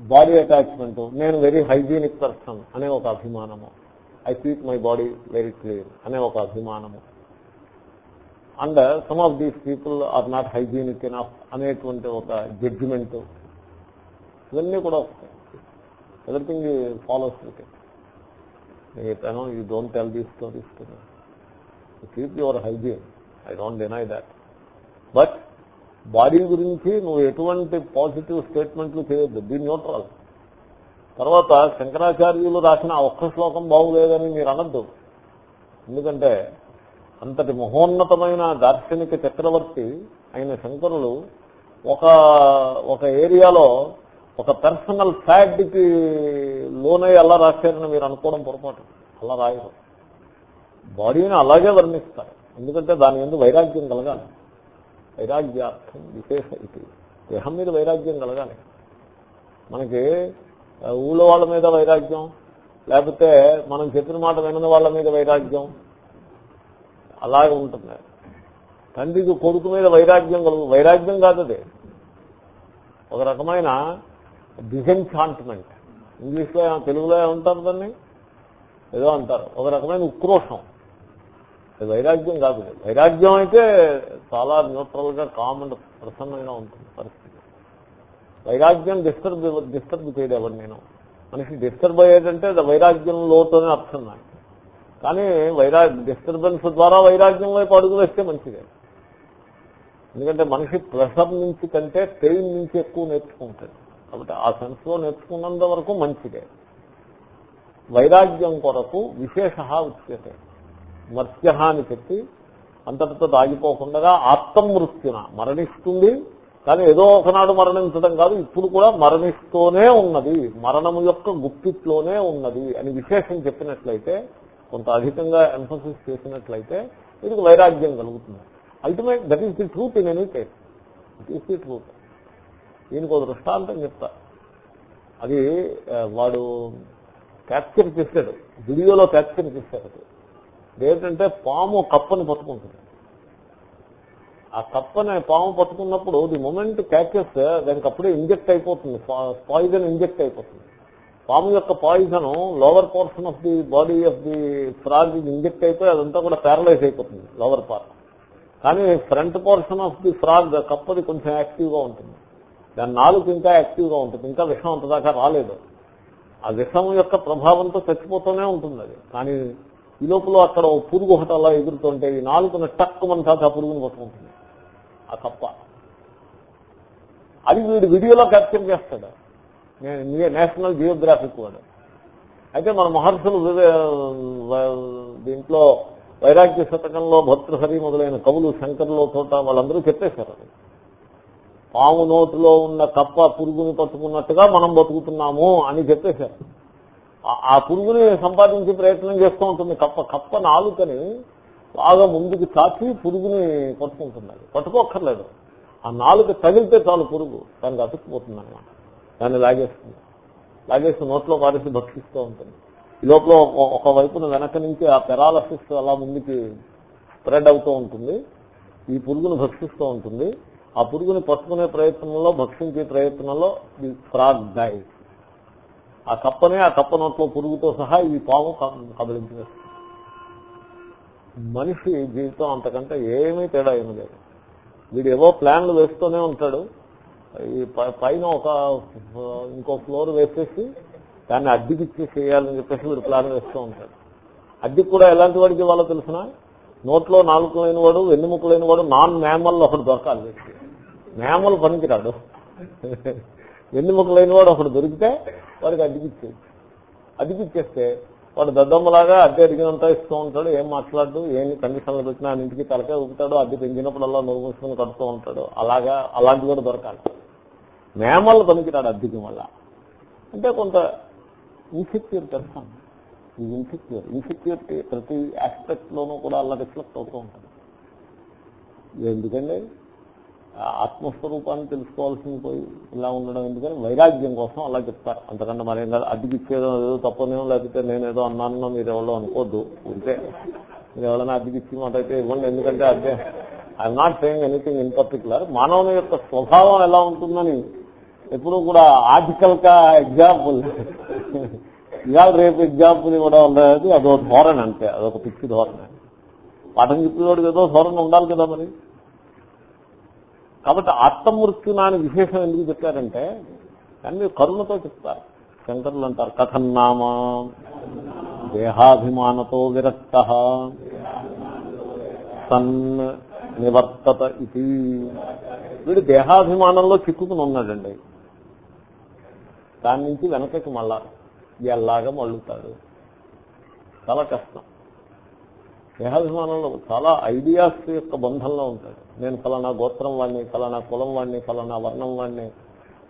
body attachment నేను very hygienic person అనే ఒక అభిమానము. I keep my body very clear అనే ఒక అభిమానము. And some of these people are not hygienic enough అనేటువంటి ఒక జడ్జిమెంట్. ఇవన్నీ కూడా వస్తాయి. Everything follows with it you don't tell these stories keep your hygiene I don't deny that but body గురించి నువ్వు ఎటువంటి పాజిటివ్ స్టేట్మెంట్లు చేయొద్దు. బీ న్యూట్రల్ తర్వాత శంకరాచార్యులు రాసిన ఒక్క శ్లోకం బాగులేదని మీరు అనద్దు. ఎందుకంటే అంతటి మహోన్నతమైన దార్శనిక చక్రవర్తి అయిన శంకరులు ఒక ఒక ఏరియాలో ఒక పర్సనల్ ఫ్యాడ్కి లోనై అలా రాశారని మీరు అనుకోవడం పొరపాటు. అలా రాయరు. బాడీని అలాగే వర్ణిస్తారు. ఎందుకంటే దాని ఎందుకు వైరాగ్యం కలగాలి. వైరాగ్యార్థం విశేష ఇది. దేహం మీద వైరాగ్యం కలగాలి. మనకి ఊళ్ళో వాళ్ళ మీద వైరాగ్యం లేకపోతే మనం చెప్పిన మాట వినని వాళ్ళ మీద వైరాగ్యం అలాగే ఉంటుంది. తండ్రికి కొడుకు మీద వైరాగ్యం కలుగు వైరాగ్యం కాదు అది. ఒక రకమైన డిసెన్ఛాంట్మెంట్ ఇంగ్లీష్లో తెలుగులో ఏమంటారు దాన్ని? ఏదో అంటారు. ఒక రకమైన ఉక్రోషం. అది వైరాగ్యం కాదు వైరాగ్యం అయితే చాలా న్యూట్రల్గా కామన్ ప్రసన్నంగా ఉంటుంది పరిస్థితి. వైరాగ్యం డిస్టర్బ్ డిస్టర్బ్ చేయడం ఎవరు నేను మనిషి డిస్టర్బ్ అయ్యేటంటే అది వైరాగ్యం లోతోనే అర్థం నాకు కానీ వైరా డిస్టర్బెన్స్ ద్వారా వైరాగ్యం వైపు అడుగు వేస్తే మంచిదే. ఎందుకంటే మనిషి ప్రెషర్ నుంచి కంటే పెయిన్ నుంచి ఎక్కువ నేర్చుకుంటాడు. కాబట్టి ఆ సెన్స్లో నేర్చుకున్నంత వరకు మంచిదే. వైరాగ్యం కొరకు విశేష ఉచ్యతే. మత్స్య అని చెప్పి అంతటితో దాగిపోకుండా ఆత్మమృత్యున మరణిస్తుంది. కానీ ఏదో ఒకనాడు మరణించడం కాదు ఇప్పుడు కూడా మరణిస్తూనే ఉన్నది. మరణము యొక్క గుప్పిట్లోనే ఉన్నది అని విశేషం చెప్పినట్లయితే కొంత అధికంగా ఎంఫసిస్ చేసినట్లయితే వీరికి వైరాగ్యం కలుగుతుంది. Ultimate that is the truth in any case it is the truth దీనికి ఒక దృష్టాంతం చెప్తా. అది వాడు క్యాప్చర్ చేశాడు. వీడియోలో క్యాప్చర్ చేశాడు. అది ఏంటంటే పాము కప్పని పట్టుకుంటుంది. ఆ కప్పని పాము పట్టుకున్నప్పుడు ది మూమెంట్ క్యాచెస్ దానికి అప్పుడే ఇంజెక్ట్ అయిపోతుంది. పాయిజన్ ఇంజెక్ట్ అయిపోతుంది. పాము యొక్క poison lower portion of the body of the frog inject అయిపోయి అదంతా కూడా ప్యారలైజ్ అయిపోతుంది లోవర్ పార్ట్. కానీ front portion of the frog కప్పది కొంచెం యాక్టివ్గా ఉంటుంది. దాని నాలుగు ఇంకా యాక్టివ్గా ఉంటుంది. ఇంకా విషం అంత దాకా రాలేదు. ఆ విషం యొక్క ప్రభావంతో చచ్చిపోతూనే ఉంటుంది అది. కానీ ఈ లోపల అక్కడ ఓ పురుగు ఒకటి అలా ఎగురుతుంటే ఈ నాలుగున టక్కుమని కాదు ఆ పురుగుని పట్టుకుంటుంది ఆ కప్ప. అది వీడు వీడియోలో క్యాప్చర్ చేస్తాడు. నేను నేషనల్ జియోగ్రాఫిక్ వాడు అయితే మన మహర్షులు దీంట్లో వైరాగ్య శతకంలో భర్తృహరి మొదలైన కవులు శంకర్లో తోట వాళ్ళందరూ చెప్పేశారు అది. పాము నోటిలో ఉన్న కప్ప పురుగుని పట్టుకున్నట్టుగా మనం బతుకుతున్నాము అని చెప్పేశారు. ఆ- ఆ పురుగుని సంపాదించే ప్రయత్నం చేస్తూ ఉంటుంది కప్ప. కప్ప నాలుకని బాగా ముందుకు చాచి పురుగుని పట్టుకుంటున్నది. పట్టుకోక్కర్లేదు. ఆ నాలుక తగిలితే చాలు పురుగు. దానికి అతుక్కుపోతుంది అనమాట దాన్ని లాగేస్తుంది. లాగేసి నోట్లో పారేసి భక్షిస్తూ ఉంటుంది. ఈ లోపల ఒక- వైపున వెనక నుంచి ఆ పెరాలసిస్ అలా ముందుకి స్ప్రెడ్ అవుతూ ఉంటుంది. ఈ పురుగును భక్షిస్తూ ఉంటుంది. ఆ పురుగుని పట్టుకునే ప్రయత్నంలో భక్షించే ప్రయత్నంలో ది ఫ్రాగ్ డై ఆ కప్పనే ఆ కప్ప నోట్లో పురుగుతో సహా ఈ పాము కబలించేస్తుంది మనిషి జీవితం అంతకంటే ఏమీ తేడా ఏమి లేదు. వీడు ఏవో ప్లాన్లు వేస్తూనే ఉంటాడు. ఈ పైన ఒక ఇంకో ఫ్లోర్ వేసేసి దాన్ని అద్దెకిచ్చి చేయాలని చెప్పేసి వీడు ప్లాన్ వేస్తూ ఉంటాడు. అద్దెకి కూడా ఎలాంటి వాడికి ఇవ్వాలో తెలిసిన? నోట్లో నాలుగు లేని వాడు వెన్నుముక లేని వాడు నాన్ మ్యామల్ ఒకటి దొరకాలి వ్యక్తి. మ్యామల్ పనికిరాడు. వెన్నుముక లేని వాడు ఒకటి దొరికితే వాడికి అద్దెకిచ్చేది అద్దెకిచ్చేస్తే వాడు దద్దమ్మలాగా అద్దె అడిగినంత ఇస్తూ ఉంటాడు ఏం మాట్లాడు ఏం కండిషన్లు పెట్టినా ఆయన ఇంటికి తలకే ఊపుతాడు అద్దె పెంచినప్పుడల్లా నువ్వు మూసుకొని కడుతూ ఉంటాడు. అలాగా అలాంటి కూడా దొరకాలి. మేమల్ పనికిరాడు అద్దెకి మళ్ళా. అంటే కొంత ఇన్సెక్యూర్ తెలుసాను ఈ ఇన్సెక్యూర్ ఇన్సెక్యూరిటీ ప్రతి ఆస్పెక్ట్లోనూ కూడా అలా రిఫ్లెక్ట్ అవుతూ ఉంటుంది. ఎందుకండి ఆత్మస్వరూపాన్ని తెలుసుకోవాల్సింది పోయి ఇలా ఉండడం ఎందుకని వైరాగ్యం కోసం అలా చెప్తారు. అంతకంటే మరేం కాదు అద్దెకిచ్చేదో ఏదో తప్పనేమో లేకపోతే నేనేదో అన్నానో మీరు ఎవరో అనుకోద్దు. ఉంటే మీరు ఎవరైనా అద్దెకి మాటైతే ఇవ్వండి. ఎందుకంటే అద్దె I'm not saying anything in particular మానవుని యొక్క స్వభావం ఎలా ఉంటుందని ఎప్పుడు కూడా ఆర్టికల్గా ఎగ్జాంపుల్. ఇవాళ రేపు ఎగ్జాంపుల్ కూడా అనేది అదొక ధోరణి అంతే అదొక పిచ్చి ధోరణి. పాఠం చెప్పేవాడికి ఏదో ధోరణి ఉండాలి కదా మరి. కాబట్టి ఆత్మమృత్యు నాని విశేషం ఎందుకు చెప్పారంటే కానీ కరుణతో చెప్తారు. శంకరులు అంటారు కథన్నామ దేహాభిమానతో విరక్త సన్ నివర్తత ఇది వీడు దేహాభిమానంలో చిక్కుకుని ఉన్నాడండి. దాని నుంచి వెనకకి మళ్ళా ఎల్లాగా మళ్ళుతాడు. చాలా కష్టం. దేహాభిమానంలో చాలా ఐడియాస్ యొక్క బంధంలో ఉంటాడు. నేను ఫలానా గోత్రం వాడిని ఫలానా కులం వాడిని ఫలానా వర్ణం వాడిని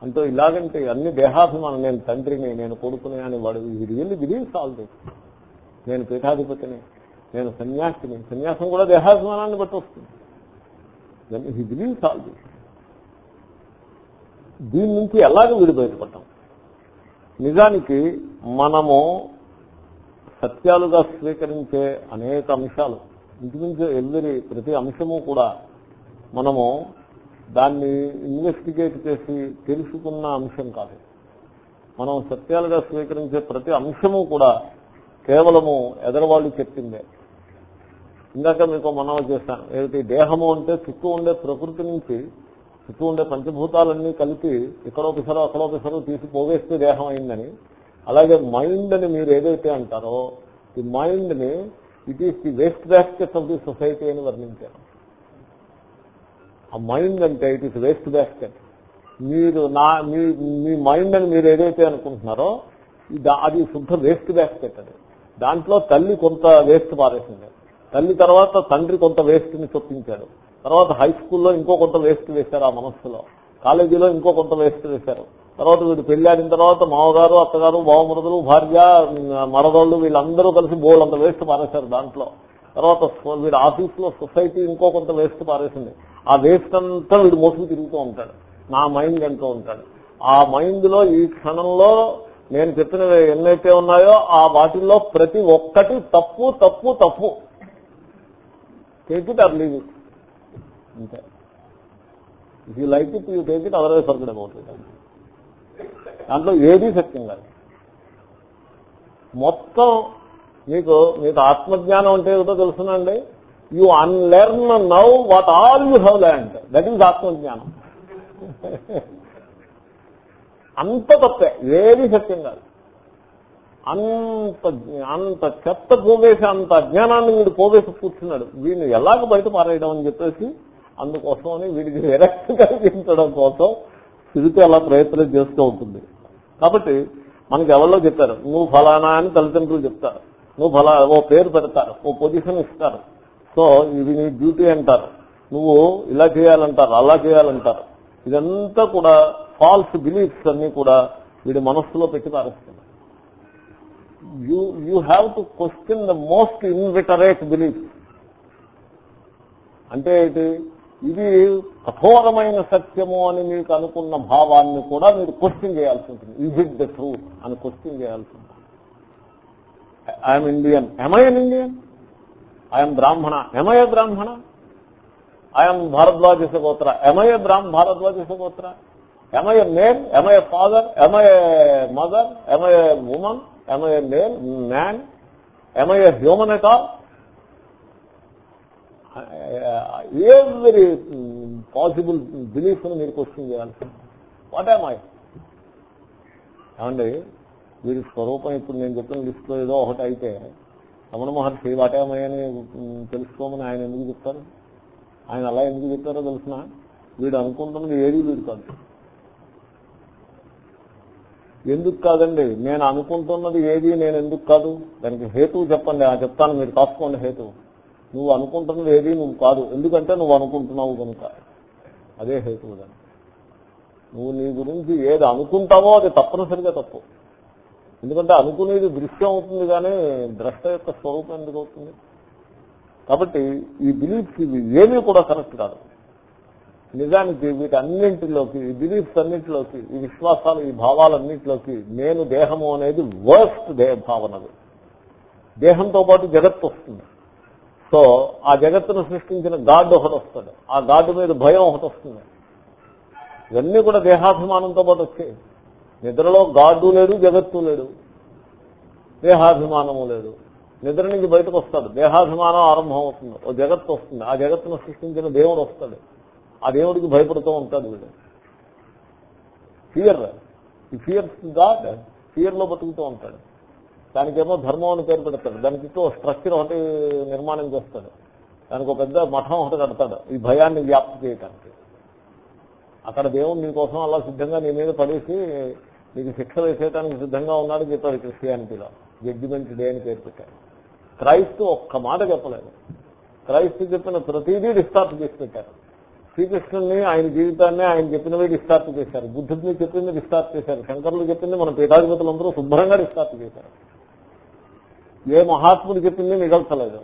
అంటూ ఇలాగంటే అన్ని దేహాభిమానం నేను తండ్రిని నేను కొడుకుని అని వాడు రియల్లీ బిలీవ్స్ ఆల్ దిస్ నేను పీఠాధిపతిని నేను సన్యాసిని. సన్యాసం కూడా దేహాభిమానాన్ని బట్టి వస్తుంది. Then he believes all this దీని నుంచి ఎలాగ వీడు బయటపడ్డాం? నిజానికి మనము సత్యాలుగా స్వీకరించే అనేక అంశాలు ఇంచుమించు ఎవ్రీ ప్రతి అంశము కూడా మనము దాన్ని ఇన్వెస్టిగేట్ చేసి తెలుసుకున్న అంశం కాదు. మనం సత్యాలుగా స్వీకరించే ప్రతి అంశము కూడా కేవలము ఎదరవాళ్ళు చెప్పిందే. ఇందాక మీకు మనం చేశాను ఏమిటి దేహము అంటే చుట్టూ ఉండే ప్రకృతి నుంచి చుట్టూ ఉండే పంచభూతాలన్నీ కలిపి ఇక్కడో పిసరో అక్కడో పిసరో తీసి పోగేస్తే దేహం అయిందని అలాగే మైండ్ అని మీరు ఏదైతే అంటారో ఈ మైండ్ని it is the waste basket of the society అని వర్ణించారు. ఆ మైండ్ అంటే ఇట్ ఈస్ వేస్ట్ బ్యాస్కెట్ మీరు నా మీ మైండ్ అని మీరు ఏదైతే అనుకుంటున్నారో అది శుద్ధ వేస్ట్ బ్యాస్కెట్ అది. దాంట్లో తల్లి కొంత వేస్ట్ పారేసింది. తల్లి తర్వాత తండ్రి కొంత వేస్ట్ని చొప్పించాడు తర్వాత హై స్కూల్లో ఇంకో కొంత వేస్ట్ వేశారు ఆ మనస్సులో. కాలేజీలో ఇంకో కొంత వేస్ట్ వేశారు. తర్వాత వీడు పెళ్ళాడిన తర్వాత మామగారు అత్తగారు బావమరుదులు భార్య మరదళ్ళు వీళ్ళందరూ కలిసి బోల్ అంత వేస్ట్ పారేశారు దాంట్లో. తర్వాత వీడు ఆఫీస్లో సొసైటీ ఇంకో కొంత వేస్ట్ పారేసింది. ఆ వేస్ట్ అంతా వీడు మోసుకు తిరుగుతూ ఉంటాడు. నా మైండ్ అంటూ ఉంటాడు. ఆ మైండ్లో ఈ క్షణంలో నేను చెప్పినవి ఎన్నైతే ఉన్నాయో ఆ వాటిల్లో ప్రతి ఒక్కటి తప్పు తప్పు తప్పు. Take it or leave it అంతే. If you like it you take it otherwise forgot about it దాంట్లో ఏదీ సత్యం కాదు. మొత్తం మీకు మీకు ఆత్మజ్ఞానం అంటే ఏదో తెలుసునండి. You unlearn now what all you have learned that is ఆత్మజ్ఞానం. అంత తప్పే. ఏది సత్యం కాదు. అంత అంత చెత్త పోగేసి అంత అజ్ఞానాన్ని వీడు పోగేసి కూర్చున్నాడు. వీడిని ఎలాగ బయట పారేయడం అని చెప్పేసి అందుకోసమని వీడికి విరక్తి కలిగించడం కోసం తిరిగి అలా ప్రయత్నం చేస్తూ ఉంటుంది. కాబట్టి మనకి ఎవరిలో చెప్తారు నువ్వు ఫలానా అని తల్లిదండ్రులు చెప్తారు. నువ్వు ఫలా ఓ పేరు పెడతారు ఓ పొజిషన్ ఇస్తారు. సో ఇది నీ డ్యూటీ అంటారు. నువ్వు ఇలా చేయాలంటారు అలా చేయాలంటారు. ఇదంతా కూడా ఫాల్స్ బిలీఫ్స్ అన్ని కూడా వీడి మనస్సులో పెట్టి పారేస్తుంది you you have to question the most inveterate belief అంటే ఏంటి? ఇది కఠోరమైన సత్యము అని మీకు అనుకున్న భావాన్ని కూడా మీరు క్వశ్చన్ చేయాల్సి ఉంటుంది. ఈజ్ ఇట్ ద ట్రూత్ అని క్వశ్చన్ చేయాల్సి ఉంటుంది. I'm Indian I'm an Indian I'm Brahmana I'm a Brahmana I'm Bharadwaj గోత్ర I'm a Brahma Bharadwaj gotra I'm a male I'm a father I'm a mother I'm a woman I'm a male man I'm a human at all every possible బిలీఫ్ని మీరు question చేయాల్సి what I ఏమండి? వీడి స్వరూపం ఇప్పుడు నేను చెప్పిన list ఏదో ఒకటి అయితే రమణ మహర్షి వాటేమయ్యని తెలుసుకోమని ఆయన ఎందుకు చెప్తారు? ఆయన అలా ఎందుకు చెప్తారో తెలిసిన? వీడు అనుకుంటున్నది ఏది వీడు కాదు. ఎందుకు కాదండి? నేను అనుకుంటున్నది ఏది నేను ఎందుకు కాదు? దానికి హేతువు చెప్పండి. ఆ చెప్తాను మీరు కాసుకోండి హేతువు. నువ్వు అనుకుంటున్నది ఏది నువ్వు కాదు. ఎందుకంటే నువ్వు అనుకుంటున్నావు కనుక. అదే హేతువు దాన్ని నువ్వు నీ గురించి ఏది అనుకుంటావో అది తప్పనిసరిగా తప్పు. ఎందుకంటే అనుకునేది దృశ్యం అవుతుంది కానీ ద్రష్ట యొక్క స్వరూపం ఎందుకు అవుతుంది? కాబట్టి ఈ బిలీఫ్స్ ఇవి ఏమీ కూడా కరెక్ట్ కాదు. నిజానికి వీటన్నింటిలోకి ఈ బిలీఫ్స్ అన్నింటిలోకి ఈ విశ్వాసాలు ఈ భావాలన్నింటిలోకి నేను దేహము అనేది వర్స్ట్ దేహ భావనది. దేహంతో పాటు జగత్తు వస్తుంది. సో ఆ జగత్తును సృష్టించిన గాడ్ ఒకటి వస్తాడు. ఆ గాడ్ మీద భయం ఒకటి వస్తుంది. ఇవన్నీ కూడా దేహాభిమానంతో పాటు వచ్చాయి. నిద్రలో గాడు లేడు జగత్తు లేడు. దేహాభిమానము లేదు. నిద్ర నుంచి బయటకు వస్తాడు. దేహాభిమానం ఆరంభం అవుతుంది. ఓ జగత్తు వస్తుంది. ఆ జగత్తును సృష్టించిన దేవుడు వస్తాడు. ఆ దేవుడికి భయపడుతూ ఉంటాడు వీడు. ఫియర్ ఈ ఫియర్ గాడ్ ఫియర్లో బతుకుతూ ఉంటాడు. దానికేమో ధర్మం అని పేరు పెడతాడు. దానికి స్ట్రక్చర్ ఒకటి నిర్మాణం చేస్తాడు. దానికి ఒక పెద్ద మఠం ఒకటి కడతాడు ఈ భయాన్ని వ్యాప్తి చేయటానికి. అక్కడ దేవుడు నీకోసం అలా సిద్ధంగా నీ మీద పడేసి నీకు శిక్ష వేసేయడానికి సిద్ధంగా ఉన్నాడు చెప్పాడు క్రిస్టియానిటీలో జడ్జిమెంట్ డే అని పేరు పెట్టారు క్రైస్తు ఒక్క మాట చెప్పలేదు. క్రైస్తు చెప్పిన ప్రతిదీ డిస్టార్ట్ చేసి పెట్టారు శ్రీకృష్ణుని ఆయన జీవితాన్ని ఆయన చెప్పినవి డిస్టార్ట్ చేశారు. బుద్ధుడిని చెప్పింది డిస్టార్ట్ చేశారు. శంకరులు చెప్పింది మన పీఠాధిపతులందరూ శుభ్రంగా డిస్టార్ట్ చేశారు. ఏ మహాత్ముడు చెప్పింది మిగల్చలేదు.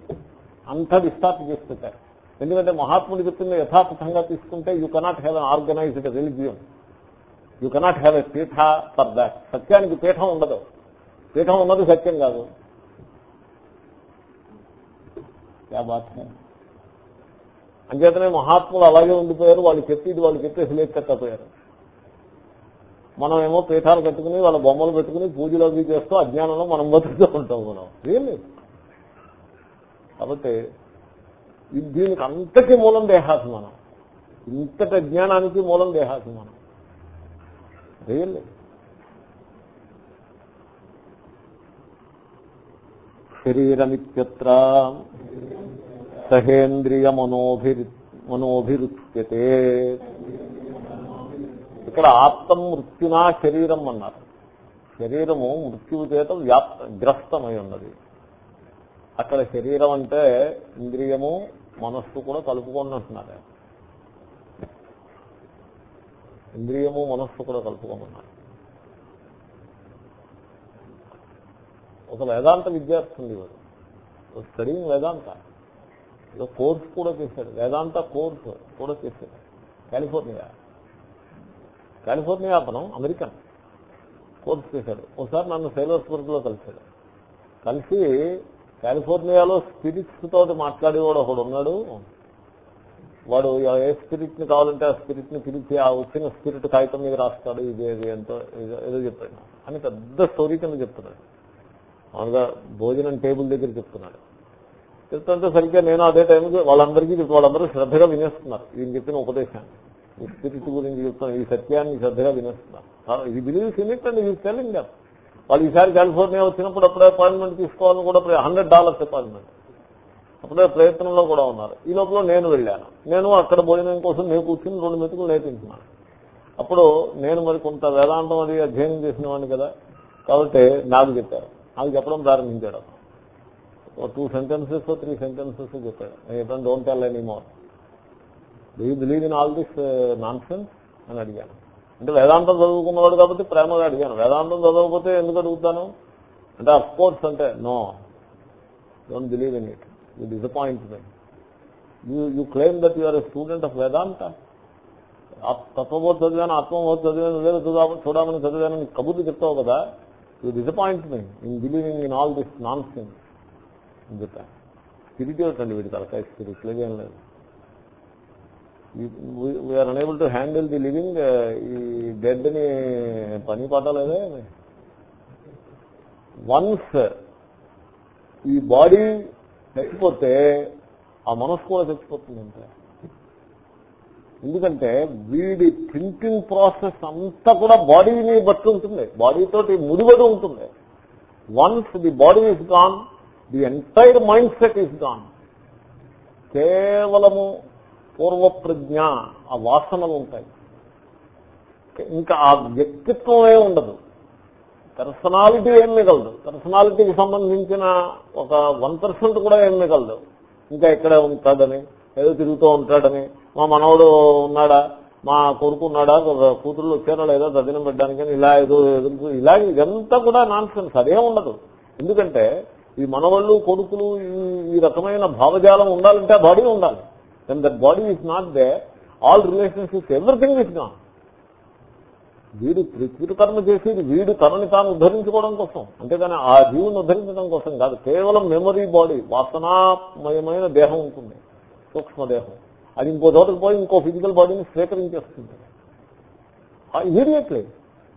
అంత డిస్టార్ట్ చేసి పెట్టారు ఎందుకంటే మహాత్ముడు చెప్పింది యథాతథంగా తీసుకుంటే you cannot have an organised religion you cannot have a peetha for that సత్యానికి పీఠం ఉండదు. పీఠం ఉన్నది సత్యం కాదు. బాత్ అంచేతనే మహాత్ములు అలాగే ఉండిపోయారు వాళ్ళు చెప్పేది వాళ్ళు చెప్పేసి లేకపోయారు. మనం ఏమో పీఠాలు కట్టుకుని వాళ్ళ బొమ్మలు పెట్టుకుని పూజలు అవి చేస్తూ అజ్ఞానంలో మనం బతుకుతూ ఉంటాం మనం. రియల్లీ కాబట్టి దీనికి అంతటి మూలం దేహాభిమానం. ఇంతటి అజ్ఞానానికి మూలం దేహాభిమానం. రియల్లీ శరీరమిత్ర సహేంద్రియ మనోభిరు మనోభిరుచ్యతే ఇక్కడ ఆత్మ మృత్యునా శరీరం అన్నారు. శరీరము మృత్యువు చేత వ్యాప్త గ్రస్తమై ఉన్నది. అక్కడ శరీరం అంటే ఇంద్రియము మనస్సు కూడా కలుపుకొని అంటున్నారు ఇంద్రియము మనస్సు కూడా కలుపుకొని ఉన్నారు ఒక వేదాంత విద్యార్థి వారు వాడు. స్టడింగ్ వేదాంత. ఏదో కోర్సు కూడా చేశాడు. వేదాంత కోర్సు కూడా చేశాడు. కాలిఫోర్నియా. కాలిఫోర్నియా అతను అమెరికన్ కోర్స్ చేశాడు. ఒకసారి నన్ను సైలోస్బర్గ్లో కలిశాడు. కలిసి కాలిఫోర్నియాలో స్పిరిట్స్ తోటి మాట్లాడేవాడు ఒకడు ఉన్నాడు. వాడు ఏ స్పిరిట్ని కావాలంటే ఆ స్పిరిట్ని పిలిచి ఆ వచ్చిన స్పిరిట్ కాగితం మీద రాస్తాడు ఇది ఇది ఎంతో ఏదో చెప్పాడు అని పెద్ద స్టోరీ కింద చెప్తున్నాడు. మామూలుగా భోజనం టేబుల్ దగ్గర చెప్తున్నాడు. చెప్తుంటే సరిగ్గా నేను అదే టైంకి వాళ్ళందరికీ వాళ్ళందరూ శ్రద్ధగా వినేస్తున్నారు. ఈయన చెప్పిన ఉపదేశాన్ని. ఈ స్పిరిట్ గురించి చెప్తాను ఈ సత్యాన్ని శ్రద్ధగా వినేస్తున్నాను ఇది బిలీవ్స్ ఇన్ ఇట్ అండ్ ఈ టెలింగ్ వాళ్ళు ఈసారి కాలిఫోర్నియా వచ్చినప్పుడు అప్పుడే అపాయింట్మెంట్ తీసుకోవాలని కూడా హండ్రెడ్ డాలర్స్ అపాయింట్మెంట్ అప్పుడే ప్రయత్నంలో కూడా ఉన్నారు. ఈ లోపల నేను వెళ్ళాను. నేను అక్కడ భోజనం కోసం నేను కూర్చుని రెండు మెతుకులు నేర్పించున్నాను అప్పుడు నేను మరి కొంత వేదాంతం అది అధ్యయనం చేసిన వాడిని కదా. కాబట్టి నాకు చెప్పారు. నాకు చెప్పడం ప్రారంభించాడు టూ సెంటెన్సెస్ త్రీ సెంటెన్సెస్ చెప్పాడు. నేను చెప్పాను don't tell any more do you believe in all this nonsense అని అడిగాను. అంటే వేదాంతం చదువుకున్నవాడు కాబట్టి ప్రేమగా అడిగాను. వేదాంతం చదవకపోతే ఎందుకు అడుగుతాను? అంటే అఫ్ కోర్స్ అంటే no don't believe in it you disappoint me you you claim that you are a student of Vedanta తత్వబోధ చదివాను ఆత్మబోధ చదివాను లేదు చూడమని చదివాను కబుర్లు చెప్తావు కదా you disappoint me in believing in all this nonsense అని చెప్పాను. స్పిరిచువల్ అండి వీడి తలకాయ స్పిరిచువల్ ఏం లేదు. We're unable to handle the living ఈ డెడ్ని పని పట్టలేదే వన్స్ uh, ఈ బాడీ చచ్చిపోతే ఆ మనసు కూడా చచ్చిపోతుంది ఎందుకంటే వీడి థింకింగ్ ప్రాసెస్ అంతా కూడా బాడీని బట్టి ఉంటుంది. బాడీతోటి ముడిపడి ఉంటుంది. Once the body is gone the entire mind set is gone కేవలము పూర్వప్రజ్ఞ ఆ వాసనలు ఉంటాయి. ఇంకా ఆ వ్యక్తిత్వమే ఉండదు. పర్సనాలిటీ ఏం మిగలదు. పర్సనాలిటీకి సంబంధించిన ఒక వన్ పర్సెంట్ కూడా ఏం మిగలదు. ఇంకా ఇక్కడే ఉంటాడని ఏదో తిరుగుతూ ఉంటాడని మా మనవడు ఉన్నాడా మా కొడుకు ఉన్నాడా కూతుళ్ళు వచ్చారా లేదా దదినం పెట్టడానికి ఇలా ఏదో ఇలా ఇదంతా కూడా నాన్ సెన్స్ అదే ఉండదు. ఎందుకంటే ఈ మనవాళ్ళు కొడుకులు ఈ రకమైన భావజాలం ఉండాలంటే ఆ బాడీ ఉండాలి. Then that body is not they all relationships, everything is gone. వీడు కృతకర్మ చేసేది వీడు తనని తాను ఉద్ధరించుకోవడం కోసం. అంతేగాని ఆ జీవుని ఉద్ధరించడం కోసం కాదు. కేవలం మెమరీ బాడీ వాసనామయమైన దేహం ఉంటుంది సూక్ష్మదేహం అది ఇంకో చోటకు పోయి ఇంకో ఫిజికల్ బాడీని స్వీకరించేస్తుంది. ఇమీడియట్లీ.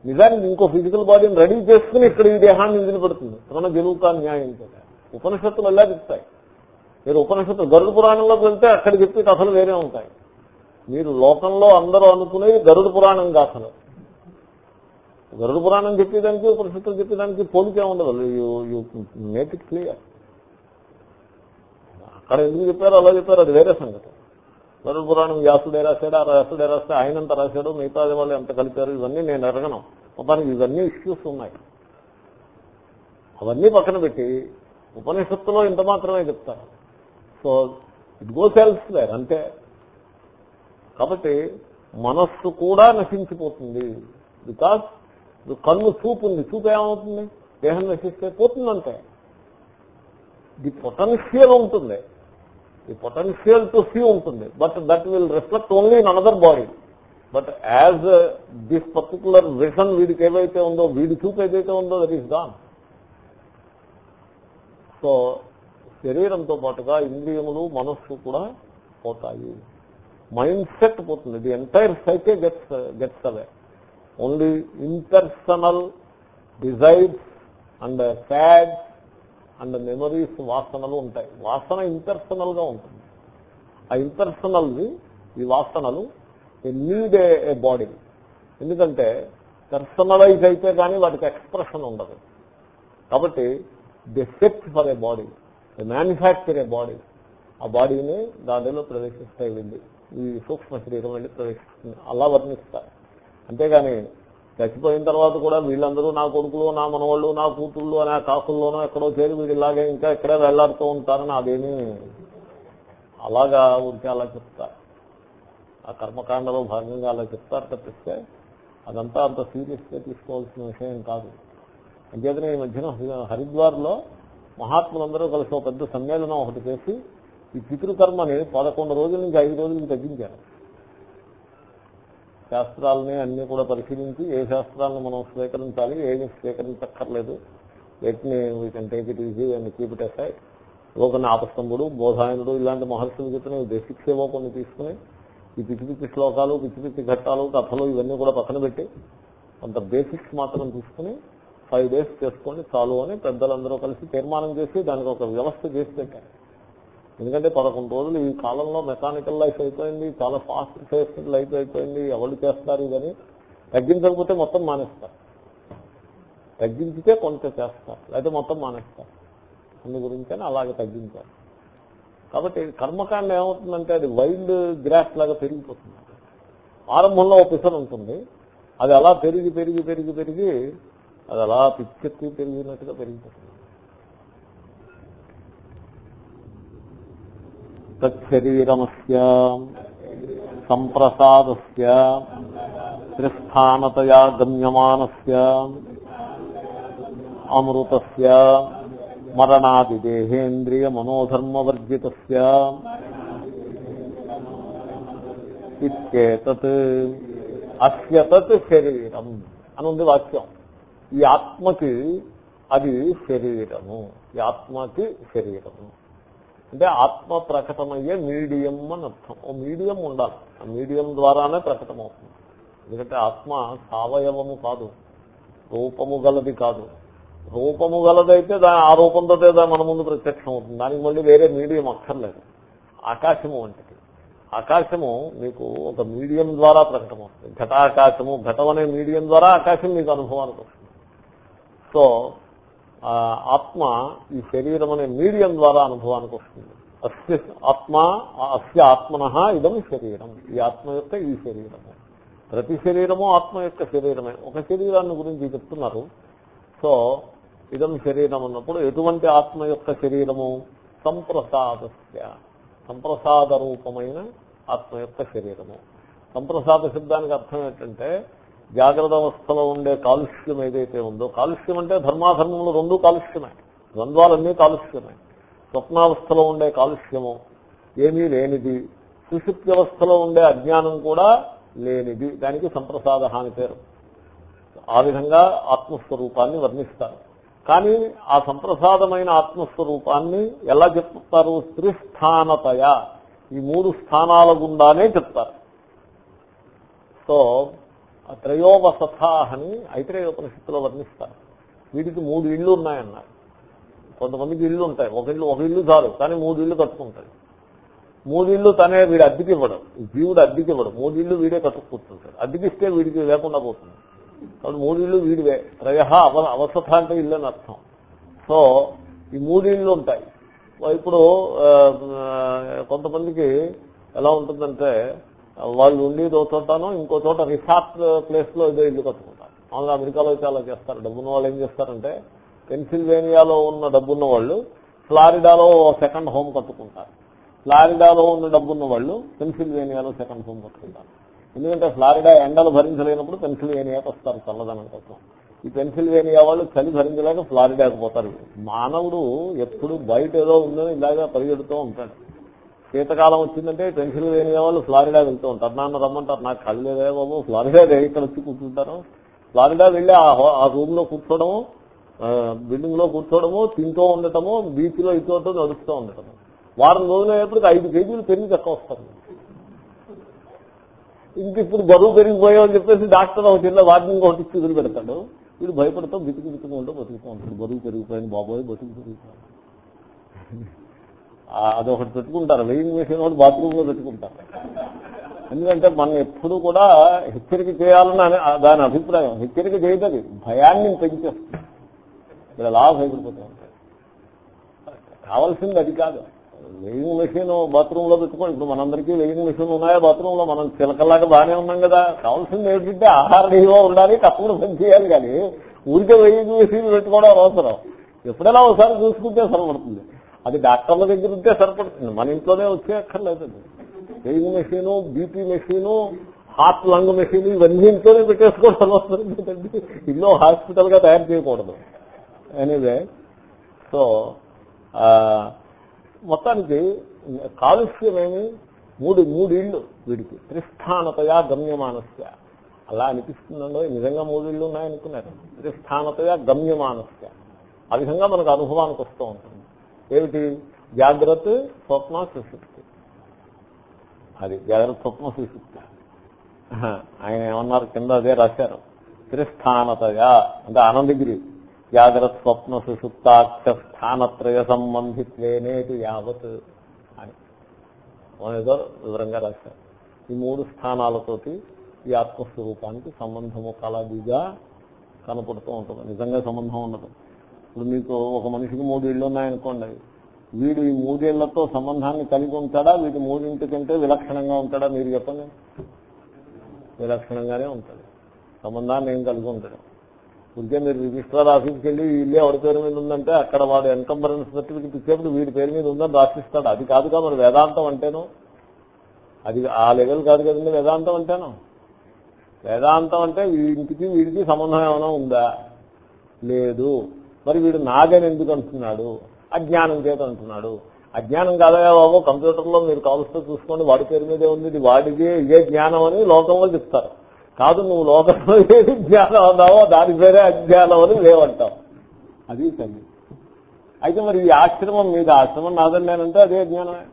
నిజానికి ఇంకో ఫిజికల్ బాడీని రెడీ చేసుకుని ఇక్కడ ఈ దేహాన్ని వదిలిపెడుతుంది. తన గెలువుకా న్యాయం కదా. ఉపనిషత్తులు ఎలా చెప్తాయి. మీరు ఉపనిషత్తు గరుడు పురాణంలోకి వెళ్తే అక్కడ చెప్పి కథలు వేరే ఉంటాయి. మీరు లోకంలో అందరూ అనుకునేది గరుడు పురాణం కాసలు గరుడు పురాణం చెప్పేదానికి ఉపనిషత్తులు చెప్పేదానికి పోలికే ఉండదు. యూ మేక్ ఇట్ క్లియర్ అక్కడ ఎందుకు చెప్పారో అలా చెప్పారు. అది వేరే సంగతి. గరుడు పురాణం వ్యాసుడే రాశాడు ఆ వ్యాసుడే రాస్తే ఆయనంత రాశాడు మిగతా వాళ్ళు ఎంత కలిపారు ఇవన్నీ నేను ఎరగను. మొత్తానికి ఇవన్నీ ఇష్యూస్ ఉన్నాయి. అవన్నీ పక్కన పెట్టి ఉపనిషత్తులో ఇంత మాత్రమే చెప్తారు. సో ఇట్ గోస్ సెల్స్ లేర్ అంతే. కాబట్టి మనస్సు కూడా నశించిపోతుంది. బికాస్ కన్ను చూపు ఉంది చూపు ఏమవుతుంది? దేహం నశిస్తే పోతుందంటే. ది పొటెన్షియల్ ఉంటుంది. ది పొటెన్షియల్ టు సీ ఉంటుంది. But that will reflect only in another body but as this particular vision వీడికి ఏదైతే ఉందో వీడి చూపు ఏదైతే ఉందో దట్ ఈస్ గాన్ సో శరీరంతో పాటుగా ఇంద్రియములు మనస్సు కూడా పోతాయి. మైండ్ సెట్ పోతుంది. The entire psyche gets gets away only impersonal desires and fads and memories వాసనలు ఉంటాయి. వాసన ఇంపర్సనల్గా ఉంటుంది. ఆ ఇంపర్సనల్వి ఈ వాసనలు నీడ్ ఏ బాడీ ఎందుకంటే పర్సనలైజ్ అయితే కానీ వాటికి ఎక్స్ప్రెషన్ ఉండదు. కాబట్టి the set for a body manufacture a body ఆ బాడీని దానిలో ప్రవేశిస్తాయి వెళ్ళి. ఈ సూక్ష్మ శరీరం వెళ్ళి ప్రవేశిస్తుంది అలా వర్ణిస్తారు. అంతేగాని చచ్చిపోయిన తర్వాత కూడా వీళ్ళందరూ నా కొడుకులు నా మనవాళ్ళు నా కూతుళ్ళు అనే కాకుల్లోనో ఎక్కడో చేరి వీడు ఇలాగే ఇంకా ఎక్కడే వెళ్ళాడుతూ ఉంటారని అదేమి అలాగా ఉంటే అలా చెప్తారు. ఆ కర్మకాండలో భాగంగా అలా చెప్తారు తప్పిస్తే అదంతా అంత సీరియస్గా తీసుకోవాల్సిన విషయం కాదు. అంతేతనే ఈ మధ్యన హరిద్వార్లో మహాత్ములందరూ కలిసి ఒక పెద్ద సమ్మేళనం ఒకటి చేసి ఈ పితృకర్మని పదకొండు రోజుల నుంచి ఐదు రోజులకి తగ్గించారు. శాస్త్రాలని అన్ని కూడా పరిశీలించి ఏ శాస్త్రాలను మనం స్వీకరించాలి ఏమి స్వీకరించక్కర్లేదు. వీటిని we can take it easy and keep it ఆపస్తంభుడు బోధాయనుడు ఇలాంటి మహర్షులు చెప్పిన బేసిక్స్ ఏవో కొన్ని తీసుకుని ఈ పిచ్చి పిచ్చి శ్లోకాలు పిచ్చి పిచ్చి ఘట్టాలు కథలు ఇవన్నీ కూడా పక్కన పెట్టి కొంత బేసిక్స్ మాత్రం తీసుకుని ఫైవ్ డేస్ చేసుకోండి చాలు అని పెద్దలందరూ కలిసి తీర్మానం చేసి దానికి ఒక వ్యవస్థ చేసి పెట్టారు. ఎందుకంటే పదకొండు రోజులు ఈ కాలంలో మెకానికల్ లైఫ్ అయిపోయింది చాలా ఫాస్ట్ ఫేస్ట్ లైఫ్ అయిపోయింది ఎవరు చేస్తారు ఇదని తగ్గించకపోతే మొత్తం మానేస్తారు. తగ్గించితే కొంత చేస్తారు లేకపోతే మొత్తం మానేస్తారు. అందు గురించి అలాగే తగ్గించారు కాబట్టి కర్మకాండ ఏమవుతుందంటే అది వైల్డ్ గ్రాస్ లాగా పెరిగిపోతుంది. ఆరంభంలో ఒక పిసర్ ఉంటుంది అది అలా పెరిగి పెరిగి పెరిగి పెరిగి అది అలా పిచ్చెత్తి పెరిగినట్టుగా పెరిగిపోతుంది. తరీరమస్య సంప్రసాదస్య త్రిస్థానతయా గమ్యమానస్య అమృతస్య మరణాదిదేహేంద్రియ మనోధర్మవర్జిత ఇత్యేతత్. అస్య శరీరం అని ఉంది వాక్యం. ఈ ఆత్మకి అది శరీరము. ఈ ఆత్మకి శరీరము. అంటే ఆత్మ ప్రకటమయ్యే మీడియం అని అర్థం. ఓ మీడియం ఉండాలి. ఆ మీడియం ద్వారానే ప్రకటమవుతుంది. ఎందుకంటే ఆత్మ సవయవము కాదు. రూపము గలది కాదు. రూపము గలదైతే దాని ఆ రూపంతో మన ముందు ప్రత్యక్షం అవుతుంది దానికి మళ్ళీ వేరే మీడియం అక్కర్లేదు. ఆకాశము వంటిది. ఆకాశము మీకు ఒక మీడియం ద్వారా ప్రకటమవుతుంది. ఘటాకాశము ఘటం అనే మీడియం ద్వారా ఆకాశం మీకు అనుభవానికి వస్తుంది. సో ఆత్మ ఈ శరీరం అనే మీడియం ద్వారా అనుభవానికి వస్తుంది. అస్య ఆత్మ అస్య ఆత్మన ఇదం శరీరం. ఈ ఆత్మ యొక్క ఈ శరీరము. ప్రతి శరీరము ఆత్మ యొక్క శరీరమే. ఒక శరీరాన్ని గురించి చెప్తున్నారు. సో ఇదం శరీరం అన్నప్పుడు ఎటువంటి ఆత్మ యొక్క శరీరము? సంప్రసాదస్య. సంప్రసాద రూపమైన ఆత్మ యొక్క శరీరము. సంప్రసాద శబ్దానికి అర్థం ఏంటంటే జాగ్రత్త అవస్థలో ఉండే కాలుష్యం ఏదైతే ఉందో కాలుష్యం అంటే ధర్మాధర్మములు రెండు కాలుష్యమే. ద్వంద్వాలన్నీ కాలుష్యమే. స్వప్నావస్థలో ఉండే కాలుష్యము ఏమీ లేనిది. సుశుక్తి అవస్థలో ఉండే అజ్ఞానం కూడా లేనిది. దానికి సంప్రసాద హాని పేరు. ఆ విధంగా ఆత్మస్వరూపాన్ని వర్ణిస్తారు. కానీ ఆ సంప్రసాదమైన ఆత్మస్వరూపాన్ని ఎలా చెప్తారు? త్రిస్థానతయ. ఈ మూడు స్థానాల గుండానే చెప్తారు. సో త్రయోవసథ అని ఐత్రేయోపనిషత్తులో వర్ణిస్తారు. వీటికి మూడు ఇళ్ళు ఉన్నాయన్నారు. కొంతమందికి ఇళ్ళు ఉంటాయి. ఒక ఇల్లు ఒక ఇల్లు చాలు కానీ మూడు ఇళ్ళు కట్టుకుంటాయి. మూడు ఇళ్ళు తనే వీడు అద్దెకి ఇవ్వడం. జీవుడు అద్దెకి ఇవ్వడం. మూడు ఇళ్ళు వీడే కట్టుకుంటుంటాడు. అద్దెకిస్తే వీడికి లేకుండా పోతుంది. కాబట్టి మూడు ఇళ్ళు వీడివే. త్రయ అవ అవసథ అంటే ఇల్లు అని అర్థం. సో ఈ మూడు ఇళ్ళు ఉంటాయి. ఇప్పుడు కొంతమందికి ఎలా ఉంటుందంటే వాళ్ళు ఉండేది ఒక చోటనో ఇంకో చోట రిసార్ట్ ప్లేస్లో ఏదో ఇల్లు కట్టుకుంటారు. మామూలు అమెరికాలో చాలా చేస్తారు. డబ్బున్న వాళ్ళు ఏం చేస్తారంటే పెన్సిల్వేనియాలో ఉన్న డబ్బున్న వాళ్ళు ఫ్లారిడాలో సెకండ్ హోమ్ కట్టుకుంటారు. ఫ్లారిడాలో ఉన్న డబ్బున్న వాళ్ళు పెన్సిల్వేనియాలో సెకండ్ హోమ్ కట్టుకుంటారు. ఎందుకంటే ఫ్లారిడా ఎండలు భరించలేనప్పుడు పెన్సిల్వేనియాకి వస్తారు చల్లదనం కోసం. ఈ పెన్సిల్వేనియా వాళ్ళు చలి భరించలేక ఫ్లారిడాకి పోతారు. మానవుడు ఎప్పుడు బయట ఏదో ఉందని ఇలాగా పరిగెడుతూ ఉంటాడు. శీతకాలం వచ్చిందంటే పెన్సిల్వేనియా వాళ్ళు ఫ్లారిడా వెళ్తూ ఉంటారు. నాన్న రమ్మంటారు నాకు కళ్ళు లేదా బాబు ఫ్లారిడా ఇక్కడ వచ్చి కూర్చుంటారు ఫ్లారిడా వెళ్ళి ఆ రూమ్లో కూర్చోడము బిల్డింగ్లో కూర్చోడము తింటూ ఉండటము బీచ్లో ఇతోటో నడుస్తూ ఉండటము. వారం రోజులు అయ్యేప్పటికి ఐదు కేజీలు పెరిగి తక్కువ వస్తారు. ఇంక ఇప్పుడు బరువు పెరిగిపోయావు అని చెప్పేసి డాక్టర్ ఒక చిన్న వార్నింగ్ ఒకటి ఇచ్చి పెడతాడు వీడు భయపడతాం బితుకు బితుకుంటూ బతుకుతూ ఉంటాడు బరువు పెరిగిపోయింది బాబోయ్ బతుకు పెరిగిపోయింది. అదొకటి పెట్టుకుంటారు. వెయింగ్ మెషిన్ ఒకటి బాత్రూమ్లో పెట్టుకుంటారు. ఎందుకంటే మనం ఎప్పుడు కూడా హెచ్చరిక చేయాలని దాని అభిప్రాయం. హెచ్చరిక చేయదు భయాన్ని పెంచేస్తుంది. ఇక్కడ లాభ అయిపోతూ కావాల్సింది అది కాదు. వెయింగ్ మెషిన్ బాత్రూమ్లో పెట్టుకోండి. ఇప్పుడు మనందరికీ వెయింగ్ మెషిన్ ఉన్నాయా బాత్రూమ్లో? మనం చిలకలాగా బాగానే ఉన్నాం కదా. కావాల్సింది ఏంటంటే ఆహార నిల్వ ఉండాలి తప్పుడు పని చేయాలి కానీ ఊరికే వెయింగ్ మెషిన్ పెట్టుకోవడం అవసరం. ఎప్పుడైనా ఒకసారి చూసుకుంటే సరిపడుతుంది. అది డాక్టర్ల దగ్గర ఉంటే సరిపడుతుంది. మన ఇంట్లోనే వచ్చే అక్కర్లేదు అది. Weighing machine BP machine heart lung machine ఇవన్నీ ఇంట్లోనే పెట్టేసుకోవడం అవసరం లేదండి. ఇల్లు హాస్పిటల్గా తయారు చేయకూడదు. ఎనీవే సో మొత్తానికి కాలుష్యమేమి మూడు మూడు ఇళ్ళు వీడికి. త్రిస్థానతయా గమ్యమానస్య. అలా అనిపిస్తుందండో? నిజంగా మూడు ఇళ్ళు ఉన్నాయనుకున్నారు. త్రిస్థానతయా గమ్యమానస్య. ఆ విధంగా మనకు అనుభవానికి వస్తూ ఉంటుంది. ఏమిటి? జాగ్రత్త స్వప్న సుశుక్తి. అది జాగ్రత్త స్వప్న సుశుక్తి. ఆయన ఏమన్నారు? కింద అదే రాశారు. త్రిస్థానతగా అంటే ఆనందగిరి. జాగ్రత్త స్వప్న సుషుప్తాక్ష స్థానత్రయ సంబంధిత్వేనేటి యావత్ అని. ఏదో వివరంగా రాశారు. ఈ మూడు స్థానాలతోటి ఈ ఆత్మస్వరూపానికి సంబంధము కలదిగా కనపడుతూ ఉంటుంది. నిజంగా సంబంధం ఉండదు. ఇప్పుడు మీకు ఒక మనిషికి మూడు ఇళ్ళు ఉన్నాయనుకోండి వీడు ఈ మూడేళ్ళతో సంబంధాన్ని కలిగి ఉంటాడా? వీటి మూడింటికంటే విలక్షణంగా ఉంటాడా? మీరు చెప్పండి. విలక్షణంగానే ఉంటాడు. సంబంధాన్ని ఏం కలిగి ఉంటాడు? ఇంకే మీరు రిజిస్ట్రార్ ఆఫీస్కి వెళ్ళి వీళ్ళే ఇల్లు ఎవరి పేరు మీద ఉందంటే అక్కడ వాడు ఎన్కంబరెన్స్ సర్టిఫికెట్ ఇచ్చేప్పుడు వీడి పేరు మీద ఉందని రాసిస్తాడు. అది కాదుగా మరి వేదాంతం అంటేను. అది ఆ లెవెల్ కాదు కదండి వేదాంతం అంటేను. వేదాంతం అంటే వీడింటికి వీడికి సంబంధం ఏమైనా ఉందా? లేదు. మరి వీడు నాగని ఎందుకు అంటున్నాడు? అజ్ఞానం చేత అంటున్నాడు. అజ్ఞానం కాదయా బాబు కంప్యూటర్లో మీరు కావలసిన చూసుకోండి వాడి పేరు మీదే ఉంది ఇది వాడిదే ఇదే జ్ఞానం అని లోకంలో చెప్తారు. కాదు నువ్వు లోకంలో ఏది జ్ఞానం అన్నావో దాని పేరే అజ్ఞానం అని లేవంటావు. అది తల్లి అయితే మరి ఈ ఆశ్రమం మీద ఆశ్రమం నాదని నేనంటే అదే జ్ఞానమే.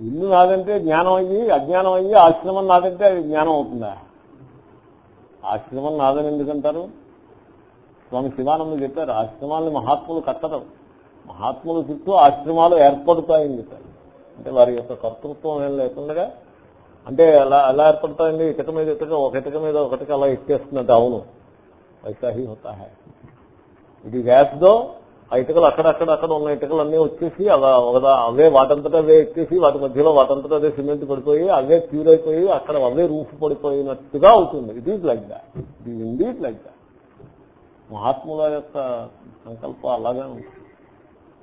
ఇల్లు నాదంటే జ్ఞానం అయ్యి అజ్ఞానం అయ్యి ఆశ్రమం నాదంటే అది జ్ఞానం అవుతుందా? ఆశ్రమం నాదని ఎందుకంటారు? స్వామి శివానంద చెప్పారు ఆశ్రమాలను మహాత్ములు కట్టడం మహాత్ముల చుట్టూ ఆశ్రమాలు ఏర్పడతాయని చెప్పారు. అంటే వారి యొక్క కర్తృత్వం ఏం లేకుండా అంటే ఎలా ఎలా ఏర్పడతాయండి ఇటుక మీద ఇటుక ఒక ఇటుక మీద ఒకటికి అలా ఎక్కేస్తుందంటే అవును. ఐసా హోతా హై. ఇది వేస్దో ఆ ఇటుకలు అక్కడక్కడ అక్కడ ఉన్న ఇటుకలు అన్నీ వచ్చేసి అలా ఒకదా అవే వాటంతటా అవే ఎక్కేసి వాటి మధ్యలో వాటంతటా అదే సిమెంట్ పడిపోయి అవే ప్యూర్ అయిపోయి అక్కడ అవే రూఫ్ పడిపోయినట్టుగా అవుతుంది. It is like that it is indeed like that మహాత్ముల యొక్క సంకల్పం అలాగే ఉంటుంది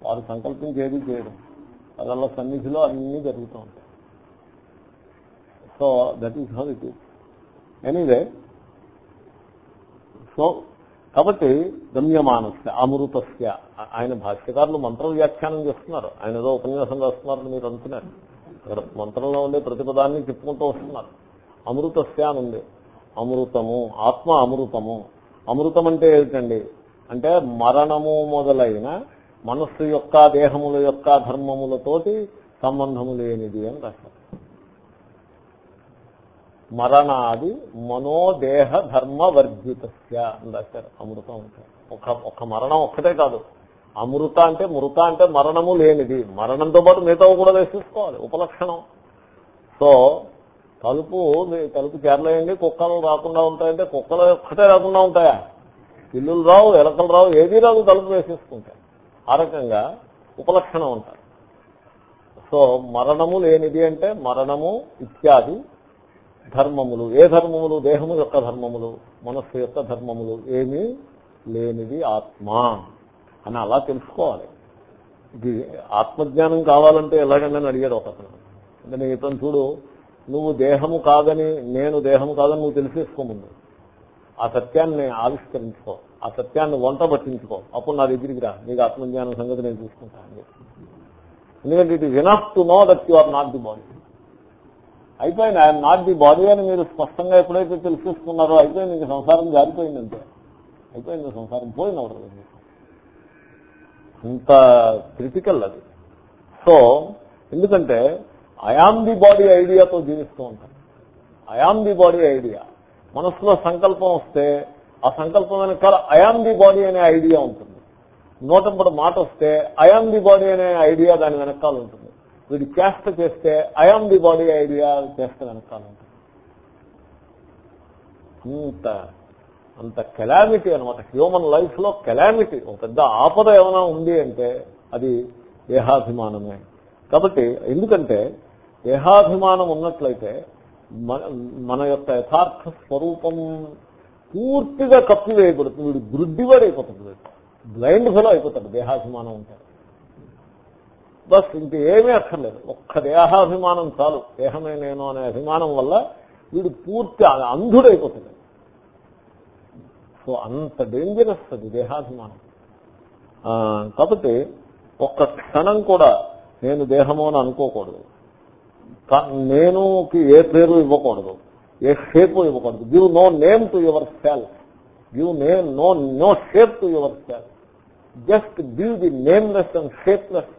వారు సంకల్పించేది చేయడం. వాళ్ళ సన్నిధిలో అన్నీ జరుగుతూ ఉంటాయి. So that is how it is anyway so కాబట్టి గమ్యమానస్య అమృతస్య ఆయన భాష్యకారులు మంత్ర వ్యాఖ్యానం చేస్తున్నారు. ఆయన ఏదో ఉపన్యాసం రాస్తున్నారని మీరు అంటున్నారు అక్కడ మంత్రంలో ఉండే ప్రతిపదాన్ని చెప్పుకుంటూ వస్తున్నారు. అమృతస్య అని ఉంది. అమృతము ఆత్మ అమృతము. అమృతం అంటే ఏమిటండి? అంటే మరణము మొదలైన మనస్సు యొక్క దేహముల యొక్క ధర్మములతోటి సంబంధము లేనిది అని రాశారు. మరణాది మనోదేహ ధర్మ వర్జితస్య అని రాశారు అమృతం అంటే. ఒక ఒక మరణం ఒక్కటే కాదు. అమృత అంటే మృత అంటే మరణము లేనిది. మరణంతో పాటు మిగతా కూడా వేసేసుకోవాలి. ఉపలక్షణం. సో తలుపు తలుపు చేరలేయండి కుక్కలు రాకుండా ఉంటాయంటే కుక్కలు ఒక్కటే రాకుండా ఉంటాయా? పిల్లులు రావు ఎలకలు రావు ఏదీ రాదు తలుపు వేసేసుకుంటాయి ఆ రకంగా ఉపలక్షణం ఉంటారు సో మరణము లేనిది అంటే మరణము ఇత్యాది ధర్మములు. ఏ ధర్మములు? దేహము యొక్క ధర్మములు మనస్సు యొక్క ధర్మములు. ఏమీ లేనిది ఆత్మ అని అలా తెలుసుకోవాలి. ఇది ఆత్మజ్ఞానం కావాలంటే ఎలాగైనా అడిగాడు ఒక అతను అంటే నేను ఇతను చూడు నువ్వు దేహము కాదని నేను దేహము కాదని నువ్వు తెలిసేసుకోముందు ఆ సత్యాన్ని ఆవిష్కరించుకో. ఆ సత్యాన్ని వంట పట్టించుకో. అప్పుడు నా దగ్గరికి రా. నీకు ఆత్మజ్ఞానం సంగతి నేను చూసుకుంటాను ఎందుకంటే it is enough to know that you are not the body అయిపోయింది. ఐఎమ్ నాట్ ది బాడీ అని మీరు స్పష్టంగా ఎప్పుడైతే తెలిసేసుకున్నారో అయిపోయింది. ఇంక సంసారం జారిపోయింది అంతే. అయిపోయింది సంసారం. పోయింది అవడం అంత క్రిటికల్ అది. సో ఎందుకంటే అయామ్ ది బాడీ ఐడియాతో జీవిస్తూ ఉంటాను అయామ్ ది బాడీ ఐడియా మనసులో సంకల్పం వస్తే ఆ సంకల్పం వెనకాల అయామ్ ది బాడీ అనే ఐడియా ఉంటుంది. నూటంపటి మాట వస్తే అయామ్ ది బాడీ అనే ఐడియా దాని వెనకాల ఉంటుంది. వీడి చేష్ట చేస్తే I am the body idea చేష్ట వెనకాల ఉంటుంది. అంత అంత కెలామిటీ అనమాట హ్యూమన్ లైఫ్లో కెలామిటీ ఒక పెద్ద ఆపద ఏమైనా ఉంది అంటే అది దేహాభిమానమే. కాబట్టి ఎందుకంటే దేహాభిమానం ఉన్నట్లయితే మన మన యొక్క యథార్థ స్వరూపం పూర్తిగా కప్పివేయబడుతుంది. వీడు గుడ్డివాడైపోతుంది వీడు బ్లైండ్ ఫెలో అయిపోతాడు దేహాభిమానం ఉంటాడు బస్ ఇంక ఏమీ అక్కర్లేదు. ఒక్క దేహాభిమానం చాలు. దేహమే నేను అనే అభిమానం వల్ల వీడు పూర్తి అంధుడైపోతుంది సో అంత డేంజరస్ అది దేహాభిమానం. కాబట్టి ఒక్క క్షణం కూడా నేను దేహము అని అనుకోకూడదు. నేనుకి ఏ పేరు ఇవ్వకూడదు. ఏ షేప్ ఇవ్వకూడదు. Give no name to yourself give name no no shape to yourself just give the nameless and shapeless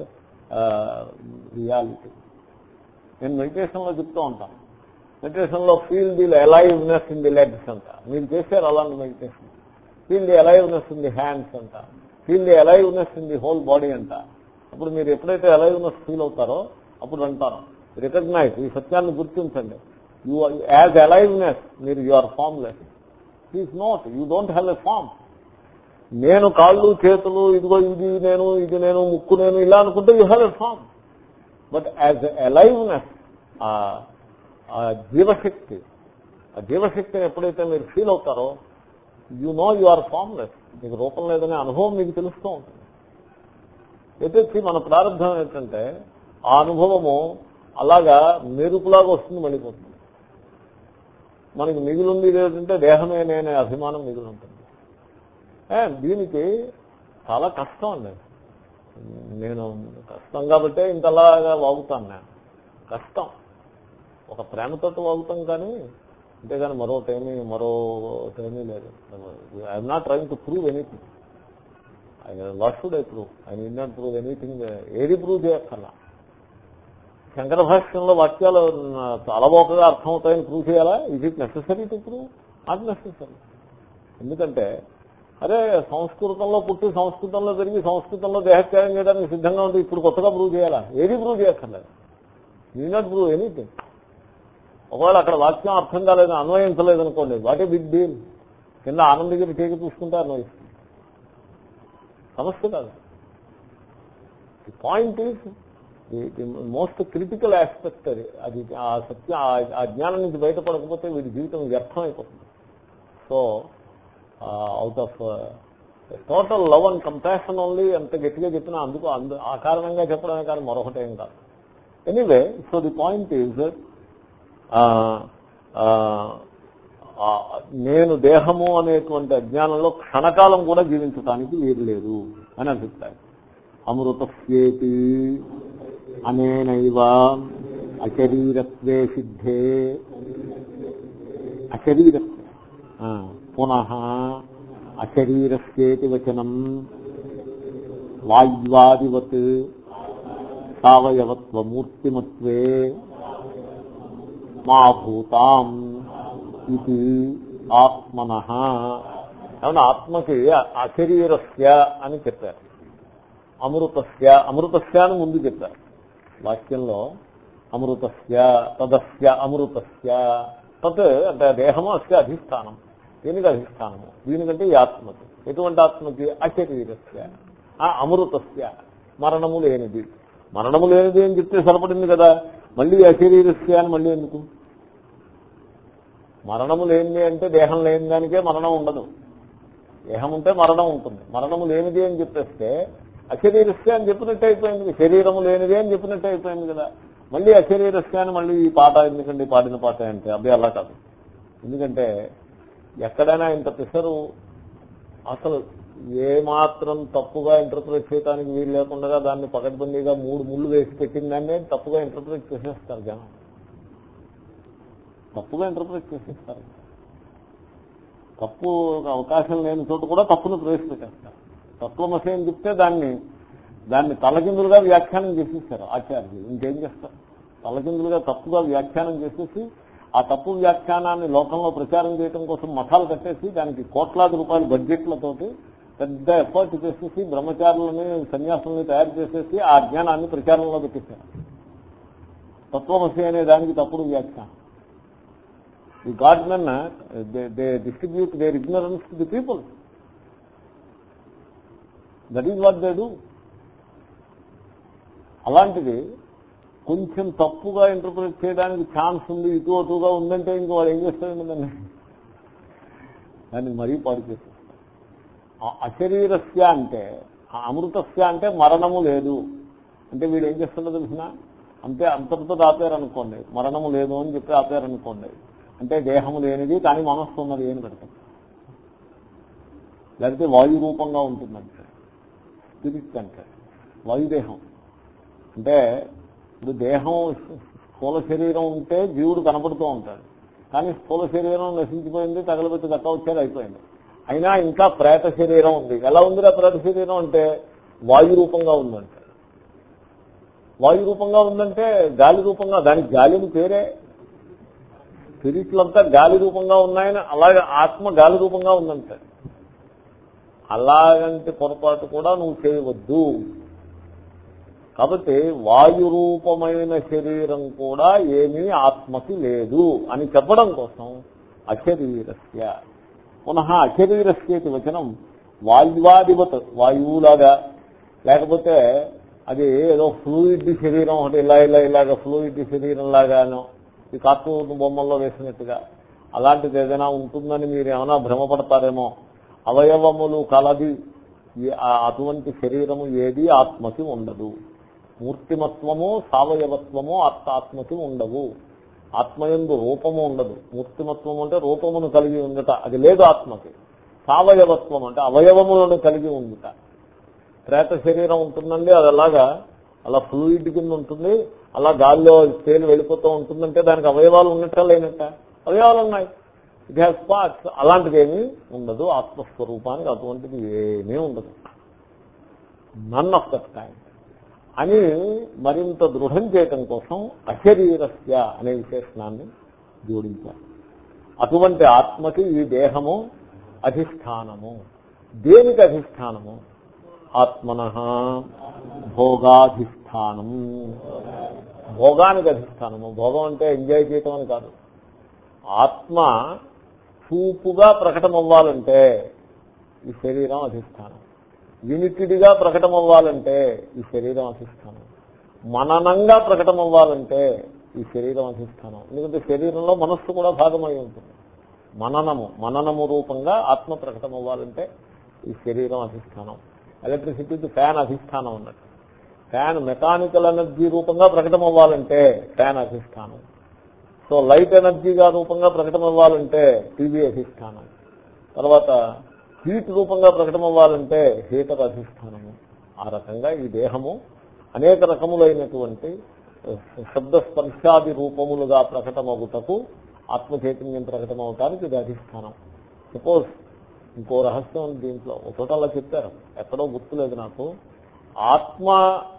reality నేను మెడిటేషన్లో చెప్తూ ఉంటాను మెడిటేషన్లో feel the aliveness in the legs అంట. మీరు చేశారు అలాంటి meditation feel the aliveness in the hands అంట. Feel the aliveness in the whole body అంట. అప్పుడు మీరు ఎప్పుడైతే అలైవ్నెస్ ఫీల్ అవుతారో అప్పుడు అంటారు. రికగ్నైజ్ ఈ సత్యాన్ని గుర్తించండి. యూ యాజ్ అలైవ్నెస్ మీరు you are formless is not you don't have a form నేను కాళ్ళు చేతులు ఇదిగో ఇది నేను ఇది నేను ముక్కు నేను ఇలా అనుకుంటే you have a form but as aliveness ఆ జీవశక్తి ఆ జీవశక్తిని ఎప్పుడైతే మీరు ఫీల్ అవుతారో you know you are formless మీకు రూపం లేదనే అనుభవం మీకు తెలుస్తూ ఉంటుంది. ఎత్తి మన ప్రారంభం ఏంటంటే ఆ అనుభవము అలాగా మెరుపులాగా వస్తుంది మళ్ళీపోతుంది మనకి మిగిలింది ఏంటంటే దేహమే నేనే అభిమానం మిగిలి ఉంటుంది దీనికి చాలా కష్టం అండి. నేను కష్టం కాబట్టే ఇంతలాగా వాగుతాను నేను. కష్టం. ఒక ప్రేమతో వాగుతాం కానీ అంతేగాని మరో టైమీ మరో టైమీ లేదు. I'm not trying to prove anything. ఆయన వాట్ ఐ ప్రూవ్ ఆయన ఇన్ నాట్ ప్రూవ్ ఎనీథింగ్ ఏది ప్రూవ్ చేయక్కర్లా. శంకర భాష్యంలో వాక్యాలు చాలా అర్థమవుతాయని ప్రూవ్ చేయాలా? ఇది it necessary to prove not necessary ఎందుకంటే అరే సంస్కృతంలో పుట్టి సంస్కృతంలో పెరిగి సంస్కృతంలో దేహత్యాగం చేయడానికి సిద్ధంగా ఉంది ఇప్పుడు కొత్తగా ప్రూవ్ చేయాలా? ఏది ప్రూవ్ చేయక్కర్లేదు. యూ నాట్ ప్రూవ్ ఎనీథింగ్ ఒకవేళ అక్కడ వాక్యం అర్థం కాలేదు అన్వయించలేదు అనుకోండి వాటే బిగ్ డీల్ కింద ఆనందగిరి చేకి చూసుకుంటే అన్వయిస్తుంది సమస్య కాదు. The point is the most critical aspect అది అది ఆ సత్య ఆ జ్ఞానం నుంచి బయటపడకపోతే వీడి జీవితం వ్యర్థం అయిపోతుంది so out of total love and compassion only ఎంత గట్టిగా చెప్పినా అందుకు అందు ఆ కారణంగా చెప్పడమే కానీ మరొకటి ఏం కాదు. Anyway so the point is నేను దేహము అనేటువంటి అజ్ఞానంలో క్షణకాలం కూడా జీవించడానికి వీలు లేదు అని అభిప్రాయం. అమృతస్యేతి అనేనైవ అశరీరత్వే సిద్ధే. అశరీరత్వే పునః అశరీరస్యేతి వచనం వాయువాదివత్ సావయవత్వమూర్తిమత్వే. మా భూతాం ఇది ఆత్మన ఏమన్నా ఆత్మకి అశరీరస్య అని చెప్పారు. అమృతస్య అమృతస్య అని ముందు చెప్పారు. వాక్యంలో అమృతస్య తదస్య అమృతస్య తత్ అంటే దేహము అస్య అధిష్టానం. దీనికి అధిష్టానము? దీనికంటే ఈ ఆత్మకి. ఎటువంటి ఆత్మకి? అశరీరస్య. ఆ అమృతస్య. మరణము లేనిది. మరణము లేనిది అని చెప్తే సరిపడింది కదా. మళ్ళీ అశరీరస్య అని మళ్ళీ ఎందుకు? మరణము లేనిది అంటే దేహం లేని దానికే మరణం ఉండదు. దేహం ఉంటే మరణం ఉంటుంది. మరణము లేనిది అని చెప్పేస్తే అశరీరస్య అని చెప్పినట్టు అయిపోయింది. శరీరము లేనిది అని చెప్పినట్టు అయిపోయింది కదా. మళ్ళీ అశరీరస్య అని మళ్ళీ ఈ పాట ఎందుకండి? పాడిన పాట అంటే అదే అలా కాదు. ఎందుకంటే ఎక్కడైనా ఇంత పిసరు అసలు ఏ మాత్రం తప్పుగా ఇంటర్ప్రిట్ చేయడానికి వీలు లేకుండా దాన్ని పకడ్బందీగా మూడు ముళ్ళు వేసి పెట్టిందాన్ని తప్పుగా ఇంటర్ప్రిట్ చేసేస్తారు జనం. తప్పుగా ఇంటర్ప్రిట్ చేసేస్తారు. తప్పు అవకాశం లేని చోట కూడా తప్పును ప్రవేశపెట్టేస్తారు. తత్వమసి అని చెప్తే దాన్ని దాన్ని తలకిందులుగా వ్యాఖ్యానం చేసేస్తారు ఆచార్యులు. ఇంకేం చేస్తారు? తలకిందులుగా తప్పుగా వ్యాఖ్యానం చేసేసి ఆ తప్పు వ్యాఖ్యానాన్ని లోకంలో ప్రచారం చేయడం కోసం మఠాలు కట్టేసి దానికి కోట్లాది రూపాయల బడ్జెట్లతోటి పెద్ద ఎఫర్ట్ చేసేసి బ్రహ్మచారులని సన్యాసులని తయారు చేసేసి ఆ జ్ఞానాన్ని ప్రచారంలో పెట్టేశారు. తత్వమసి అనే దానికి తప్పుడు వ్యాఖ్యానం. ఈ god men they distribute their ignorance to the people. That is what they do. అలాంటిది కొంచెం తప్పుగా ఇంటర్ప్రిట్ చేయడానికి ఛాన్స్ ఉంది ఇటు అటుగా ఉందంటే ఇంకో వాడు ఏం చేస్తాడండి దాన్ని? దాన్ని మరీ పాడు చేస్తాడు. అశరీరస్య అంటే అమృతస్య అంటే మరణము లేదు. అంటే వీడు ఏం చేస్తుండో తెలిసిన? అంతే అంతటితో ఆపారనుకోండి. మరణము లేదు అని చెప్పి ఆపారనుకోండి. అంటే దేహము లేనిది కానీ మనస్సు ఉన్నది అని పెడతాం? లేకపోతే వాయు రూపంగా ఉంటుందంటే. స్పిరిట్ అంటే వాయుదేహం అంటే ఇప్పుడు దేహం స్థూల శరీరం ఉంటే జీవుడు కనపడుతూ ఉంటాడు. కానీ స్థూల శరీరం నశించిపోయింది తగలబెట్టి దక్క వచ్చేది అయిపోయింది. అయినా ఇంకా ప్రేత శరీరం ఉంది. ఎలా ఉందిరా ప్రేత శరీరం అంటే వాయు రూపంగా ఉందంట. వాయు రూపంగా ఉందంటే గాలి రూపంగా దానికి గాలిని పేరే స్పిరిట్లంతా గాలి రూపంగా ఉన్నాయని అలాగే ఆత్మ గాలి రూపంగా ఉందంట అలాగంటి పొరపాటు కూడా నువ్వు చేయవద్దు. కాబట్టి వాయు రూపమైన శరీరం కూడా ఏమీ ఆత్మకి లేదు అని చెప్పడం కోసం అశరీరస్య. పునః అశరీరస్యేతి వచనం వాయువాధిపత వాయువులాగా. లేకపోతే అది ఏదో ఫ్లూయిడ్ శరీరం ఒకటి ఇలా ఇలా ఇలాగ ఫ్లూయిడ్ శరీరం లాగానో ఈ కార్టూన్ బొమ్మల్లో వేసినట్టుగా. అలాంటిది ఏదైనా ఉంటుందని మీరు ఏమైనా భ్రమపడతారేమో. అవయవములు కలది అటువంటి శరీరము ఏది ఆత్మకి ఉండదు. మూర్తిమత్వము సావయవత్వము ఆత్మకి ఉండవు. ఆత్మయందు రూపము ఉండదు. మూర్తిమత్వము అంటే రూపమును కలిగి ఉండట. అది లేదు ఆత్మకి. సావయవత్వం అంటే అవయవములను కలిగి ఉండుట. ప్రేత శరీరం ఉంటుందండి అది అలాగా. అలా ఫ్లూయిడ్ కింద ఉంటుంది. అలా గాల్లో తేలి వెళ్ళిపోతూ ఉంటుందంటే దానికి అవయవాలు ఉన్నట్ట లేనట్ట? అవయవాలు ఉన్నాయి. ఇట్ హ్యాస్ పార్ట్స్ అలాంటిది ఏమీ ఉండదు. ఆత్మస్వరూపానికి అటువంటిది ఏమీ ఉండదు. నన్ ఆఫ్ దట్ కైండ్ అని మరింత దృఢం చేయటం కోసం అశరీరస్య అనే విశేషణాన్ని జోడించారు. అటువంటి ఆత్మకి ఈ దేహము అధిష్టానము. దేనికి అధిష్టానము? ఆత్మన భోగాధిష్టానం భోగానికి అధిష్టానము. భోగం అంటే ఎంజాయ్ చేయటం అని కాదు. ఆత్మ చూపుగా ప్రకటమవ్వాలంటే ఈ శరీరం అధిష్టానం. లిమిటెడ్గా ప్రకటమవ్వాలంటే ఈ శరీరం అధిష్టానం. మననంగా ప్రకటమవ్వాలంటే ఈ శరీరం అధిష్టానం. ఎందుకంటే శరీరంలో మనస్సు కూడా భాగమై ఉంటుంది. మననము మననము రూపంగా ఆత్మ ప్రకటమవ్వాలంటే ఈ శరీరం అధిష్టానం. ఎలక్ట్రిసిటీకి ఫ్యాన్ అధిష్టానం ఉన్నట్టు ఫ్యాన్ మెకానికల్ ఎనర్జీ రూపంగా ప్రకటమవ్వాలంటే ఫ్యాన్ అధిష్టానం. సో లైట్ ఎనర్జీగా రూపంగా ప్రకటమవ్వాలంటే టీవీ అధిష్టానం. తర్వాత హీట్ రూపంగా ప్రకటమవ్వాలంటే హీటర్ అధిష్టానము. ఆ రకంగా ఈ దేహము అనేక రకములైనటువంటి శబ్దస్పర్శాది రూపములుగా ప్రకటమవుటకు ఆత్మచైతన్యం ప్రకటమవటానికి ఇది అధిష్టానం. సపోజ్ ఇంకో రహస్యం దీంట్లో. ఒకటి చెప్పారు. ఎక్కడో గుర్తులేదు నాకు. ఆత్మ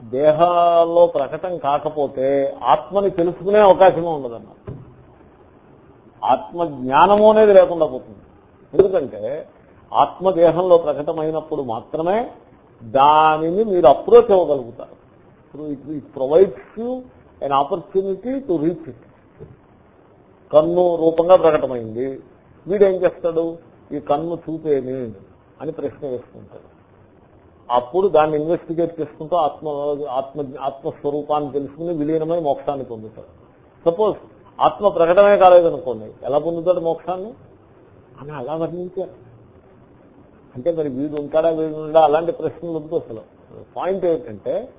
దేహాల్లో ప్రకటం కాకపోతే ఆత్మని తెలుసుకునే అవకాశమే ఉండదన్నారు ఆత్మ జ్ఞానము అనేది లేకుండా పోతుంది. ఎందుకంటే ఆత్మదేహంలో ప్రకటమైనప్పుడు మాత్రమే దానిని మీరు approach అవ్వగలుగుతారు. It it provides you an opportunity to reach it కన్ను రూపంగా ప్రకటమైంది. వీడేం చేస్తాడు? ఈ కన్ను చూపేమి అని ప్రశ్న వేసుకుంటాడు అప్పుడు దాన్ని ఇన్వెస్టిగేట్ చేసుకుంటూ ఆత్మ ఆత్మ ఆత్మస్వరూపాన్ని తెలుసుకుని విలీనమై మోక్షాన్ని పొందుతాడు. సపోజ్ ఆత్మ ప్రకటమే కాలేదనుకోండి ఎలా పొందుతాడు మోక్షాన్ని? అని అలా వర్ణించారు. అంటే మరి వీడు ఉంటాడా వీడు ఉంటాడా అలాంటి ప్రశ్నలు వద్దు అసలు. పాయింట్ ఏంటంటే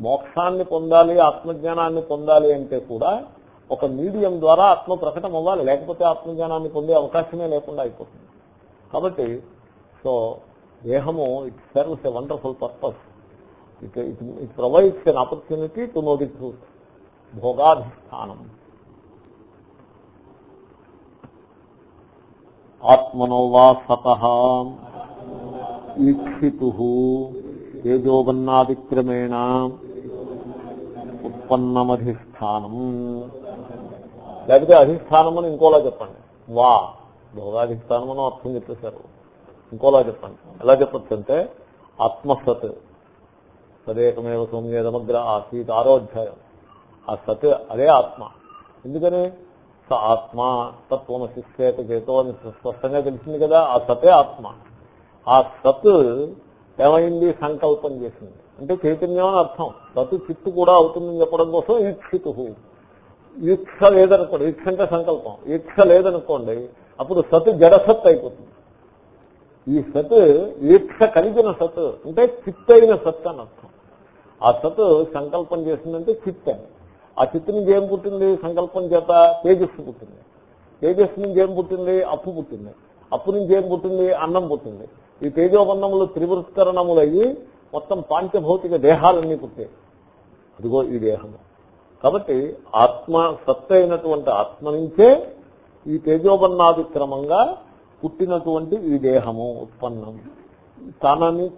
మోక్షాన్ని పొందాలి ఆత్మజ్ఞానాన్ని పొందాలి అంటే కూడా ఒక మీడియం ద్వారా ఆత్మ ప్రకటన అవ్వాలి. లేకపోతే ఆత్మజ్ఞానాన్ని పొందే అవకాశమే లేకుండా అయిపోతుంది. కాబట్టి సో దేహము it serves a wonderful purpose it it it provides an opportunity to know the truth భోగాధిష్టానం ఆత్మనో వా సత ఈక్షితు తేజోబన్నాదిక్రమేణ ఉత్పన్నమధిష్టానం లేకపోతే అధిష్టానం అని ఇంకోలా చెప్పండి వా భోగాధిష్టానం అని అర్థం చెప్పేశారు ఇంకోలా చెప్పండి. ఎలా చెప్పచ్చు ఆత్మసత్. తదేకమేవ సౌమ్యేదమగ్ర ఆసీత్ ఆరో అధ్యాయం ఆ సత్ అదే ఆత్మ. ఎందుకని? స ఆత్మ తత్వమశిష్యేత చేతో అని స్పష్టంగా తెలిసింది కదా ఆ సతే ఆత్మ. ఆ సత్ ఏమైంది? సంకల్పం చేసింది. అంటే చైతన్యం అని అర్థం. సత్ చిత్తు కూడా అవుతుందని చెప్పడం కోసం ఈక్షితు ఈక్ష లేదనుకోండి ఈక్ష అంటే సంకల్పం. ఈక్ష లేదనుకోండి అప్పుడు సత్ జడసత్ అయిపోతుంది. ఈ సత్ ఈక్ష కలిగిన సత్ అంటే చిత్ అయిన సత్ అని అర్థం. ఆ సత్ సంకల్పం చేసిందంటే చిత్ అని. ఆ చిత్త నుంచి ఏం పుట్టింది? సంకల్పం చేత తేజస్సు పుట్టింది. తేజస్సు నుంచి ఏం పుట్టింది? అప్పు పుట్టింది. అప్పు నుంచి ఏం పుట్టింది? అన్నం పుట్టింది. ఈ తేజోబంధములు త్రివృత్కరణములయ్యి మొత్తం పాంచభౌతిక దేహాలన్నీ పుట్టాయి. అదిగో ఈ దేహము. కాబట్టి ఆత్మ సత్ అయినటువంటి ఆత్మ నుంచే ఈ తేజోబన్నాది క్రమంగా పుట్టినటువంటి ఈ దేహము ఉత్పన్నం. తనని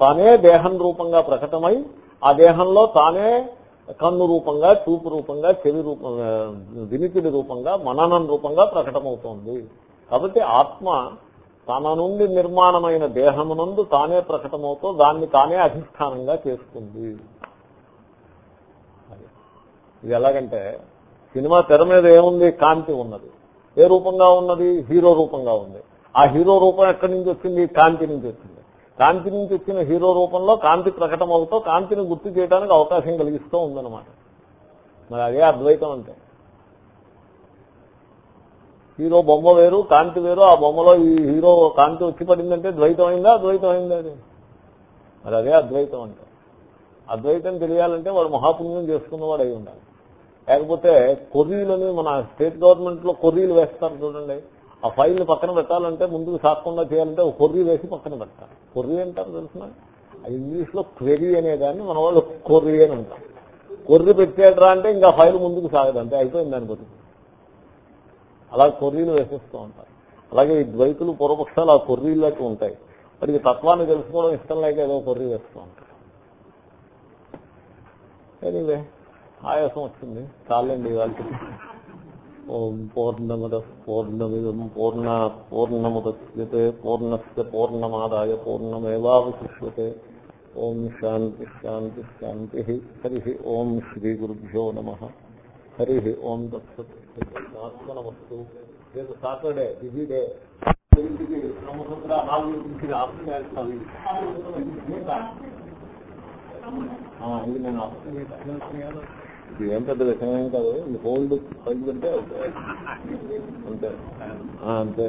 తానే దేహం రూపంగా ప్రకటమై ఆ దేహంలో తానే కన్ను రూపంగా చూపు రూపంగా చెవి రూపంగా వినికిడి రూపంగా మననం రూపంగా ప్రకటమవుతోంది. కాబట్టి ఆత్మ తన నుండి నిర్మాణమైన దేహమునందు తానే ప్రకటమవుతూ దాన్ని తానే అధిష్టానంగా చేసుకుంది. ఇది ఎలాగంటే సినిమా తెర మీద ఏముంది? కాంతి ఉన్నది. ఏ రూపంగా ఉన్నది? హీరో రూపంగా ఉంది. ఆ హీరో రూపం ఎక్కడి నుంచి వచ్చింది? కాంతి నుంచి వచ్చింది. కాంతి నుంచి వచ్చిన హీరో రూపంలో కాంతి ప్రకటన అవుతూ కాంతిని గుర్తు చేయడానికి అవకాశం కలిగిస్తూ ఉందన్నమాట. మరి అదే అద్వైతం అంటే. హీరో బొమ్మ వేరు కాంతి వేరు. ఆ బొమ్మలో ఈ హీరో కాంతి వచ్చి పడిందంటే ద్వైతం అయిందా అద్వైతం అయిందా అది? మరి అదే అద్వైతం అంటే. అద్వైతం తెలియాలంటే వాడు మహాపుణ్యం చేసుకున్నవాడు అయి ఉండాలి. లేకపోతే కొర్రీలని మన స్టేట్ గవర్నమెంట్లో కొర్రీలు వేస్తారు చూడండి. ఆ ఫైల్ని పక్కన పెట్టాలంటే ముందుకు సాగకుండా చేయాలంటే ఒక కొర్రీ వేసి పక్కన పెట్టాలి. కొర్రీ అంటారు తెలుసిన? ఇంగ్లీష్లో క్వెరీ అనేదాన్ని మన వాళ్ళు కొర్రీ అని అంటారు. కొర్రీ పెట్టాడరా అంటే ఇంకా ఫైల్ ముందుకు సాగదు అంటే అయిపోయింది దాని బతుకు. అలా కొర్రీలు వేసేస్తూ ఉంటారు. అలాగే ఈ ద్వైతులు పూర్వపక్షాలు ఆ కొర్రీలకి ఉంటాయి. వాటికి తత్వాన్ని తెలుసుకోవడం ఇష్టం లేక ఏదో కొర్రీ వేస్తూ ఉంటారు. ఎనీవే ఆయాసం వచ్చింది. చాలండి వాళ్ళకి ఓం పూర్ణమద పూర్ణమిదం పూర్ణ పూర్ణముద్యే పూర్ణస్ పూర్ణమాదాయ పూర్ణమేవాశిష్యే ఓం శాంతి శాంతి శాంతి. హరి ఓం శ్రీ గురుభ్యో నమ. హరి ఓం దత్సత్మస్తు రేపు Saturday busy day. Brahma Sutra hall ఇది నేను ఇది ఏం పెద్ద విషయం కాదు. ఈ హోల్డ్ అంటే అంతే. అంతే.